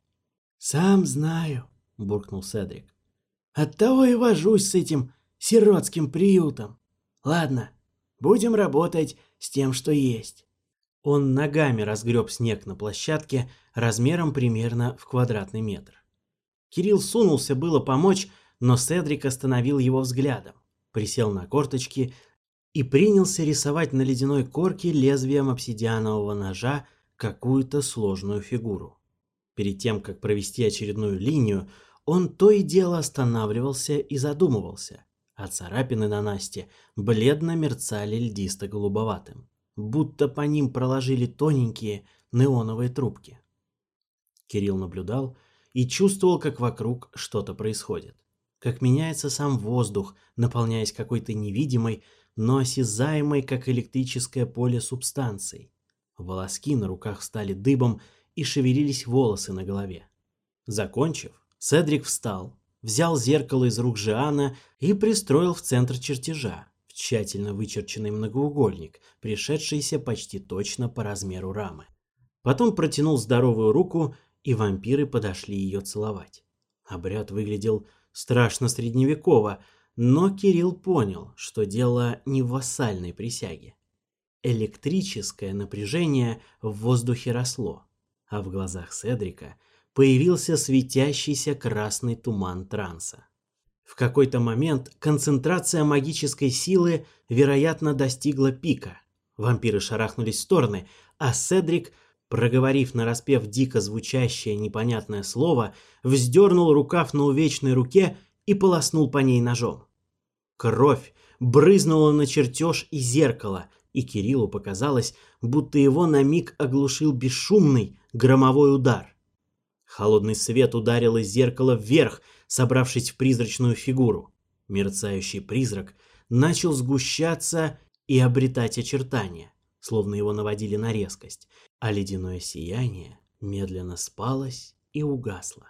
«Сам знаю», — буркнул Седрик. «Оттого «А и вожусь с этим сиротским приютом. Ладно, будем работать с тем, что есть». Он ногами разгреб снег на площадке размером примерно в квадратный метр. Кирилл сунулся было помочь, но Седрик остановил его взглядом, присел на корточки и принялся рисовать на ледяной корке лезвием обсидианового ножа какую-то сложную фигуру. Перед тем, как провести очередную линию, он то и дело останавливался и задумывался, а царапины на Насте бледно мерцали льдисто-голубоватым, будто по ним проложили тоненькие неоновые трубки. Кирилл наблюдал и чувствовал, как вокруг что-то происходит, как меняется сам воздух, наполняясь какой-то невидимой, но осязаемой, как электрическое поле, субстанцией. Волоски на руках стали дыбом, и шевелились волосы на голове. Закончив, Седрик встал, взял зеркало из рук Жиана и пристроил в центр чертежа, в тщательно вычерченный многоугольник, пришедшийся почти точно по размеру рамы. Потом протянул здоровую руку, и вампиры подошли ее целовать. Обряд выглядел страшно средневеково, но Кирилл понял, что дело не в вассальной присяге. Электрическое напряжение в воздухе росло, а в глазах Седрика появился светящийся красный туман транса. В какой-то момент концентрация магической силы, вероятно, достигла пика. Вампиры шарахнулись в стороны, а Седрик, проговорив нараспев дико звучащее непонятное слово, вздернул рукав на увечной руке и полоснул по ней ножом. Кровь брызнула на чертеж и зеркало, и Кириллу показалось, будто его на миг оглушил бесшумный, громовой удар. Холодный свет ударил из зеркала вверх, собравшись в призрачную фигуру. Мерцающий призрак начал сгущаться и обретать очертания, словно его наводили на резкость, а ледяное сияние медленно спалось и угасло.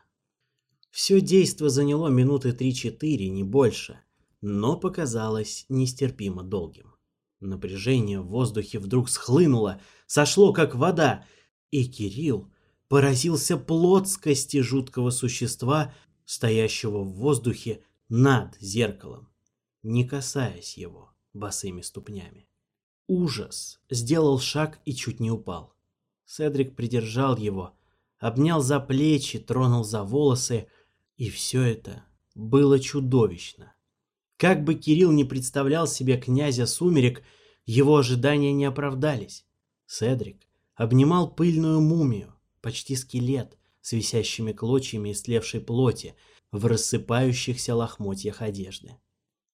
Все действо заняло минуты три-четыре, не больше, но показалось нестерпимо долгим. Напряжение в воздухе вдруг схлынуло, сошло как вода, и Кирилл поразился плотскости жуткого существа, стоящего в воздухе над зеркалом, не касаясь его босыми ступнями. Ужас сделал шаг и чуть не упал. Седрик придержал его, обнял за плечи, тронул за волосы, и все это было чудовищно. Как бы Кирилл не представлял себе князя Сумерек, его ожидания не оправдались. Седрик обнимал пыльную мумию, почти скелет, с висящими клочьями истлевшей плоти в рассыпающихся лохмотьях одежды.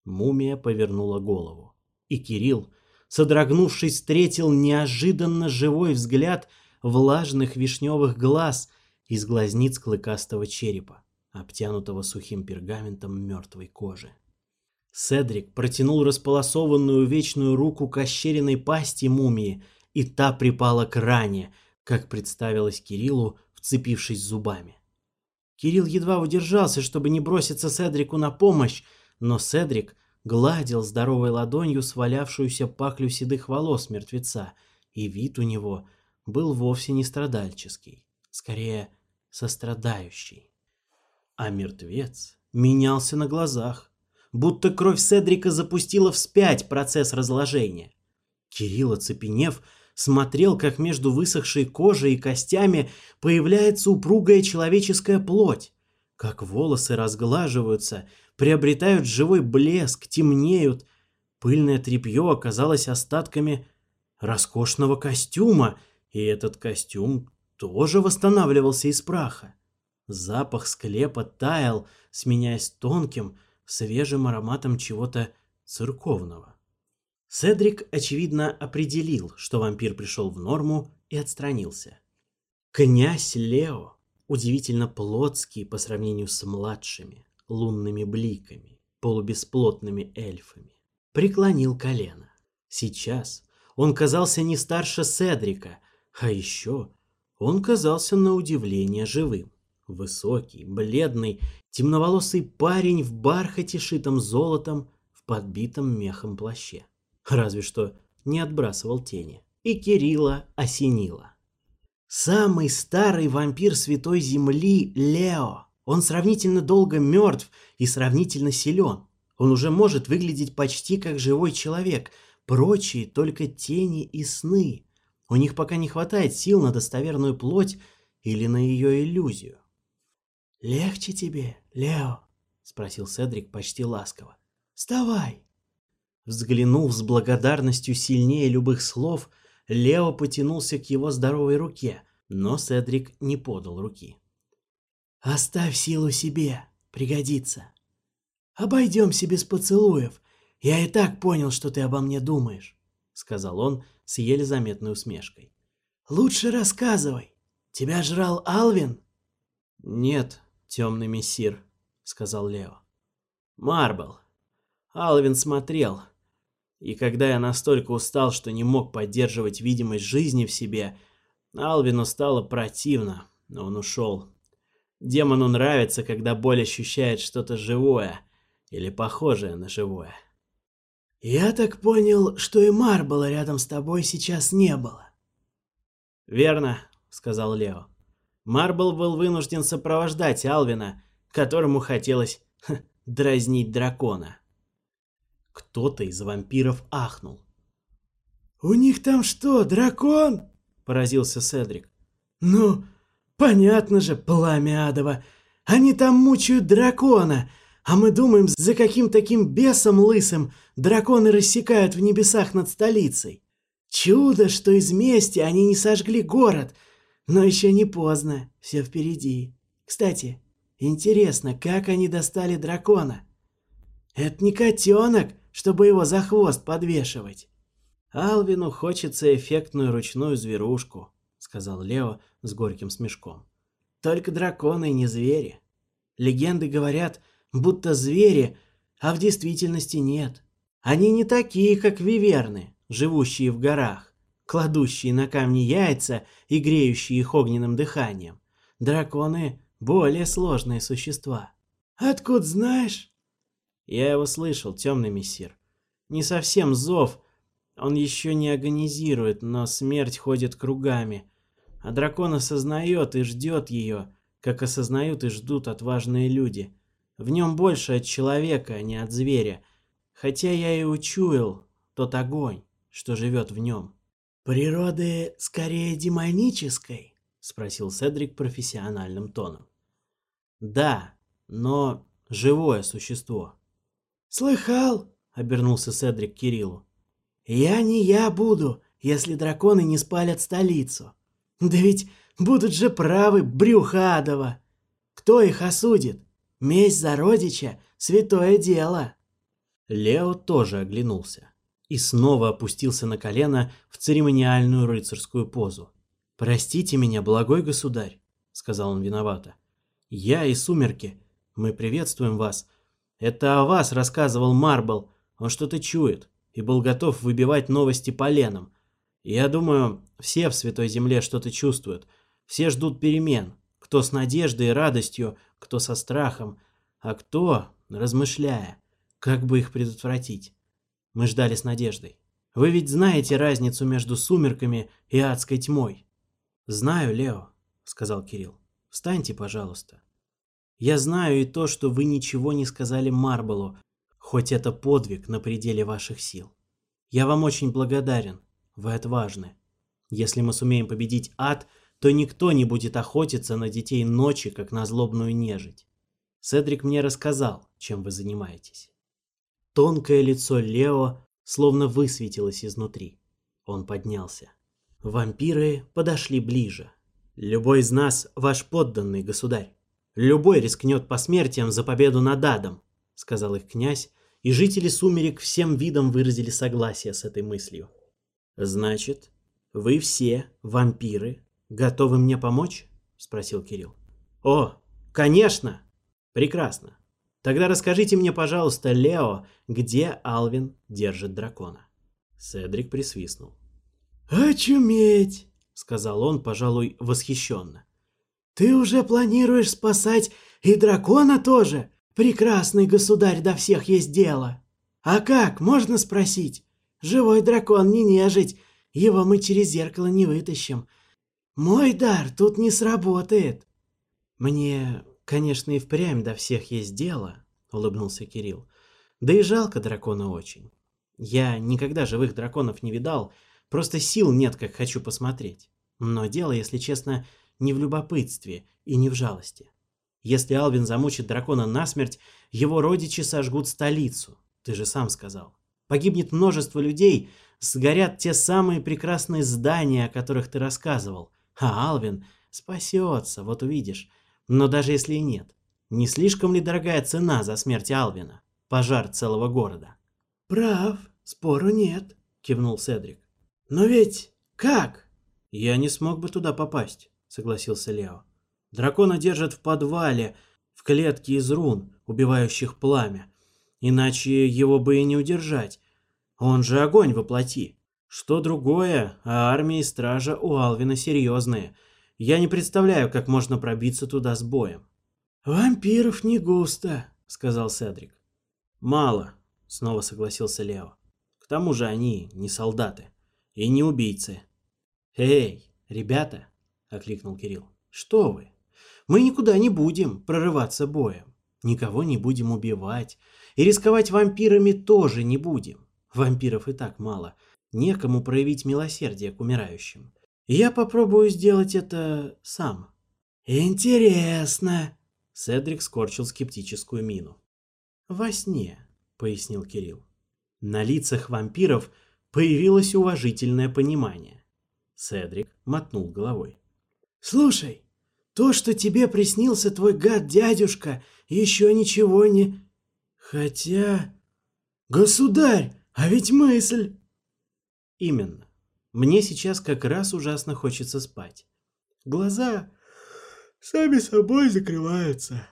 Мумия повернула голову, и Кирилл, содрогнувшись, встретил неожиданно живой взгляд влажных вишневых глаз из глазниц клыкастого черепа, обтянутого сухим пергаментом мертвой кожи. Седрик протянул располосованную вечную руку к ощеренной пасти мумии – и та припала к ране, как представилось Кириллу, вцепившись зубами. Кирилл едва удержался, чтобы не броситься Седрику на помощь, но Седрик гладил здоровой ладонью свалявшуюся паклю седых волос мертвеца, и вид у него был вовсе не страдальческий, скорее сострадающий. А мертвец менялся на глазах, будто кровь Седрика запустила вспять процесс разложения. Кирилл, оцепенев, смотрел, как между высохшей кожей и костями появляется упругая человеческая плоть, как волосы разглаживаются, приобретают живой блеск, темнеют. Пыльное тряпье оказалось остатками роскошного костюма, и этот костюм тоже восстанавливался из праха. Запах склепа таял, сменяясь тонким, свежим ароматом чего-то церковного. Седрик, очевидно, определил, что вампир пришел в норму и отстранился. Князь Лео удивительно плотский по сравнению с младшими, лунными бликами, полубесплотными эльфами, преклонил колено. Сейчас он казался не старше Седрика, а еще он казался на удивление живым. Высокий, бледный, темноволосый парень в бархате, шитом золотом, в подбитом мехом плаще. разве что не отбрасывал тени. И Кирилла осенило. Самый старый вампир Святой Земли – Лео. Он сравнительно долго мертв и сравнительно силен. Он уже может выглядеть почти как живой человек, прочие только тени и сны. У них пока не хватает сил на достоверную плоть или на ее иллюзию. «Легче тебе, Лео?» – спросил Седрик почти ласково. «Вставай!» Взглянув с благодарностью сильнее любых слов, Лео потянулся к его здоровой руке, но Седрик не подал руки. «Оставь силу себе, пригодится. Обойдемся без поцелуев. Я и так понял, что ты обо мне думаешь», — сказал он с еле заметной усмешкой. «Лучше рассказывай. Тебя жрал Алвин?» «Нет, темный мессир», — сказал Лео. «Марбл. Алвин смотрел, и когда я настолько устал, что не мог поддерживать видимость жизни в себе, Алвину стало противно, но он ушел. Демону нравится, когда боль ощущает что-то живое или похожее на живое. «Я так понял, что и Марбала рядом с тобой сейчас не было». «Верно», — сказал Лео. Марбл был вынужден сопровождать Алвина, которому хотелось ха, дразнить дракона. Кто-то из вампиров ахнул. «У них там что, дракон?» – поразился Седрик. «Ну, понятно же, пламя адово. Они там мучают дракона, а мы думаем, за каким таким бесом лысым драконы рассекают в небесах над столицей. Чудо, что из мести они не сожгли город, но еще не поздно, все впереди. Кстати, интересно, как они достали дракона?» «Это не котенок, чтобы его за хвост подвешивать. Алвину хочется эффектную ручную зверушку, сказал Лео с горьким смешком. Только драконы не звери. Легенды говорят, будто звери, а в действительности нет. Они не такие, как виверны, живущие в горах, кладущие на камни яйца и греющие их огненным дыханием. Драконы — более сложные существа. «Откуда знаешь?» Я его слышал, темный мессир. Не совсем зов. Он еще не агонизирует, но смерть ходит кругами. А дракон осознает и ждет ее, как осознают и ждут отважные люди. В нем больше от человека, а не от зверя. Хотя я и учуял тот огонь, что живет в нем. «Природы скорее демонической?» — спросил Седрик профессиональным тоном. «Да, но живое существо», «Слыхал!» — обернулся Седрик к Кириллу. «Я не я буду, если драконы не спалят столицу. Да ведь будут же правы брюха Кто их осудит? Месть за родича — святое дело!» Лео тоже оглянулся и снова опустился на колено в церемониальную рыцарскую позу. «Простите меня, благой государь», — сказал он виновато. «Я и сумерки. Мы приветствуем вас это о вас рассказывал Марбл. Он что-то чует и был готов выбивать новости поленом. Я думаю, все в Святой Земле что-то чувствуют. Все ждут перемен. Кто с надеждой и радостью, кто со страхом, а кто, размышляя, как бы их предотвратить. Мы ждали с надеждой. Вы ведь знаете разницу между сумерками и адской тьмой. «Знаю, Лео», — сказал Кирилл. «Встаньте, пожалуйста». Я знаю и то, что вы ничего не сказали Марблу, хоть это подвиг на пределе ваших сил. Я вам очень благодарен, вы отважны. Если мы сумеем победить ад, то никто не будет охотиться на детей ночи, как на злобную нежить. Седрик мне рассказал, чем вы занимаетесь. Тонкое лицо Лео словно высветилось изнутри. Он поднялся. Вампиры подошли ближе. Любой из нас ваш подданный, государь. Любой рискнет посмертием за победу над адом, сказал их князь, и жители сумерек всем видом выразили согласие с этой мыслью. Значит, вы все, вампиры, готовы мне помочь? спросил Кирилл. О, конечно! Прекрасно. Тогда расскажите мне, пожалуйста, Лео, где Алвин держит дракона? Седрик присвистнул. «Очуметь!» — сказал он, пожалуй, восхищенно. Ты уже планируешь спасать и дракона тоже? Прекрасный государь, до всех есть дело. А как, можно спросить? Живой дракон не нежить, его мы через зеркало не вытащим. Мой дар тут не сработает. Мне, конечно, и впрямь до всех есть дело, улыбнулся Кирилл. Да и жалко дракона очень. Я никогда живых драконов не видал, просто сил нет, как хочу посмотреть. Но дело, если честно, не в любопытстве и не в жалости. Если Алвин замучит дракона насмерть, его родичи сожгут столицу, ты же сам сказал. Погибнет множество людей, сгорят те самые прекрасные здания, о которых ты рассказывал. А Алвин спасется, вот увидишь. Но даже если и нет, не слишком ли дорогая цена за смерть Алвина? Пожар целого города. «Прав, спору нет», — кивнул Седрик. «Но ведь как?» «Я не смог бы туда попасть. — согласился Лео. «Дракона держат в подвале, в клетке из рун, убивающих пламя. Иначе его бы и не удержать. Он же огонь воплоти. Что другое, а армии и стража у Алвина серьезные. Я не представляю, как можно пробиться туда с боем». «Вампиров не густо», — сказал Седрик. «Мало», — снова согласился Лео. «К тому же они не солдаты и не убийцы». «Эй, ребята!» — окликнул Кирилл. «Что вы? Мы никуда не будем прорываться боем. Никого не будем убивать. И рисковать вампирами тоже не будем. Вампиров и так мало. Некому проявить милосердие к умирающим. Я попробую сделать это сам». «Интересно!» — Седрик скорчил скептическую мину. «Во сне», — пояснил Кирилл. На лицах вампиров появилось уважительное понимание. Седрик мотнул головой. Слушай, то, что тебе приснился твой гад-дядюшка, еще ничего не... Хотя... Государь, а ведь мысль... Именно. Мне сейчас как раз ужасно хочется спать. Глаза сами собой закрываются.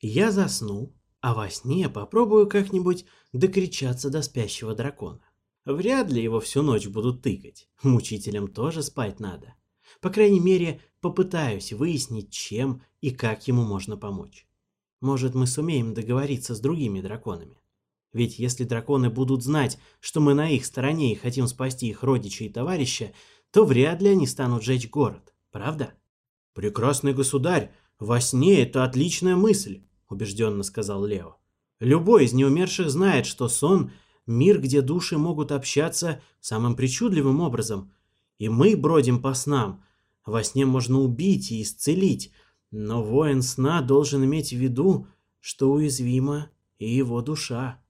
Я засну, а во сне попробую как-нибудь докричаться до спящего дракона. Вряд ли его всю ночь будут тыкать. Мучителям тоже спать надо. По крайней мере, попытаюсь выяснить, чем и как ему можно помочь. Может, мы сумеем договориться с другими драконами. Ведь если драконы будут знать, что мы на их стороне и хотим спасти их родичей и товарища, то вряд ли они станут жечь город, правда? «Прекрасный государь, во сне это отличная мысль», — убежденно сказал Лео. «Любой из неумерших знает, что сон — мир, где души могут общаться самым причудливым образом, и мы бродим по снам. Во сне можно убить и исцелить, но воин сна должен иметь в виду, что уязвима и его душа.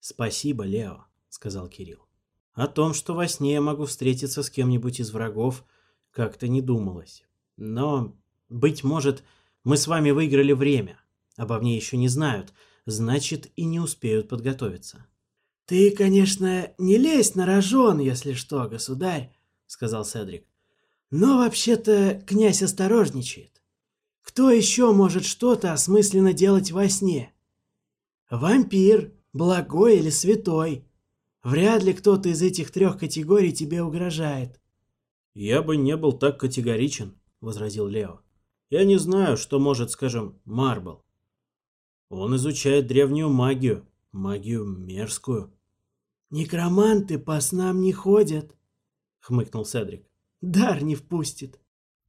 «Спасибо, Лео», — сказал Кирилл. О том, что во сне я могу встретиться с кем-нибудь из врагов, как-то не думалось. Но, быть может, мы с вами выиграли время. Обо мне еще не знают, значит, и не успеют подготовиться. «Ты, конечно, не лезь на рожон, если что, государь», сказал Седрик. Но вообще-то князь осторожничает. Кто еще может что-то осмысленно делать во сне? Вампир, благой или святой. Вряд ли кто-то из этих трех категорий тебе угрожает. Я бы не был так категоричен, возразил Лео. Я не знаю, что может, скажем, Марбл. Он изучает древнюю магию, магию мерзкую. Некроманты по снам не ходят, хмыкнул Седрик. «Дар не впустит».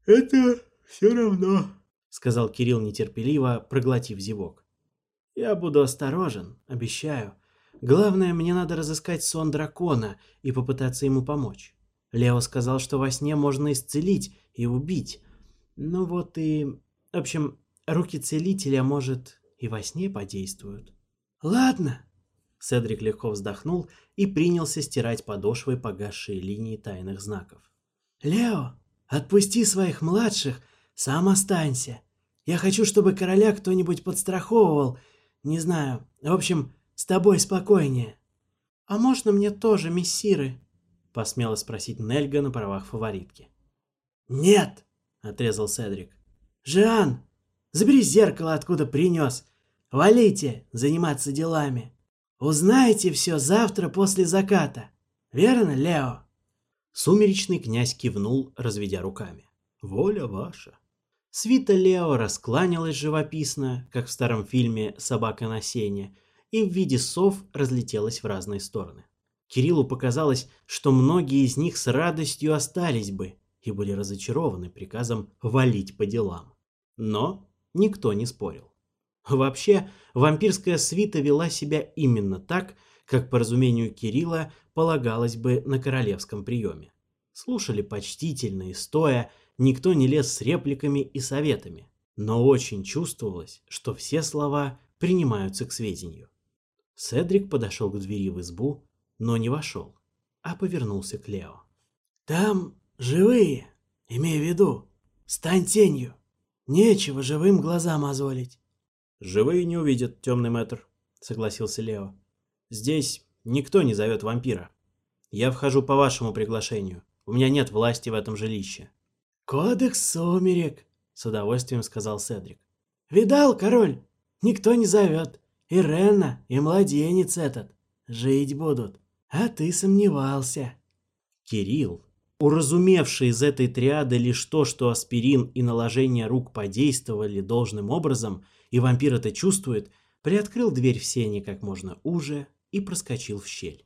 «Это все равно», — сказал Кирилл нетерпеливо, проглотив зевок. «Я буду осторожен, обещаю. Главное, мне надо разыскать сон дракона и попытаться ему помочь. Лео сказал, что во сне можно исцелить и убить. Ну вот и... В общем, руки целителя, может, и во сне подействуют». «Ладно», Седрик легко вздохнул и принялся стирать подошвы погасшие линии тайных знаков. «Лео, отпусти своих младших, сам останься. Я хочу, чтобы короля кто-нибудь подстраховывал. Не знаю, в общем, с тобой спокойнее». «А можно мне тоже, мессиры?» — посмела спросить Нельга на правах фаворитки. «Нет!» — отрезал Седрик. «Жан, забери зеркало, откуда принес. Валите заниматься делами!» Узнаете все завтра после заката. Верно, Лео?» Сумеречный князь кивнул, разведя руками. «Воля ваша!» Свита Лео раскланялась живописно, как в старом фильме «Собака на сене», и в виде сов разлетелась в разные стороны. Кириллу показалось, что многие из них с радостью остались бы и были разочарованы приказом валить по делам. Но никто не спорил. Вообще, вампирская свита вела себя именно так, как по разумению Кирилла полагалось бы на королевском приеме. Слушали почтительно и стоя, никто не лез с репликами и советами, но очень чувствовалось, что все слова принимаются к сведению. Седрик подошел к двери в избу, но не вошел, а повернулся к Лео. «Там живые, имею в виду, стань тенью, нечего живым глаза мозолить». «Живые не увидят, темный мэтр», — согласился Лео. «Здесь никто не зовет вампира. Я вхожу по вашему приглашению. У меня нет власти в этом жилище». «Кодекс сумерек», — с удовольствием сказал Седрик. «Видал, король? Никто не зовет. И Ренна, и младенец этот. Жить будут. А ты сомневался». Кирилл, уразумевший из этой триады лишь то, что аспирин и наложение рук подействовали должным образом, — и вампир это чувствует, приоткрыл дверь в сене как можно уже и проскочил в щель.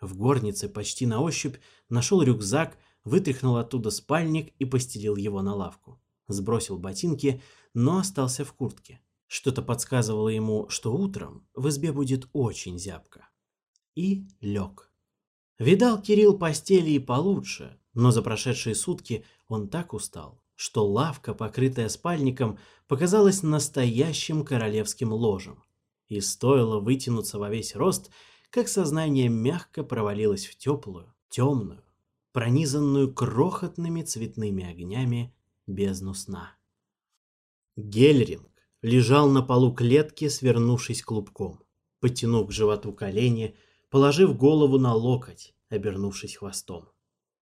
В горнице почти на ощупь нашел рюкзак, вытряхнул оттуда спальник и постелил его на лавку. Сбросил ботинки, но остался в куртке. Что-то подсказывало ему, что утром в избе будет очень зябко. И лег. Видал Кирилл постели и получше, но за прошедшие сутки он так устал, что лавка, покрытая спальником, показалась настоящим королевским ложем. И стоило вытянуться во весь рост, как сознание мягко провалилось в теплую, темную, пронизанную крохотными цветными огнями бездну сна. Гельринг лежал на полу клетки, свернувшись клубком, потянув к животу колени, положив голову на локоть, обернувшись хвостом.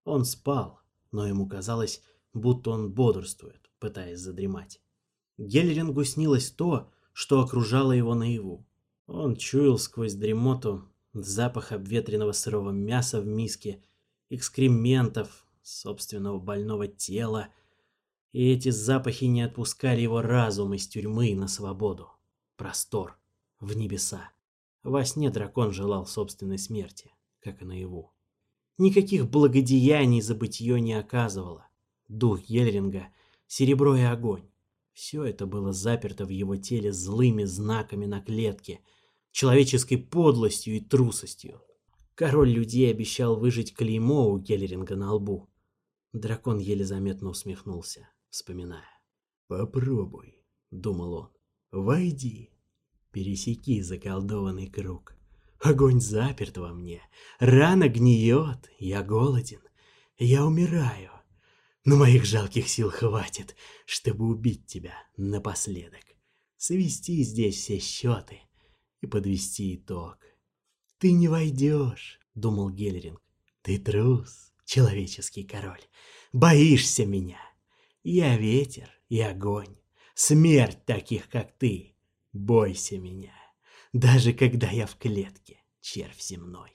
Он спал, но ему казалось, будто он бодрствует, пытаясь задремать. Гельрингу снилось то, что окружало его наяву. Он чуял сквозь дремоту запах обветренного сырого мяса в миске, экскрементов, собственного больного тела, и эти запахи не отпускали его разум из тюрьмы на свободу, простор, в небеса. Во сне дракон желал собственной смерти, как и наяву. Никаких благодеяний забытье не оказывало дух Гельринга, серебро и огонь. Все это было заперто в его теле злыми знаками на клетке, человеческой подлостью и трусостью. Король людей обещал выжить клеймо у Геллеринга на лбу. Дракон еле заметно усмехнулся, вспоминая. «Попробуй», — думал он. «Войди». Пересеки заколдованный круг. Огонь заперт во мне, рана гниет, я голоден, я умираю но моих жалких сил хватит, чтобы убить тебя напоследок, свести здесь все счеты и подвести итог. «Ты не войдешь», — думал Гельринг. «Ты трус, человеческий король, боишься меня. Я ветер и огонь, смерть таких, как ты. Бойся меня, даже когда я в клетке, червь земной».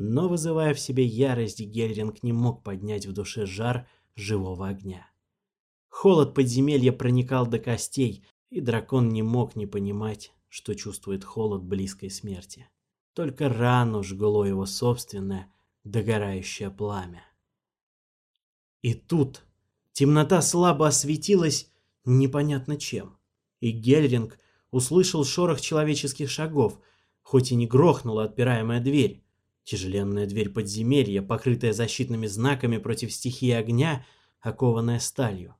Но, вызывая в себе ярость, Гельринг не мог поднять в душе жар, живого огня. Холод подземелья проникал до костей, и дракон не мог не понимать, что чувствует холод близкой смерти. Только рану жгло его собственное догорающее пламя. И тут темнота слабо осветилась непонятно чем, и Гельринг услышал шорох человеческих шагов, хоть и не грохнула отпираемая дверь. Тяжеленная дверь подземелья, покрытая защитными знаками против стихии огня, окованная сталью.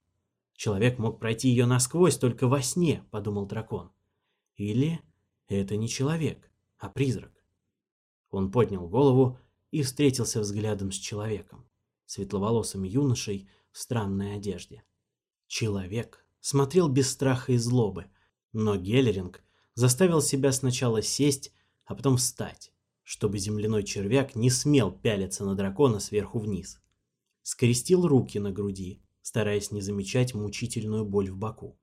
Человек мог пройти ее насквозь только во сне, подумал дракон. Или это не человек, а призрак. Он поднял голову и встретился взглядом с человеком, светловолосым юношей в странной одежде. Человек смотрел без страха и злобы, но Геллеринг заставил себя сначала сесть, а потом встать чтобы земляной червяк не смел пялиться на дракона сверху вниз. Скрестил руки на груди, стараясь не замечать мучительную боль в боку.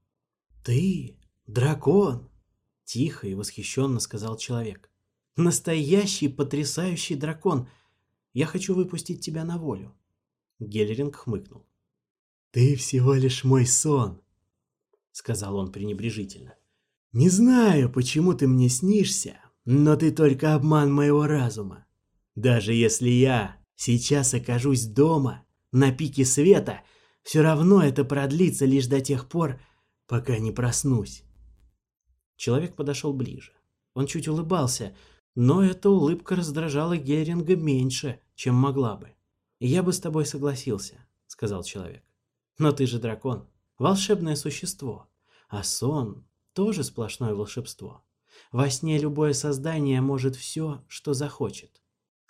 «Ты дракон!» — тихо и восхищенно сказал человек. «Настоящий потрясающий дракон! Я хочу выпустить тебя на волю!» Геллеринг хмыкнул. «Ты всего лишь мой сон!» — сказал он пренебрежительно. «Не знаю, почему ты мне снишься, но ты только обман моего разума. Даже если я сейчас окажусь дома, на пике света, все равно это продлится лишь до тех пор, пока не проснусь. Человек подошел ближе. Он чуть улыбался, но эта улыбка раздражала Геринга меньше, чем могла бы. «Я бы с тобой согласился», — сказал человек. «Но ты же дракон, волшебное существо, а сон тоже сплошное волшебство. Во сне любое создание может все, что захочет.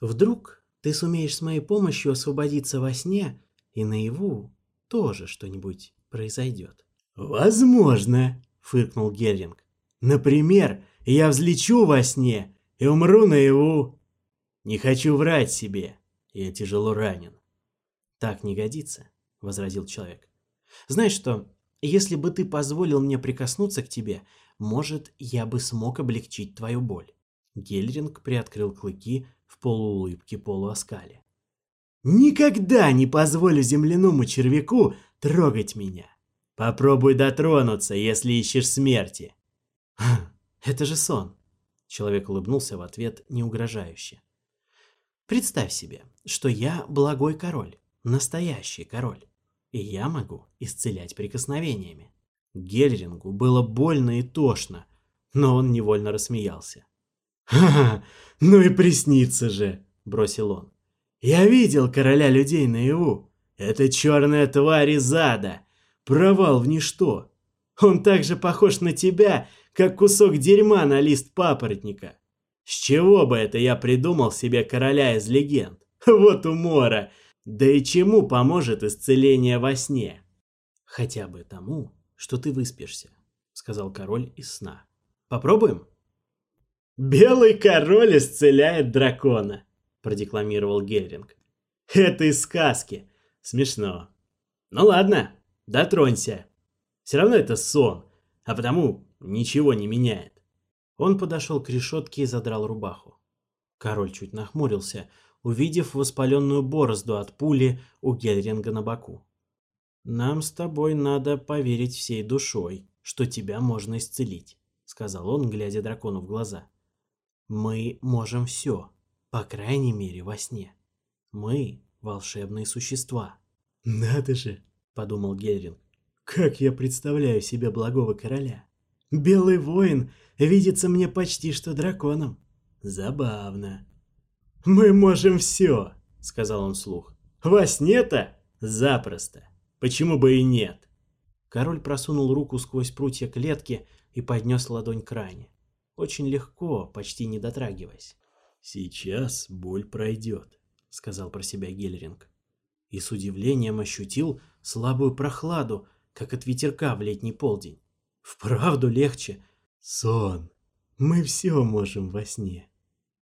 Вдруг ты сумеешь с моей помощью освободиться во сне, и наяву тоже что-нибудь произойдет. «Возможно», — фыркнул Геллинг. «Например, я взлечу во сне и умру наяву. Не хочу врать себе, я тяжело ранен». «Так не годится», — возразил человек. «Знаешь что, если бы ты позволил мне прикоснуться к тебе, может, я бы смог облегчить твою боль. Гельринг приоткрыл клыки в полуулыбке полуоскале. Никогда не позволю земляному червяку трогать меня. Попробуй дотронуться, если ищешь смерти. Это же сон. Человек улыбнулся в ответ неугрожающе. Представь себе, что я благой король, настоящий король, и я могу исцелять прикосновениями. Гельрингу было больно и тошно, но он невольно рассмеялся. «Ха-ха, ну и приснится же!» – бросил он. «Я видел короля людей наяву. Это черная тварь из ада. Провал в ничто. Он так же похож на тебя, как кусок дерьма на лист папоротника. С чего бы это я придумал себе короля из легенд? Вот умора! Да и чему поможет исцеление во сне? Хотя бы тому, что ты выспишься», — сказал король из сна. «Попробуем?» «Белый король исцеляет дракона», — продекламировал Гельринг. «Это из сказки. Смешно. Ну ладно, дотронься. Все равно это сон, а потому ничего не меняет». Он подошел к решетке и задрал рубаху. Король чуть нахмурился, увидев воспаленную борозду от пули у Гельринга на боку. «Нам с тобой надо поверить всей душой, что тебя можно исцелить», — сказал он, глядя дракону в глаза. «Мы можем все, по крайней мере, во сне. Мы — волшебные существа». «Надо же!» — подумал Гельринг. «Как я представляю себе благого короля! Белый воин видится мне почти что драконом. Забавно». «Мы можем все!» — сказал он вслух. «Во сне-то запросто!» Почему бы и нет? Король просунул руку сквозь прутья клетки и поднес ладонь к ране. Очень легко, почти не дотрагиваясь. «Сейчас боль пройдет», — сказал про себя Гельринг. И с удивлением ощутил слабую прохладу, как от ветерка в летний полдень. Вправду легче. Сон. Мы все можем во сне.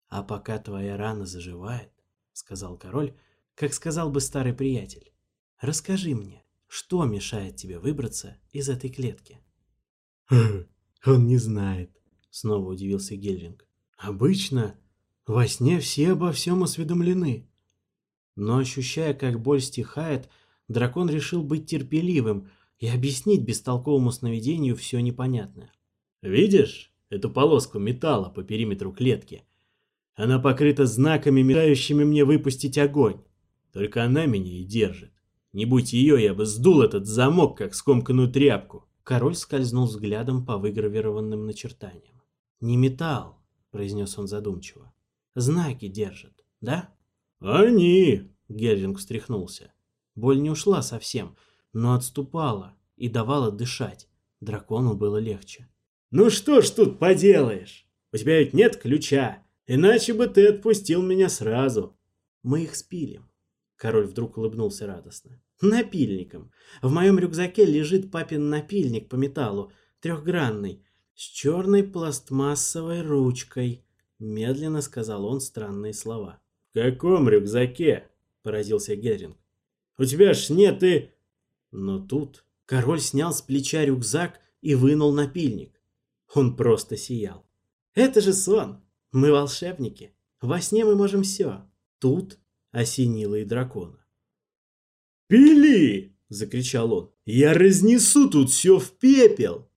А пока твоя рана заживает, — сказал король, как сказал бы старый приятель, — расскажи мне, что мешает тебе выбраться из этой клетки? Он не знает, снова удивился Гельвинг. Обычно во сне все обо всем осведомлены. Но ощущая, как боль стихает, дракон решил быть терпеливым и объяснить бестолковому сновидению все непонятное. «Видишь эту полоску металла по периметру клетки? Она покрыта знаками, мешающими мне выпустить огонь. Только она меня и держит. Не будь ее, я бы сдул этот замок, как скомканную тряпку. Король скользнул взглядом по выгравированным начертаниям. «Не металл», — произнес он задумчиво. «Знаки держат, да?» «Они!» — Гервинг встряхнулся. Боль не ушла совсем, но отступала и давала дышать. Дракону было легче. «Ну что ж тут поделаешь? У тебя ведь нет ключа, иначе бы ты отпустил меня сразу». «Мы их спилим», — король вдруг улыбнулся радостно. Напильником. В моем рюкзаке лежит папин напильник по металлу, трехгранный, с черной пластмассовой ручкой. Медленно сказал он странные слова. «В каком рюкзаке?» – поразился Геринг. «У тебя ж нет и...» Но тут король снял с плеча рюкзак и вынул напильник. Он просто сиял. «Это же сон! Мы волшебники! Во сне мы можем все!» Тут осенило и дракона. «Пили!» – закричал он. «Я разнесу тут все в пепел!»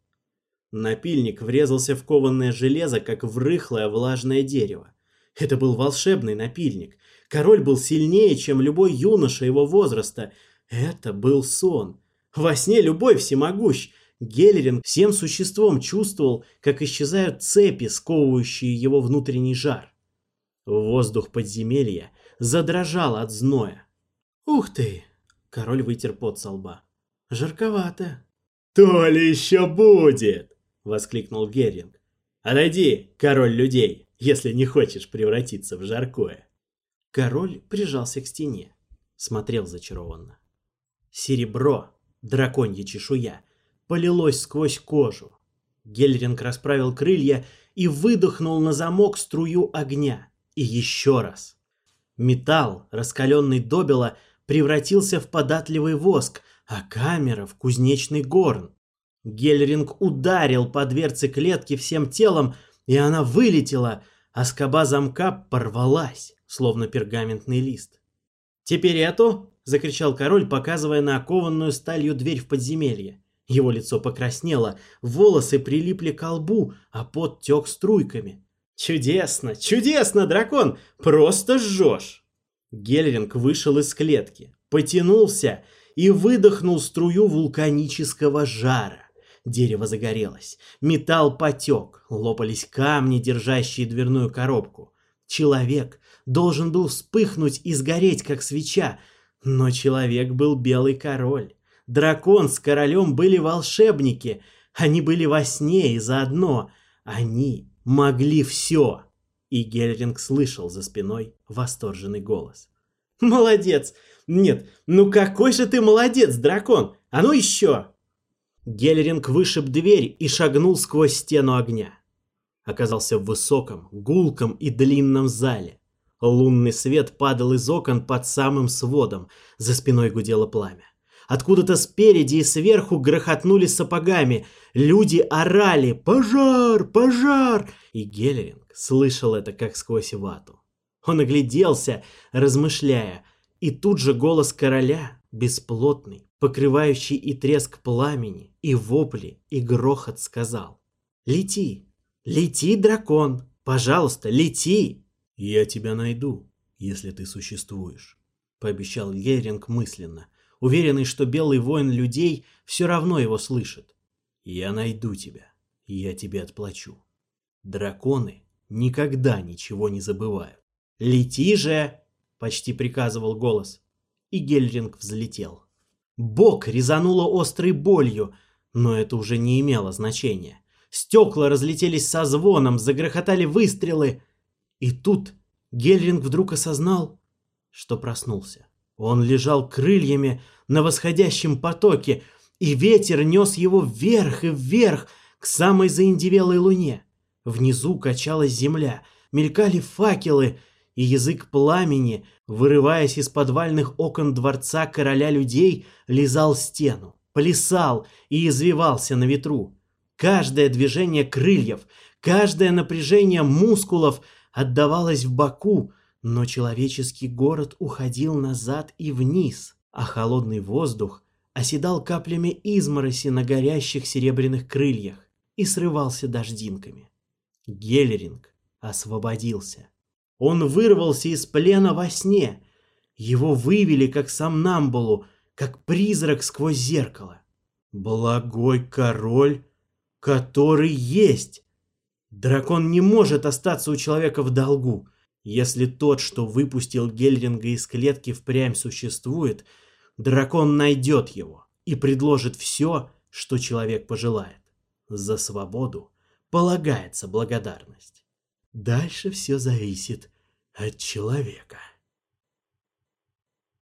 Напильник врезался в кованное железо, как в рыхлое влажное дерево. Это был волшебный напильник. Король был сильнее, чем любой юноша его возраста. Это был сон. Во сне любой всемогущ. Геллерин всем существом чувствовал, как исчезают цепи, сковывающие его внутренний жар. Воздух подземелья задрожал от зноя. «Ух ты!» Король вытер пот со лба. «Жарковато». «То ли еще будет!» — воскликнул Геринг. «Отойди, король людей, если не хочешь превратиться в жаркое». Король прижался к стене, смотрел зачарованно. Серебро, драконья чешуя, полилось сквозь кожу. Гельринг расправил крылья и выдохнул на замок струю огня. И еще раз. Металл, раскаленный бела превратился в податливый воск, а камера в кузнечный горн. Гельринг ударил по дверце клетки всем телом, и она вылетела, а скоба замка порвалась, словно пергаментный лист. «Теперь эту!» — закричал король, показывая на окованную сталью дверь в подземелье. Его лицо покраснело, волосы прилипли к лбу, а пот тек струйками. «Чудесно! Чудесно, дракон! Просто жжешь!» Гельринг вышел из клетки, потянулся и выдохнул струю вулканического жара. Дерево загорелось, металл потек, лопались камни, держащие дверную коробку. Человек должен был вспыхнуть и сгореть, как свеча, но человек был белый король. Дракон с королем были волшебники, они были во сне и заодно они могли все. И Гельринг слышал за спиной восторженный голос. «Молодец! Нет, ну какой же ты молодец, дракон! А ну еще!» Гельринг вышиб дверь и шагнул сквозь стену огня. Оказался в высоком, гулком и длинном зале. Лунный свет падал из окон под самым сводом, за спиной гудело пламя. Откуда-то спереди и сверху грохотнули сапогами. Люди орали «Пожар! Пожар!» И Геллеринг слышал это как сквозь вату. Он огляделся, размышляя. И тут же голос короля, бесплотный, покрывающий и треск пламени, и вопли, и грохот, сказал. «Лети! Лети, дракон! Пожалуйста, лети!» «Я тебя найду, если ты существуешь», — пообещал Геринг мысленно — уверенный, что белый воин людей все равно его слышит. «Я найду тебя. Я тебе отплачу». Драконы никогда ничего не забывают. «Лети же!» — почти приказывал голос. И Гельринг взлетел. Бок резануло острой болью, но это уже не имело значения. Стекла разлетелись со звоном, загрохотали выстрелы. И тут Гельринг вдруг осознал, что проснулся. Он лежал крыльями на восходящем потоке, и ветер нес его вверх и вверх к самой заиндевелой луне. Внизу качалась земля, мелькали факелы, и язык пламени, вырываясь из подвальных окон дворца короля людей, лизал стену, плясал и извивался на ветру. Каждое движение крыльев, каждое напряжение мускулов отдавалось в боку, но человеческий город уходил назад и вниз, а холодный воздух оседал каплями измороси на горящих серебряных крыльях и срывался дождинками. Гелеринг освободился. Он вырвался из плена во сне. Его вывели, как сомнамбулу, как призрак сквозь зеркало. Благой король, который есть. Дракон не может остаться у человека в долгу. Если тот, что выпустил Гельринга из клетки, впрямь существует, дракон найдет его и предложит все, что человек пожелает. За свободу полагается благодарность. Дальше все зависит от человека.